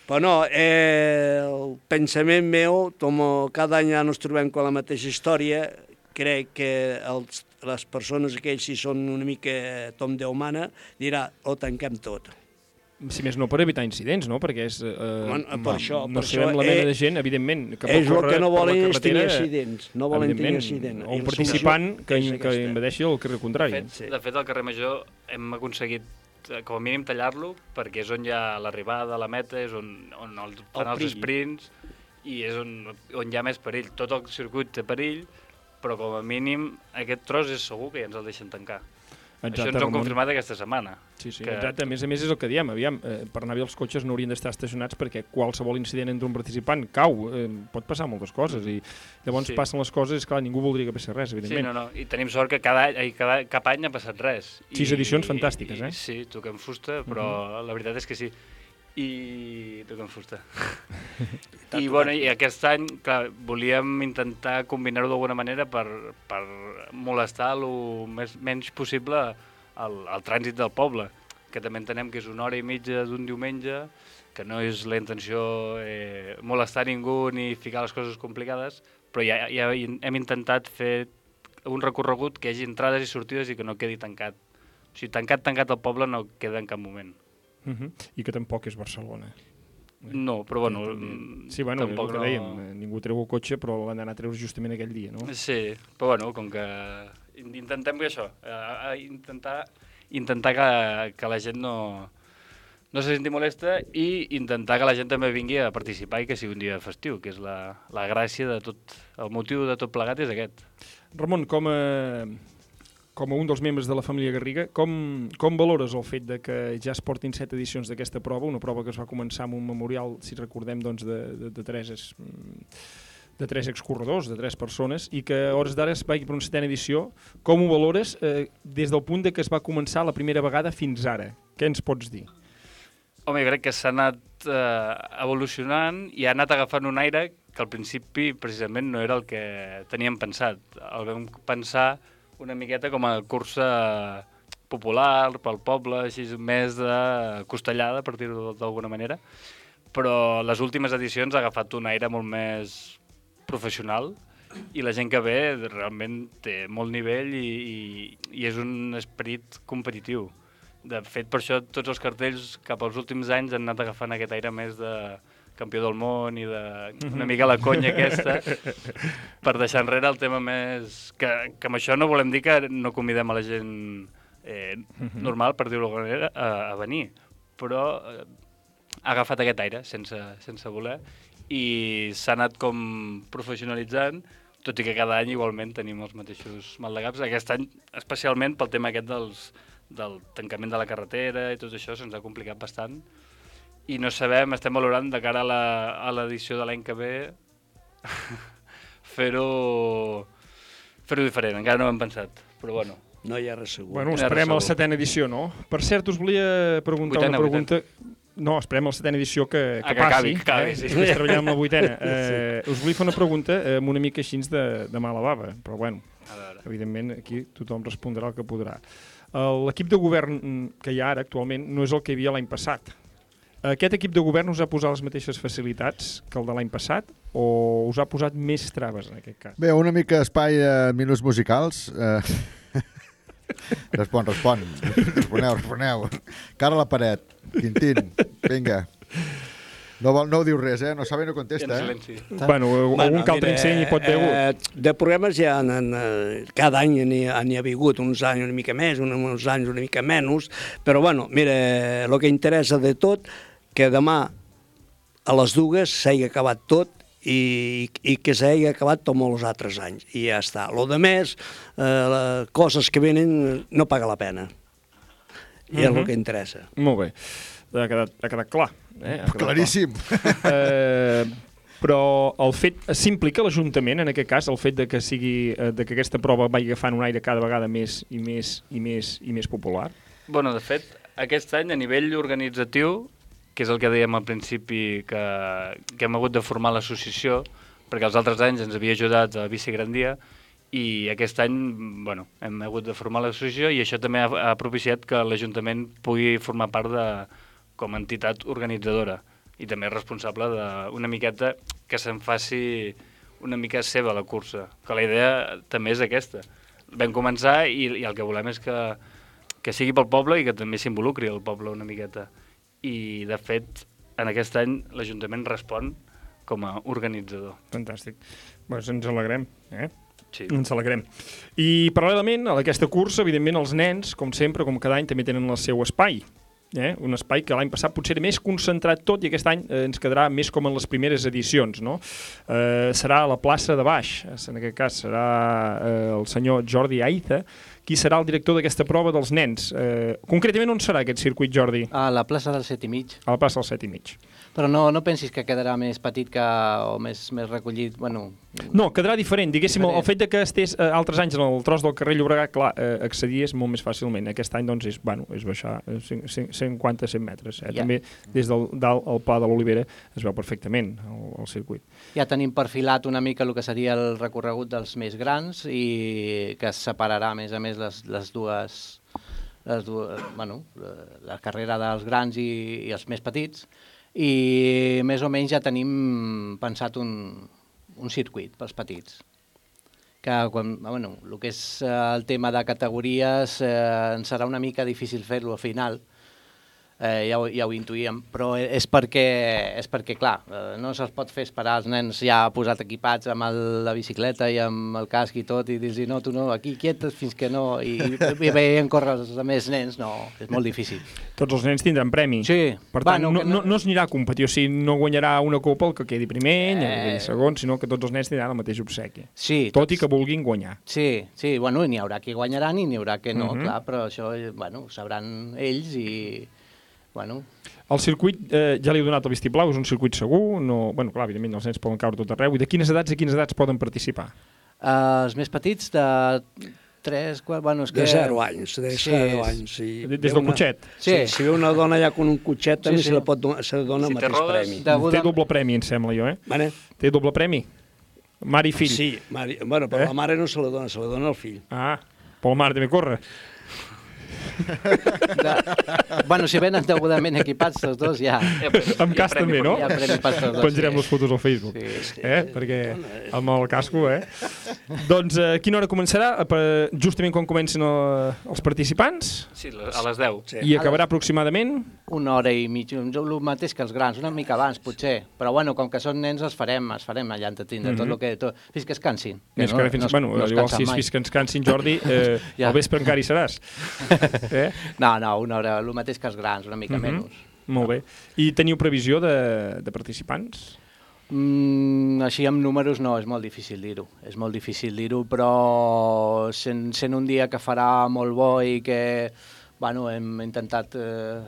Però no, eh, el pensament meu, com cada any ja ens trobem amb la mateixa història, crec que els, les persones aquells, si són una mica tom Déu mana, dirà, ho tanquem tot. Si més no per evitar incidents, no? Perquè és... Eh, Bueno, per això- no per sabem això, la mena eh, de gent, evidentment, que pot ells el córrer que no per la volen és tenir carretera, accidents, no volen tenir evidentment, accident. O un participant que, és que aquesta. invadeixi el carrer contrari. De fet, de fet, al carrer Major hem aconseguit eh, com a mínim tallar-lo perquè és on hi ha l'arribada, la meta, és on, on el, fan El els sprints i és on, on hi ha més perill. Tot el circuit té perill, però com a mínim aquest tros és segur que ja ens el deixen tancar. Exacte, Això ens ho han Ramon. confirmat aquesta setmana. Sí, sí, que... exacte. A més a més és el que diem. Aviam, eh, per anar bé els cotxes no haurien d'estar estacionats perquè qualsevol incident entre un participant cau. Eh, pot passar moltes coses i llavors Sí. passen les coses i, clar, ningú voldria que passés res, Sí, evidentment. no, no. I tenim sort que cada, any, ai, cada, cap any ha passat res. Sis edicions fantàstiques, eh? I, sí, toquem fusta, però la veritat és que sí. I toquem fusta. I, bueno, I aquest any, clar, volíem intentar combinar-ho d'alguna manera per, per molestar el més, menys possible el, el trànsit del poble, que també entenem que és una hora i mitja d'un diumenge, que no és la intenció eh, molestar ningú ni ficar les coses complicades, però ja, ja hem intentat fer un recorregut que hi hagi entrades i sortides i que no quedi tancat. O sigui, tancat, tancat el poble no queda en cap moment. Uh -huh. I que tampoc és Barcelona. No, però bueno... Sí, bueno, és el tampoc que no- dèiem. eh, Ningú treu el cotxe, però l'han d'anar a treure justament aquell dia, no? Sí, però bueno, com que in- intentem que això, eh, eh, intentar, intentar que, que la gent no, no se senti molesta i intentar que la gent també vingui a participar i que sigui un dia festiu, que és la, la gràcia de tot, el motiu de tot plegat és aquest. Ramon, com a, com a un dels membres de la família Garriga, com, com valores el fet de que ja es portin set edicions d'aquesta prova, una prova que es va començar amb un memorial, si recordem, doncs, de, de, de tres es- de tres excorredors, de tres persones, i que a hores d'ara es vagi per una setena edició. Com ho valores eh, des del punt de que es va començar la primera vegada fins ara? Què ens pots dir? Home, jo crec que s'ha anat eh, evolucionant i ha anat agafant un aire que al principi precisament no era el que teníem pensat. El vam pensar una miqueta com a cursa popular pel poble, així més de costellada, per dir-ho d'alguna manera, però les últimes edicions ha agafat un aire molt més professional i la gent que ve realment té molt nivell i, i, i és un esperit competitiu. De fet, per això tots els cartells cap als últims anys han anat agafant aquest aire més de campió del món i de una mica la conya aquesta per deixar enrere el tema més... Que, que amb això no volem dir que no convidem a la gent eh, normal, per dir-ho d'alguna manera, a, a venir, però eh, ha agafat aquest aire sense, sense voler i s'ha anat com professionalitzant, tot i que cada any igualment tenim els mateixos maldecaps. Aquest any, especialment pel tema aquest dels, del tancament de la carretera i tot això, se'ns ha complicat bastant. I no sabem, estem valorant de cara a la- a l'edició de l'any que ve fer-ho fer-ho diferent, encara no ho hem pensat, però bueno. No hi ha res segur. Bueno, No esperem res a la setena edició, no? Per cert, us volia preguntar Vuitena, una pregunta... No, esperem la setena edició que, que, Ah, que passi. acabi, que acabi, eh? sí. Després treballarem amb la vuitena. Eh, us volia fer una pregunta eh, amb una mica així de, de mala bava, però bueno, evidentment aquí tothom respondrà el que podrà. L'equip de govern que hi ha ara actualment no és el que hi havia l'any passat. Aquest equip de govern us ha posat les mateixes facilitats que el de l'any passat o us ha posat més traves en aquest cas? Bé, una mica espai a minuts musicals. Eh... respon, respon. Responeu, responeu. Cara a la paret. Quintín, vinga. No, vol, no ho diu res, eh? No sabe, no contesta, eh? Bueno, algun que altre inceni hi pot haver. Eh, de programes ja han, han, eh, cada any n'hi ha, ha hagut, uns anys una mica més, un- uns anys una mica menys, però bueno, mira, el que interessa de tot, que demà a les dues s'hagi acabat tot i, i que s'hagi acabat com els altres anys, i ja està. Lo de més, eh, coses que venen, no paga la pena. I és Mhm. el que interessa. Molt bé. ha quedat, ha quedat clar. Eh? Ha quedat Claríssim. Clar. Eh, però el fet s'implica l'Ajuntament, en aquest cas, el fet de que sigui eh, de que aquesta prova vagi agafant un aire cada vegada més i més i més i més popular. Bueno, de fet, aquest any a nivell organitzatiu, que és el que dèiem al principi que, que hem hagut de formar l'associació, perquè els altres anys ens havia ajudat a Bici Grandia, i aquest any bueno, hem hagut de formar l'associació i això també ha, ha propiciat que l'Ajuntament pugui formar part de, com a entitat organitzadora i també responsable d'una miqueta que se'n faci una mica seva la cursa, que la idea també és aquesta. Vam començar i, i el que volem és que, que sigui pel poble i que també s'involucri el poble una miqueta. I, de fet, en aquest any l'Ajuntament respon com a organitzador. Fantàstic. Pues ens alegrem, eh? Sí. Ens alegrem. I paral·lelament a aquesta cursa, evidentment, els nens, com sempre, com cada any, també tenen el seu espai. Eh? Un espai que l'any passat potser era més concentrat tot i aquest any eh, ens quedarà més com en les primeres edicions. No? Eh, serà a la plaça de Baix, en aquest cas serà eh, el senyor Jordi Aiza, qui serà el director d'aquesta prova dels nens. Eh, concretament, on serà aquest circuit, Jordi? A la plaça del set i mig. A la plaça del set i mig. Però no, no pensis que quedarà més petit que, o més, més recollit, bueno... No, quedarà diferent. Diguéssim, el, el fet de que estés eh, altres anys en el tros del carrer Llobregat, clar, eh, accedies molt més fàcilment. Aquest any, doncs, és, bueno, és baixar eh, cin- cin- 50-100 metres. Eh? Ja. També des del dalt al Pla de l'Olivera es veu perfectament el, el circuit. Ja tenim perfilat una mica el que seria el recorregut dels més grans i que es separarà, a més a més, les, les dues... Les dues bueno, la carrera dels grans i, i els més petits i més o menys ja tenim pensat un, un circuit pels petits. Que quan, bueno, el que és eh, el tema de categories eh, ens serà una mica difícil fer-lo al final, eh, ja, ho, ja ho intuïem, però és perquè, és perquè clar, eh, no se'ls pot fer esperar els nens ja posat equipats amb el, la bicicleta i amb el casc i tot, i dir no, tu no, aquí quietes fins que no, i, i veient córrer els altres nens, no, és molt difícil. Tots els nens tindran premi. Sí. Per Va, tant, no, no, no, no- no es anirà a competir, o sigui, no guanyarà una copa el que quedi primer, ni el que quedi Eh. segon, sinó que tots els nens tindran el mateix obsequi. Sí, Tot i que vulguin guanyar. Sí, sí, bueno, n'hi haurà qui guanyaran i n'hi haurà que no, Mhm. clar, però això, eh, bueno, sabran ells i, bueno, El circuit, eh, ja li he donat el vistiplau, és un circuit segur, no, bueno, clar, evidentment els nens poden caure tot arreu, i de quines edats a quines edats poden participar? eh, els més petits de 3, 4, bueno, és que... De 0 anys, de 0 anys. Sí. De- des del cotxet? Sí. sí. Si ve una dona ja con un cotxet, Sí, també sí. se, la pot, donar- se li dona Si el mateix rodes, premi. Deguda- Té doble premi, em sembla jo, eh? Vale. Té doble premi? Mare i fill? Sí, mare, bueno, però Eh? la mare no se la dona, se la dona al fill. Ah, però la mare també corre. De... Bueno, si venen degudament equipats tots dos, ja... amb cas també, no? Ja tots dos, Penjarem sí. les fotos al Facebook. Sí, sí. eh? Perquè amb el casco, eh? doncs a quina hora començarà? Per- Justament quan comencen el, els participants? Sí, a les 10. Sí. I acabarà aproximadament? Una hora i mitja, el mateix que els grans, una mica abans, potser. Però bueno, com que són nens, els farem, els farem allà entretenir, mm -hmm. tot Mhm. el que... Tot, fins que es cansin. Més que fins, es- bueno, es igual si és mai. fins que ens cansin, Jordi, eh, Ja. al vespre encara hi seràs. Eh? No, no, una hora, el mateix que els grans, una mica Mhm. menys. Molt bé. I teniu previsió de, de participants? Mm, així amb números no, és molt difícil dir-ho. És molt difícil dir-ho, però sent, sent un dia que farà molt bo i que bueno, hem intentat eh,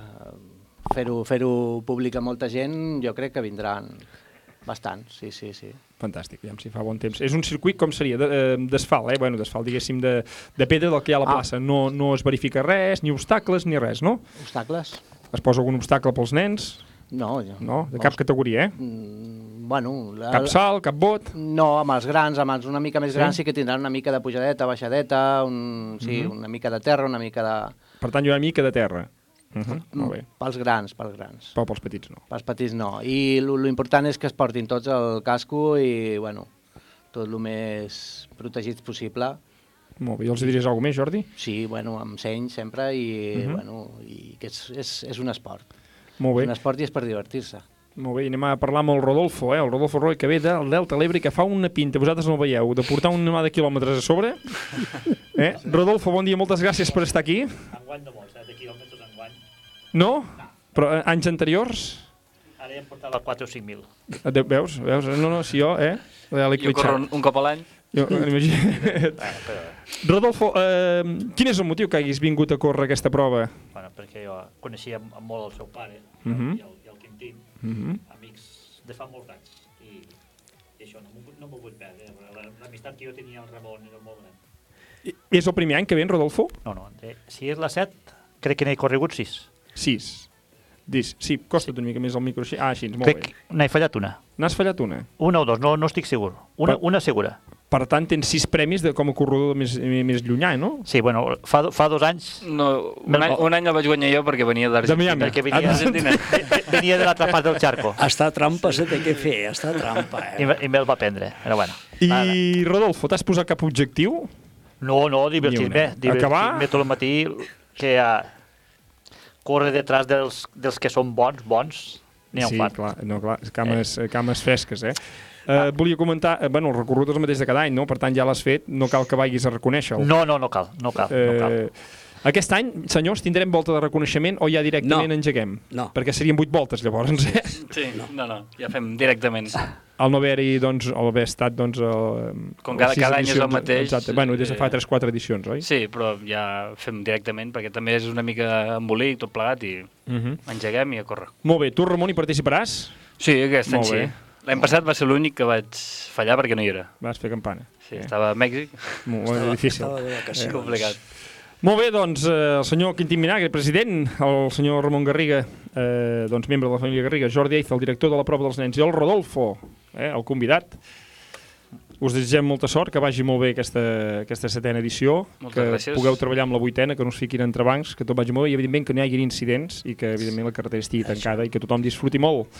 fer-ho fer públic a molta gent, jo crec que vindran bastants, sí, sí, sí. Fantàstic, ja si fa bon temps. És un circuit, com seria? De- eh, D'asfalt, eh? Bueno, d'asfalt, diguéssim, de, de pedra del que hi ha a la Ah. plaça. No, no es verifica res, ni obstacles, ni res, no? Obstacles? Es posa algun obstacle pels nens? No, jo. No, de cap categoria, eh? Mm, bueno... La, Cap salt, cap bot? No, amb els grans, amb els una mica més Sí? grans sí, que tindran una mica de pujadeta, baixadeta, un, sí, Mhm. una mica de terra, una mica de... Per tant, hi ha una mica de terra. Uh -huh. Molt bé. Pels grans, pels grans. Però pels petits no. Pels petits no. I l'important és que es portin tots el casco i, bueno, tot el més protegits possible. Molt bé. I els hi diries alguna més, Jordi? Sí, bueno, amb seny sempre i, Mhm. bueno, i que és, és, és un esport. Molt bé. És un esport i és per divertir-se. Molt bé, i anem a parlar amb el Rodolfo, eh? el Rodolfo Roy, que ve del Delta Lebre, que fa una pinta, vosaltres no el veieu, de portar una mà de quilòmetres a sobre. Eh? Rodolfo, bon dia, moltes gràcies per estar aquí. Enguany de quilòmetres enguany. No? Però eh, anys anteriors? Ara ja em portava 4 o 5.000. Eh, de- Veus? Veus? No, no, si jo, eh? Ja Jo corro un, un cop a l'any. Jo, imagina... Rodolfo, eh, quin és el motiu que hagis vingut a córrer aquesta prova? Bueno, perquè jo coneixia molt el seu pare Mhm. i, el, i el Quintín, Mhm. amics de fa molts anys. I, i això no m'ho no vull perdre. La- L'amistat que jo tenia al Ramon era molt gran. És el primer any que ven, Rodolfo? No, no, si és la 7, crec que n'he corregut 6. 6. Dis, sí, costa't una mica més el micro així. Ah, així, molt Crec bé. que n'he fallat una. N'has fallat una? Una o dos, no, no estic segur. Una, Per- una segura. Per tant, tens sis premis de, com a corredor més, més llunyà, no? Sí, bueno, fa, do- fa dos anys... No, un, any, un any el vaig guanyar jo perquè venia d'Argentina. Miami. Perquè venia d'Argentina. venia de l'altra part del xarco. Està trampa se té que fer, està trampa, I, eh? me- I me'l va prendre, però bueno. I, Rodolfo, t'has posat cap objectiu? No, no, divertir-me. una. Divertir-me Acabar? tot el matí, que uh, corre detrás dels, dels que són bons, bons, n'hi ha sí, un fan. clar, no, clar, cames, eh. cames fresques, eh? Uh, volia comentar, eh, bueno, el recorregut és el mateix de cada any, no? Per tant, ja l'has fet, no cal que vagis a reconèixer-lo. No, no, no cal, no cal, no cal. Eh, aquest any, senyors, tindrem volta de reconeixement o ja directament No. engeguem? No. Perquè serien vuit voltes, llavors, eh? Sí, no, no, no ja fem directament. Al no haver-hi, doncs, o haver estat, doncs... El, Com cada, cada any és el mateix. Exacte, bueno, des de fa eh, 3-4 edicions, oi? Sí, però ja fem directament, perquè també és una mica embolic, tot plegat, i Mhm. engeguem i a córrer. Molt bé, tu, Ramon, hi participaràs? Sí, aquest any sí. L'any passat va ser l'únic que vaig fallar perquè no hi era. Vas fer campana. Sí, estava a Mèxic. Molt estava, difícil. estava de vacacions. complicat. Molt bé, doncs, eh, el senyor Quintín Minagre, president, el senyor Ramon Garriga, eh, doncs, membre de la família Garriga, Jordi Eiza, el director de la prova dels nens, i el Rodolfo, eh, el convidat. Us desitgem molta sort, que vagi molt bé aquesta, aquesta setena edició, Moltes que gràcies. pugueu treballar amb la vuitena, que no us fiquin entrebancs, que tot vagi molt bé i, evidentment, que no hi hagi incidents i que, evidentment, la carretera estigui tancada i que tothom disfruti molt.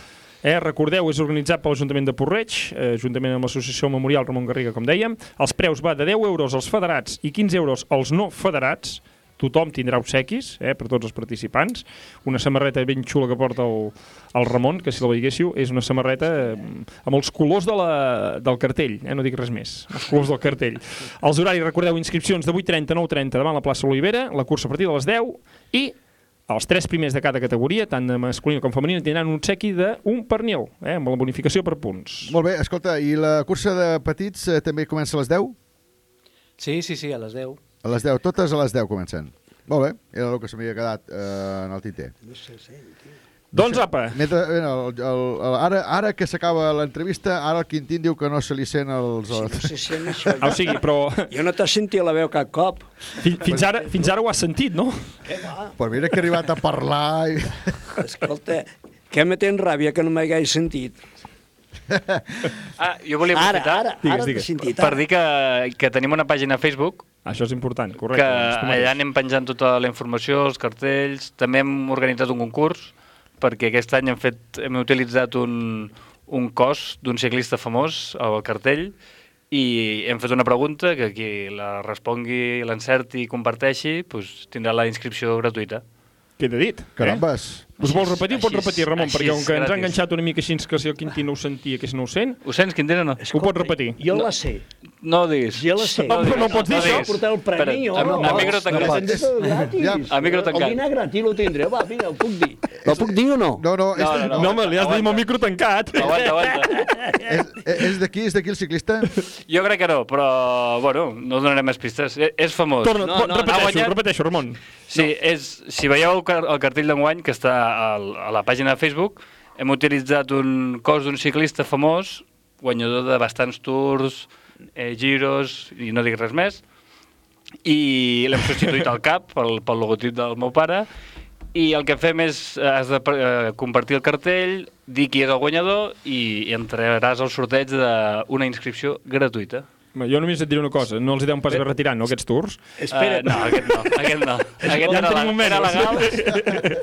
Eh, recordeu, és organitzat per l'Ajuntament de Porreig, eh, juntament amb l'Associació Memorial Ramon Garriga, com dèiem. Els preus va de 10 euros als federats i 15 euros als no federats. Tothom tindrà obsequis eh, per tots els participants. Una samarreta ben xula que porta el, el Ramon, que si la veiéssiu, és una samarreta eh, amb els colors de la, del cartell, eh, no dic res més, els colors del cartell. Els horaris, recordeu, inscripcions de 8.30 a 9.30 davant la plaça Olivera, la cursa a partir de les 10 i els tres primers de cada categoria, tant de masculina com femenina, tindran un obsequi d'un pernil, eh, amb la bonificació per punts. Molt bé, escolta, i la cursa de petits eh, també comença a les 10? Sí, sí, sí, a les 10. A les 10, totes a les 10 comencen. Molt bé, era el que se m'havia quedat eh, en el tinter. Doncs apa. Mentre, eh, el, el, el, ara, ara que s'acaba l'entrevista, ara el Quintín diu que no se li sent els... No se sent això. Ah, o sigui, però... Jo no t'he sentit la veu cap cop. Fins, fins, ara, fins ara ho has sentit, no? Què va? Però mira que ha arribat a parlar... I... Escolta, que me tens ràbia que no m'hagués sentit. Ah, jo volia Ara, aprofitar ara, Digues, ara t'he digues. sentit. per ara. dir que, que tenim una pàgina a Facebook Això és important, correcte. que allà anem penjant tota la informació, els cartells, també hem organitzat un concurs, perquè aquest any hem, fet, hem utilitzat un, un cos d'un ciclista famós al cartell, i hem fet una pregunta que qui la respongui, l'encerti i comparteixi, doncs, tindrà la inscripció gratuïta. Queda dit. Carambes. Eh? Us vols repetir? Ho pots Així és, repetir, Ramon, així perquè com que ens ha enganxat una mica així que si el Quintí no ho sentia, que si no ho sent, Ho sents, Quintana, o no? ho pots repetir. Jo la sé. No ho diguis. Jo la sé. No, no, no pots dir això. Portar el premi, a, no a micro pots. tancat. Pots. A micro El tancat. dinar gratis lo tindré, va, mira, ho puc dir. Lo puc dir o no? No, no, No, no, home, li has de dir amb el micro tancat. Aguanta, aguanta. és, és d'aquí, és d'aquí el ciclista? Jo crec que no, però, bueno, no donarem més pistes. E- És famós. Torna, No, no, no, ha repeteixo, repeteixo, Ramon. Sí, és, si veieu el, el cartell d'enguany, que està al, a la pàgina de Facebook, hem utilitzat un cos d'un ciclista famós, guanyador de bastants tours, eh, giros, i no dic res més, i l'hem substituït al cap pel, pel logotip del meu pare, i el que fem és, has de eh, compartir el cartell, dir qui és el guanyador, i, i entraràs al sorteig d'una inscripció gratuïta. Jo només et diré una cosa, no els hi deuen pas haver retirant, no, aquests tours? Espera, Eh, no, aquest no, aquest no. Aquest Ja en era, tenim un era legal.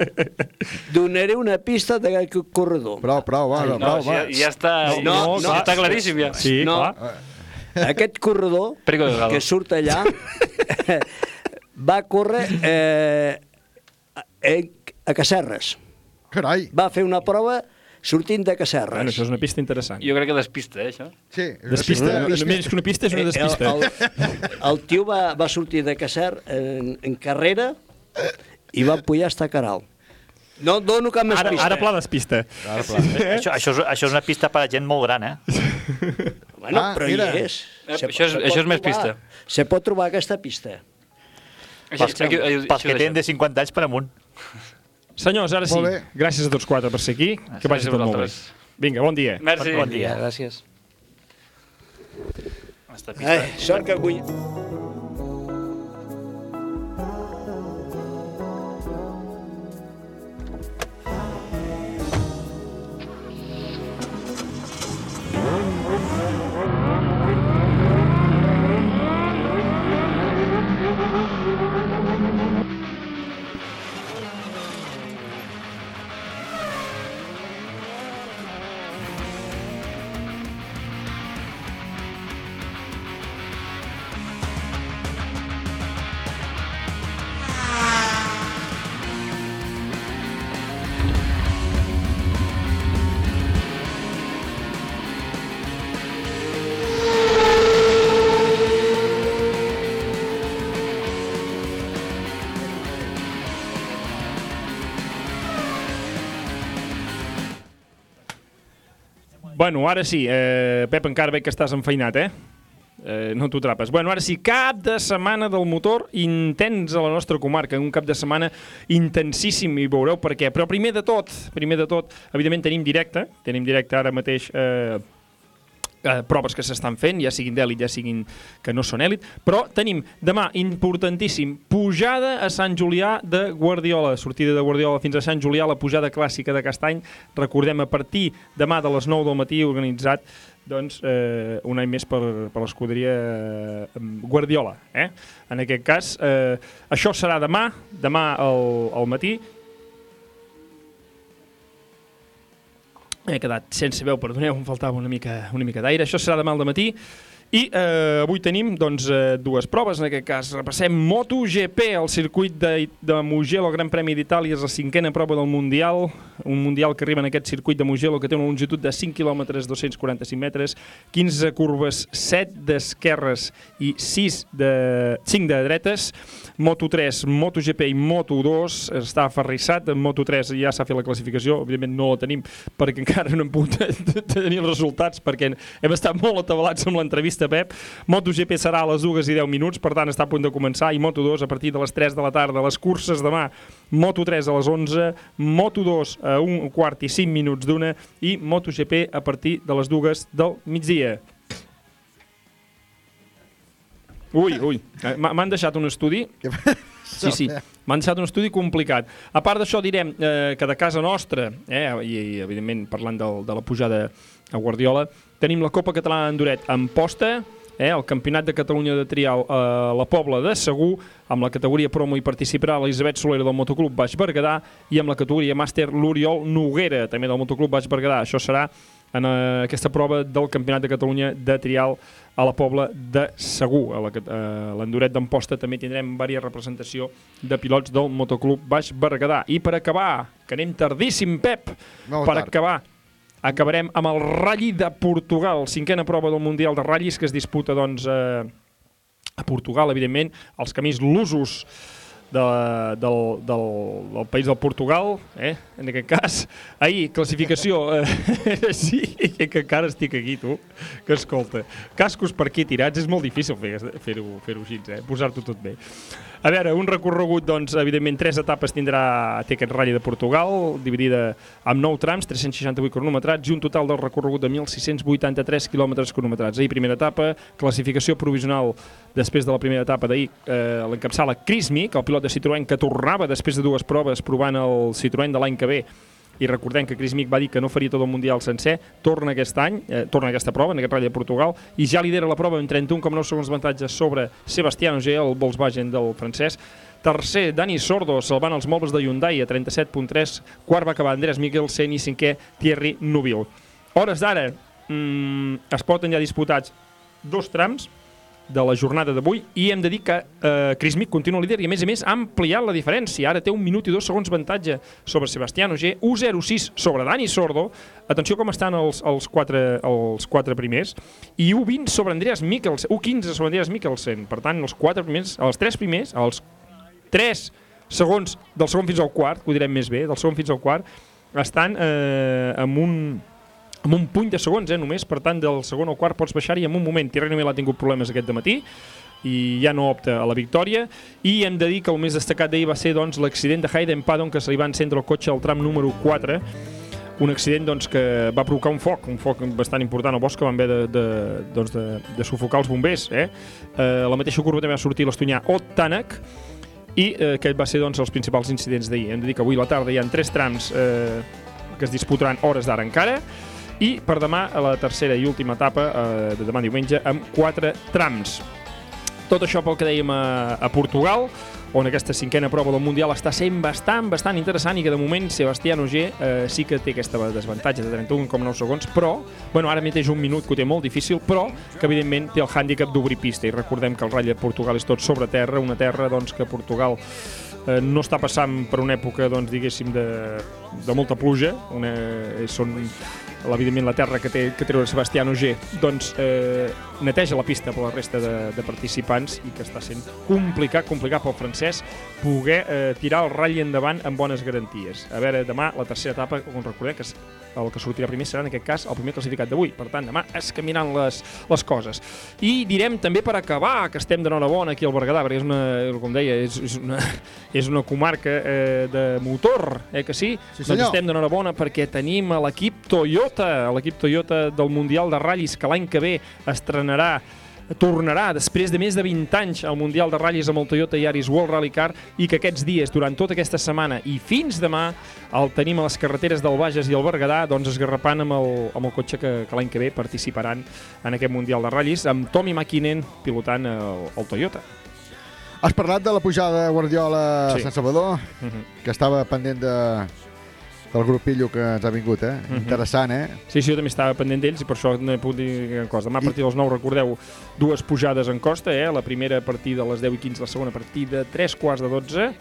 donaré una pista d'aquest corredor. Prou, prou, va, No, prou, va. ja, ja està, No, no, no, ja està claríssim ja. Sí, No. clar. Aquest corredor que surt allà va córrer eh, a, a Cacerres. Carai. Va fer una prova sortint de Cacerres. Bueno, això és una pista interessant. Jo crec que despista, eh, això. Sí, Despista, una no, més que una pista és una Eh, despista. El, el, el tio va, va sortir de Cacer en, en carrera i va pujar hasta Caral. No dono cap més Ara, pista. ara pla despista. Això, això, és, això és una pista per a gent molt gran, eh? Bueno, Ah, però mira. hi és. Eh, Se això és- això és més trobar. pista. Se pot trobar aquesta pista. Això- Pels, que ho tenen de deixem. 50 anys per amunt. Senyors, ara sí, gràcies a tots quatre per ser aquí, que vagi Gràcies tot molt bé. Vinga, bon dia. Merci. Bon dia. Gràcies. Ai, sort que avui... Bueno, ara sí, eh, Pep, encara veig que estàs enfeinat, eh? Eh, no t'ho trapes. Bueno, ara sí, cap de setmana del motor intens a la nostra comarca, un cap de setmana intensíssim, i veureu per què. Però primer de tot, primer de tot, evidentment tenim directe, tenim directe ara mateix eh, eh, proves que s'estan fent, ja siguin d'èlit, ja siguin que no són èlit, però tenim demà, importantíssim, pujada a Sant Julià de Guardiola, sortida de Guardiola fins a Sant Julià, la pujada clàssica de Castany, recordem a partir demà de les 9 del matí, organitzat doncs, eh, un any més per, per l'escuderia eh, Guardiola. Eh? En aquest cas, eh, això serà demà, demà al, al matí, He quedat sense veu, perdoneu, em faltava una mica, una mica d'aire. Això serà demà al matí. I eh, avui tenim doncs, eh, dues proves, en aquest cas. Repassem MotoGP, el circuit de, de Mugello, el Gran Premi d'Itàlia, és la cinquena prova del Mundial, un Mundial que arriba en aquest circuit de Mugello, que té una longitud de 5 km 245 metres, 15 curves, 7 d'esquerres i 6 de, 5 de dretes, Moto3, MotoGP i Moto2 està aferrissat, en Moto3 ja s'ha fet la classificació, evidentment no la tenim perquè encara no hem pogut tenir els resultats perquè hem estat molt atabalats amb l'entrevista, Pep. MotoGP serà a les 2 i 10 minuts, per tant està a punt de començar, i Moto2 a partir de les 3 de la tarda, les curses demà, Moto3 a les 11, Moto2 a un quart i 5 minuts d'una i MotoGP a partir de les 2 del migdia. Ui, ui, eh, m'ha- m'han deixat un estudi... Sí, sí, m'han deixat un estudi complicat. A part d'això, direm eh, que de casa nostra, eh, i, i evidentment parlant del, de la pujada a Guardiola, tenim la Copa Catalana d'Andoret en posta, eh, el Campionat de Catalunya de Trial a la Pobla de Segur, amb la categoria promo hi participarà l'Elisabet Solera del Motoclub Baix Berguedà i amb la categoria màster l'Oriol Noguera, també del Motoclub Baix Berguedà. Això serà en eh, aquesta prova del Campionat de Catalunya de Trial a la Pobla de Segur. A la- a l'Endoret d'Amposta també tindrem vària representació de pilots del Motoclub Baix Berguedà. I per acabar, que anem tardíssim, Pep, Molt per tard. acabar, acabarem amb el Rally de Portugal, cinquena prova del Mundial de Ratllis que es disputa doncs, eh, a Portugal, evidentment, els camins l'usos de, del, del, del país del Portugal, eh? en aquest cas. Ahir, classificació... Eh, sí, que encara estic aquí, tu, que escolta. Cascos per aquí tirats, és molt difícil fer-ho fer fer així, eh? posar-t'ho tot bé. A veure, un recorregut, doncs, evidentment, tres etapes tindrà té aquest Rally de Portugal, dividida amb 9 trams, 368 cronometrats, i un total del recorregut de 1.683 quilòmetres cronometrats. Ahir, primera etapa, classificació provisional després de la primera etapa d'ahir, eh, l'encapçala Chris Mick, el pilot de Citroën, que tornava després de dues proves provant el Citroën de l'any que ve, i recordem que Chris Mick va dir que no faria tot el Mundial sencer, torna aquest any, eh, torna aquesta prova, en aquest Rally de Portugal, i ja lidera la prova amb 31,9 segons d'avantatge sobre Sebastián Ogier, el Volkswagen del francès. Tercer, Dani Sordo, salvant els mobles de Hyundai a 37,3. Quart va acabar Andrés Mikkelsen i cinquè Thierry Nubil. Hores d'ara, mm, es porten ja disputats dos trams, de la jornada d'avui i hem de dir que eh, Chris Mick continua líder i a més a més ha ampliat la diferència. Ara té un minut i dos segons avantatge sobre Sebastián Ogier, 1.06 sobre Dani Sordo. Atenció com estan els, els, quatre, els quatre primers. I 1.20 sobre Andreas Mikkelsen, 1.15 sobre Andreas Mikkelsen. Per tant, els quatre primers, els tres primers, els tres segons del segon fins al quart, que ho direm més bé, del segon fins al quart, estan eh, amb un amb un puny de segons, eh, només, per tant, del segon al quart pots baixar-hi en un moment. Tirreno Mil ha tingut problemes aquest de matí i ja no opta a la victòria i hem de dir que el més destacat d'ahir va ser doncs, l'accident de Hayden Paddon que se li va encendre el cotxe al tram número 4 un accident doncs, que va provocar un foc, un foc bastant important al bosc que van haver de, de, doncs, de, de sufocar els bombers. Eh? Eh, la mateixa curva també va sortir l'estonyà Ot Tanak i eh, aquest va ser doncs, els principals incidents d'ahir. Hem de dir que avui a la tarda hi ha tres trams eh, que es disputaran hores d'ara encara i per demà a la tercera i última etapa eh, de demà diumenge amb quatre trams. Tot això pel que dèiem a, a Portugal, on aquesta cinquena prova del Mundial està sent bastant, bastant interessant i que de moment Sebastián Ogier eh, sí que té aquesta desavantatge de 31,9 segons, però, bueno, ara mateix un minut que ho té molt difícil, però que evidentment té el hàndicap d'obrir pista i recordem que el ratll de Portugal és tot sobre terra, una terra doncs, que Portugal eh, no està passant per una època, doncs, diguéssim, de, de molta pluja, una, eh, són evidentment la terra que té que treure Sebastián Ogier doncs eh, neteja la pista per la resta de, de participants i que està sent complicat, complicat pel francès poder eh, tirar el ratll endavant amb bones garanties. A veure, demà la tercera etapa, on recordem que el que sortirà primer serà en aquest cas el primer classificat d'avui. Per tant, demà es caminant les, les coses. I direm també per acabar que estem d'enhorabona aquí al Berguedà, perquè és una, com deia, és, és, una, és una comarca eh, de motor, eh que sí? Sí, doncs estem d'enhorabona perquè tenim a l'equip Toyota, l'equip Toyota del Mundial de Ratllis, que l'any que ve estrenarà tornarà després de més de 20 anys al Mundial de Ratllis amb el Toyota Yaris World Rally Car i que aquests dies, durant tota aquesta setmana i fins demà, el tenim a les carreteres del Bages i el Berguedà doncs esgarrapant amb el, amb el cotxe que, que l'any que ve participaran en aquest Mundial de Ratllis amb Tommy McKinnon pilotant el, el Toyota. Has parlat de la pujada de Guardiola a Sí. Sant Salvador, Mhm. que estava pendent de, del grupillo que ens ha vingut, eh? Mhm. Interessant, eh? Sí, sí, jo també estava pendent d'ells i per això no he pogut dir gran cosa. Demà a partir dels 9, recordeu, dues pujades en costa, eh? la primera a partir de les 10 i 15, la segona a partir de 3 quarts de 12,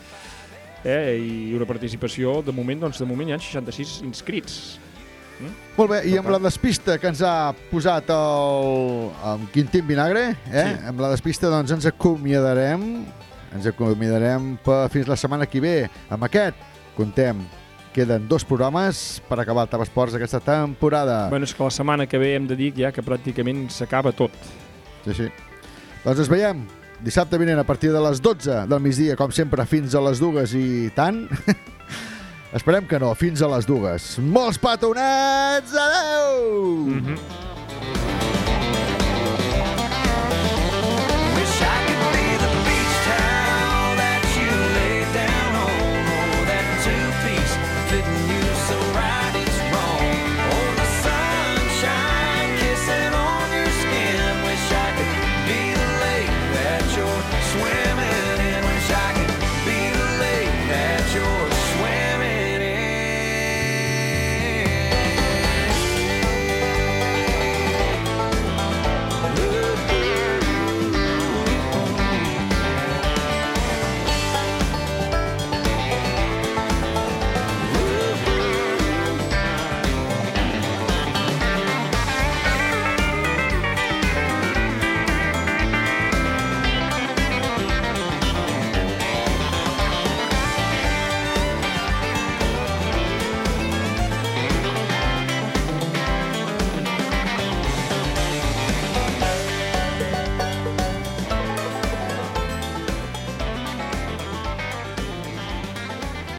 eh? i una participació, de moment, doncs de moment hi ha 66 inscrits. Mm? Molt bé, i amb la despista que ens ha posat el, el Quintín Vinagre, eh? Sí. amb la despista doncs ens acomiadarem, ens acomiadarem per, fins la setmana que ve. Amb aquest, contem, queden dos programes per acabar el Tava Esports aquesta temporada. Bueno, és que la setmana que ve hem de dir ja que pràcticament s'acaba tot. Sí, sí. Doncs ens veiem dissabte vinent a partir de les 12 del migdia, com sempre, fins a les dues i tant. Esperem que no, fins a les dues. Molts petonets! Adeu! Mm -hmm.